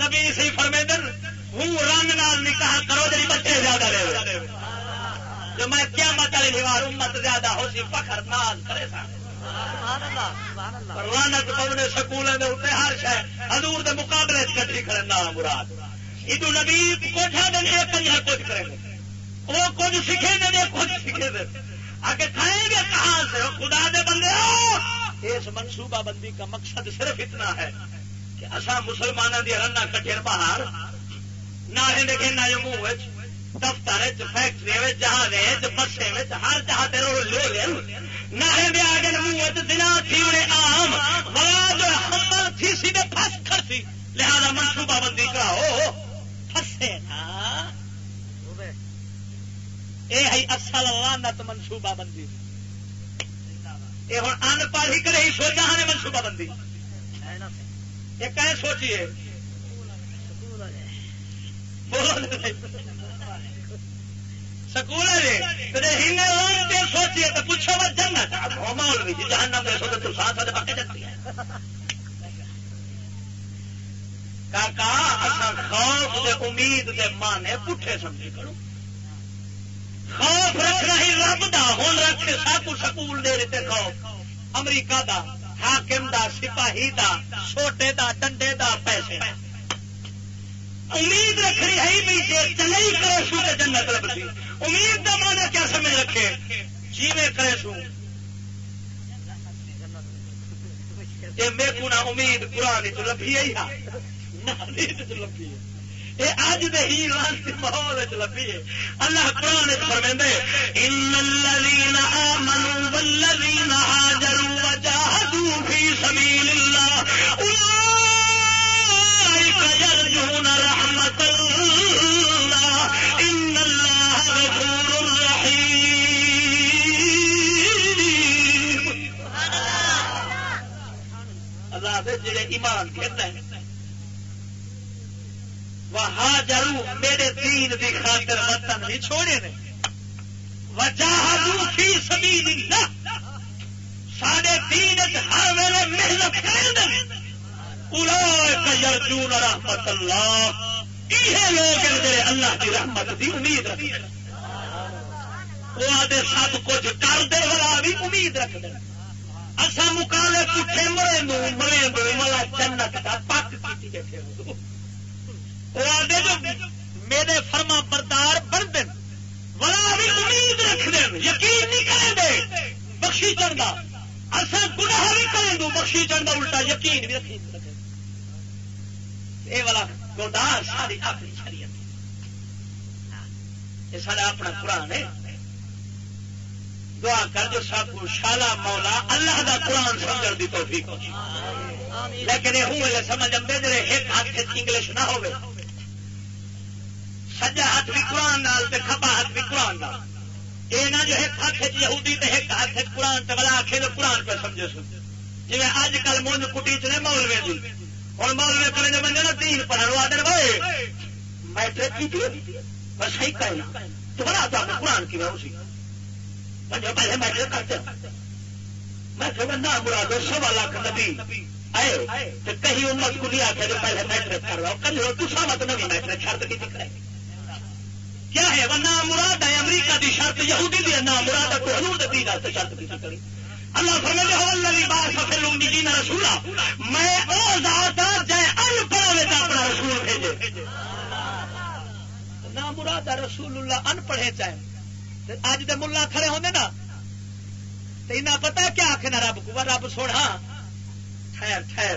نبی سی فرمے دن ہوں رنگ نال نکاح کرو جی بچے زیادہ رہے جو میں کیا مت والی دیوار امت زیادہ ہو سی، فخر ناز کرے لانت پونے سکول ہر شہ حضور دے مقابلے کٹھی کھڑے نا مراد۔ ادو نبی کوٹھا دن ایک کنجر کچھ کریں گے وہ کچھ سیکھے دے کچھ سیکھے دے۔ آگے کھائیں گے کہاں سے؟ خدا دے بندے اس منصوبہ بندی کا مقصد صرف اتنا ہے۔ کہ اصا مسلمانوں کی رنا کٹے باہر نہ منہ دفتر فیکٹری جہاز بسے ہر جہاز رو لو نہ آگے منہ دنا تھی آم بڑا تھی سی پس کھڑی لہذا منصوبہ بندی کراؤ۔ پسے نا۔ یہ اصل لانت منصوبہ بندی۔ یہ ہوں ان پڑھ ہی کرے سوچا ہاں منصوبہ بندی۔ یہ کہ سوچیے؟ جی۔ سکول جی۔ جی سوچیے تو پوچھو بس جنت ماحول جہاں دے سو تو ساتھ ساتھ پکے جاتی ہے کاکا اصا خوف دے امید دے مانے پٹھے سمجھی کرو۔ خوف رکھنا ہی رب دا ہوں رکھ سب سکول دے رہتے خوف۔ امریکہ دا۔ حاکم دا، سپاہی دا چھوٹے دا، ڈنڈے دا پیسے امید رکھنی ہے بھی جی چلے ہی کرے سو تو جنت لبھی امید کا مانا کیا سمجھ رکھے؟ جی میں کرے سو۔ یہ میرے کو نہ امید، قرآن چ لبھی ہے لبھی ہے۔ اج دے ہی لانتی ماحول چ لبھی ہے اللہ قرآن فرمے ان الذين امنوا والذين هاجروا وجاهدوا في سبيل الله يرجون رحمة الله الله غفور رحيم اللہ دے جڑے ایمان کہتا ہے وہاں جرو میرے دین دی خاطر وطن بھی چھوڑے نے وجاہدو فی سبیل اللہ سارے دین ہر ویلے محنت کریں یرجون رحمت اللہ یہ لوگ ہیں جڑے اللہ کی رحمت کی امید رکھتے ہیں وہ آدھے سب کچھ کر دے والا بھی امید رکھ دیں اصا مکالے پٹھے مرے نو مرے دو ملا جنت کا پک کی بیٹھے وہ میرے فرما بردار بن دن والا بھی امید رکھ دیں یقین نہیں کریں دے، بخشی چڑھتا اصل گناہ بھی کریں دو بخشی چڑھتا الٹا یقین بھی رکھیں۔ یہ والا گردار ساری اپنی شریعت یہ سارا اپنا قرآن ہے۔ دعا کر جو سب کو شالا مولا، اللہ دا قرآن سمجھ دی توفیق لیکن یہ ہوں سمجھ آتے جی ایک ہاتھ انگلش نہ ہو سجا ہاتھ بھی قرآن نال کھبا ہاتھ بھی قرآن نال۔ یہ نہ جو ایک ہاتھ یہودی تے ایک ہاتھ قرآن تے بلا آخے تو قرآن پہ سمجھے سن۔ جی اج کل منج کٹی چ مولوے دی۔ ہوں مولوے کرے جو بندے نا تین پڑھن آدر بھائی۔ میٹرک کی بس صحیح کہنا۔ تو بڑا تو قرآن کی میں اسی۔ پہلے میٹرک کرتے میں کہ نہ برا دو سوا لاکھ نبی۔ آئے تو کہیں امت کو نہیں آخر جو پہلے میٹرک کر رہا ہوں کل تو مت نبی میٹرک شرط کی کرے۔ کیا ہے؟ وہ نام مراد ہے امریکہ کی شرط، یہودی دی نام مراد ہے تو حضور دی شرط کی کری۔ اللہ فرمائے ہو اللہ بات فصل امیدی نہ رسولا، میں او ذات جائے ان پڑھے اپنا رسول بھیجے۔ نہ مراد ہے رسول اللہ ان پڑھے چاہے اج دے ملا کھڑے ہوندے نا تو انہیں پتا کیا آخنا رب کو؟ رب سوڑا ہاں۔ ٹھہر ٹھہر،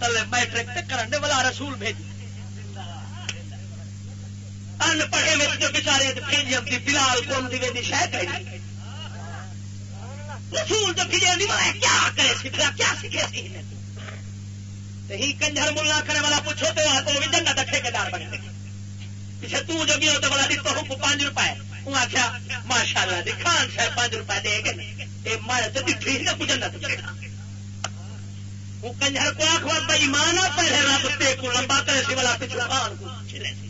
تلے میٹرک تے کرنے والا رسول بھیج ان پڑھے میں جو بچارے بلال کون دی شاید رسول جو کھجے نہیں کیا کرے سکھا کیا سیکھے سی؟ ہی کنجر ملا کرنے والا پوچھو تو وہ بھی جنگا دکھے کے دار بنے پیچھے تو جو گیا تو بڑا دی تو کو پانچ روپئے وہ آخیا ماشاء اللہ دی خان صاحب پانچ روپئے دے گئے گے مارے تو دکھی نہ کچھ جنت وہ کنجر کو آخوا بھائی مانا پہلے رب تے کو لمبا کرے سی والا پچھو خان کو چلے سی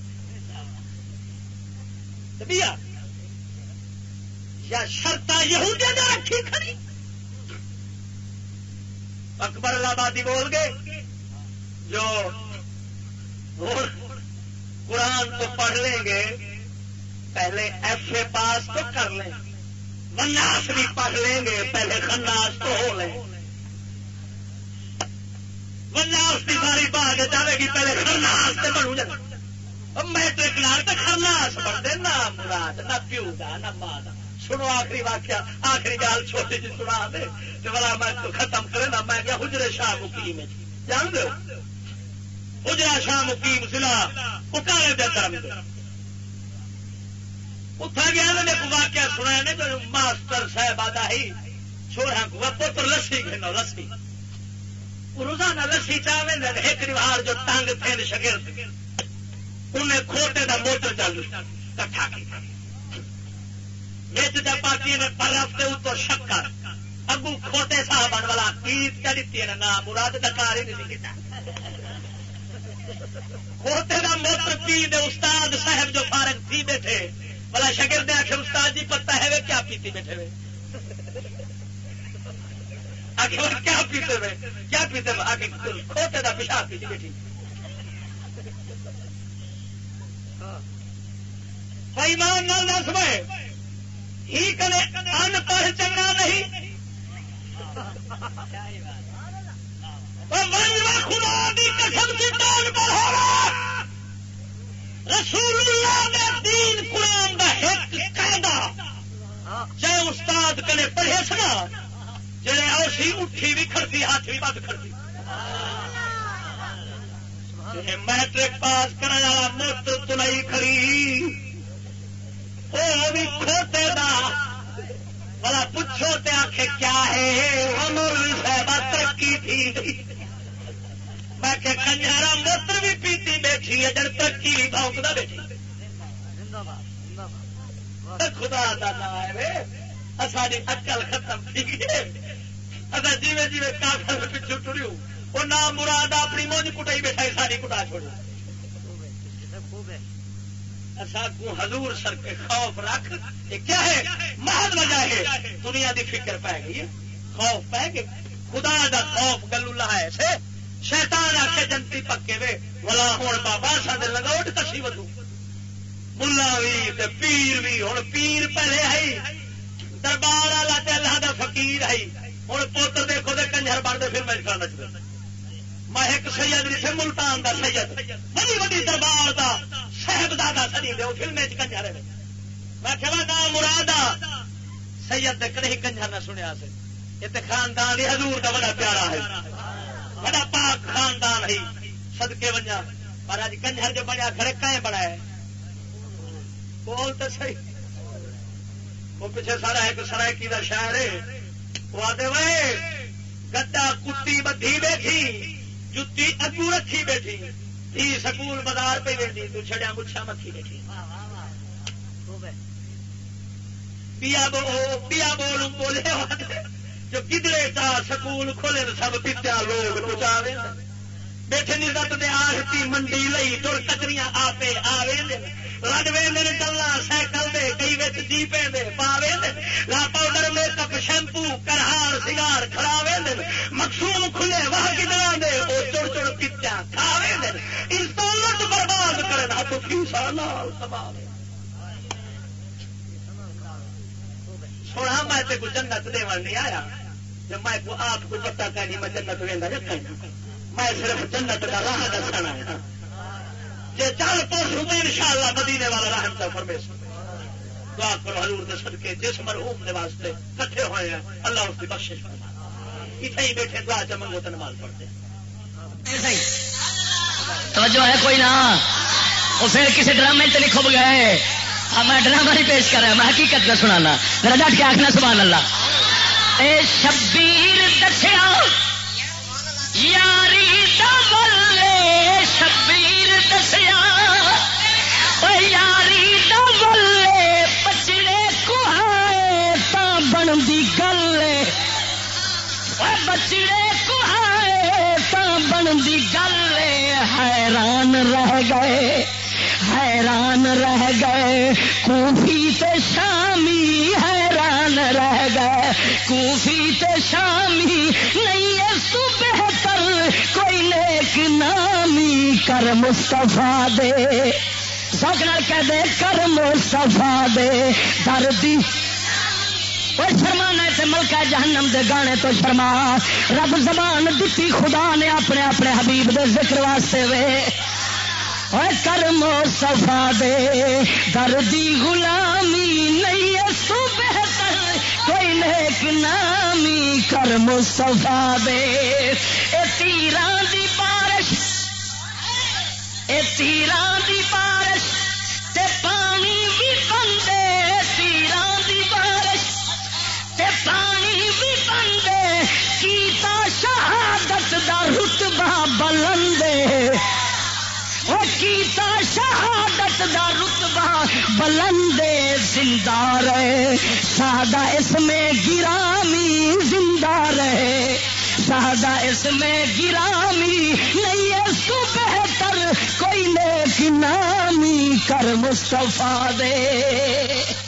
یا شرط یہودی رکھی کھڑی۔ اکبر آبادی بول گئے۔ جو قرآن تو پڑھ لیں گے، پہلے ایف اے پاس تو کر لیں۔ وناس بھی پڑھ لیں گے، پہلے خناس تو ہو لیں۔ وناس کی ساری باغ جائے گی، پہلے خناس سے بنو جائے میٹرک لال تو خرناس پڑھتے نہ مراد، نہ پیو کا نہ ماں کا سنو آخری واقعہ، آخری گال چھوٹی جی سنا دے۔ بلا میں ختم کرے نا، میں کیا حجرے شاہ مقیم جان دو حجرا شاہ مقیم سلا اکارے دے درم اتنا گیا نے ایک واقعہ سنا نے جو ماسٹر صاحب آدھا ہی چھوڑا کو پتر لسی گھنو لسی۔ روزانہ لسی چاہے ایک ریوار جو ٹانگ تھے شگرد۔ انہیں کھوٹے دا موٹر چل کٹھا کیا جب پاتی نے برف کے اتو شکر اگو کھوتے صاحب والا پیت کیا دیتی ہے نا مراد دکار ہی نہیں کھوتے کا موتر پی دے استاد صاحب جو فارغ تھی بیٹھے۔ بلا شکر دے آخر استاد جی پتا ہے کیا پیتی بیٹھے ہوئے؟ آخر کیا پیتے ہوئے؟ کیا پیتے کھوتے کا پیشاب پیتی بیٹھی۔ بھائی مان نال دس میں ہی کرے ان پڑھ چنگا نہیں۔ خدا دی قسم کی ٹال پر رسول اللہ دے دین قرآن دا ایک قاعدہ چاہے استاد کنے پڑھے سنا جڑے اوسی اٹھی بھی کھڑتی ہاتھ بھی بند کھڑتی۔ میٹرک پاس کرنے والا مت تلائی کھڑی۔ وہ بھی کھوتے دا۔ بلا پوچھو تے آخ کیا ہے۔ ہاں امر صاحب ترقی تھی۔ میں کہ کنجارا موتر بھی پیتی بیٹھی ہے جڑ ترقی بھی بھونکتا بیٹھی۔ خدا دا نام ہے ساری اکل ختم تھی اگر جیوے جیوے کافر پچھو ٹریو وہ نام مراد اپنی مونج کٹائی بیٹھا ساری کٹا چھوڑی۔ کو حضور سر کے خوف رکھ، یہ کیا ہے؟ محض وجہ ہے۔ دنیا دی فکر پہ گئی ہے۔ خوف پہ گئی۔ خدا دا خوف گلو ہے سے۔ شیطان آ کے جنتی پکے وے۔ بلا ہوں بابا سارے لگاؤ کسی ودو۔ ملا بھی پیر بھی ہوں پیر پہلے ہے دربار والا اللہ دا فقیر ہے ہوں پوتر دیکھو دے کنجر بنتے پھر میں نچ میں ایک سید نہیں ملتان دا سید۔ بڑی بڑی دربار دا صاحبزادہ سنی دے فلم کنجر میں کہ نام مراد سید دے کدے کنجر نہ سنیا سے۔ یہ تو خاندان ہی حضور کا بڑا پیارا ہے۔ بڑا پاک خاندان ہے۔ سدکے ونجا۔ پر اج کنجر جو بنیا کھڑے کہیں بڑا ہے؟ بول تو صحیح۔ وہ پیچھے سارا ایک سرائکی کا شہر ہے۔ وہ آتے وے گڈا کتی بدھی بیٹھی جتی اگو رکھی بیٹھی تھی سکول بازار پہ بیٹھی، تو چھڑیا مچھا مکھی بیٹھی۔ پیا بو پیا بول بولے جو کدرے چا سکول کھولے سب پیتیا لوگ پہنچا بیٹھے نظت دے آہتی منڈی لئی، تر کچریاں آپ آوے رڈ وے چلنا سائیکل دے، کئی بچ جیپے دے پاوے لا پاؤڈر میک اپ شیمپو، کرہار سگار کھڑاوے مخصوم کھلے وہ کتنا دے وہ چڑ چڑ پچا کھاوے انسٹالمنٹ برباد کرنا تو فیسا سوال سونا ہاں، میں تے کوئی جنت دے نہیں آیا۔ جب میں کو آپ کو پتا کہ میں جنت لینا رکھا میں صرف جنت کا راہ دسنا ہے۔ جی چل پوش ہوئے ان شاء اللہ مدینے والا رحم کا فرمیش دعا کرو حضور دے صدقے، جس مرحوم دے واسطے کٹھے ہوئے ہیں، اللہ اس کی بخشش بخش اتنے ہی بیٹھے، دعا چ منگو تن مال پڑتے توجہ ہے کوئی نہ وہ پھر کسی ڈرامے سے نہیں کھب گئے میں ڈرامہ نہیں پیش کر رہا میں حقیقت کا سنانا۔ میرا ڈٹ کے آخنا سبحان اللہ اے شبیر دسیا، یاری دلے شبیر۔ دسیا یاری دلے پچڑے کہائے تا بنتی گل بچڑے کہائے تا بنتی گل حیران رہ گئے، حیران رہ گئے۔ کوفی تے شامی حیران رہ گئے۔ کوفی تے شامی، نہیں اس تو کوئی نیک نامی کر مستفا دے۔ سگڑ کہہ دے، کر مستفا دے۔ دردی۔ شرمانا تے ملکہ جہنم دے گانے تو شرما۔ رب زبان دیتی خدا نے اپنے اپنے حبیب دے ذکر واسطے وے۔ کرم سفا دے۔ دردی غلامی نہیں سو بہتر کوئی نیک نامی کرم سفا دے۔ تیران دی بارش، اے تیران دی بارش، تے پانی بھی بندے تیران دی بارش، تے پانی بھی بندے، کیتا شہادت دا رتبہ بلندے۔ کیتا شہادت دا رتبہ بلندے، زندہ رہے، سادہ اس میں گرامی زندہ رہے۔ سادہ اس میں گرامی نہیں اس کو بہتر کوئی نیک نامی کر مصطفیٰ دے۔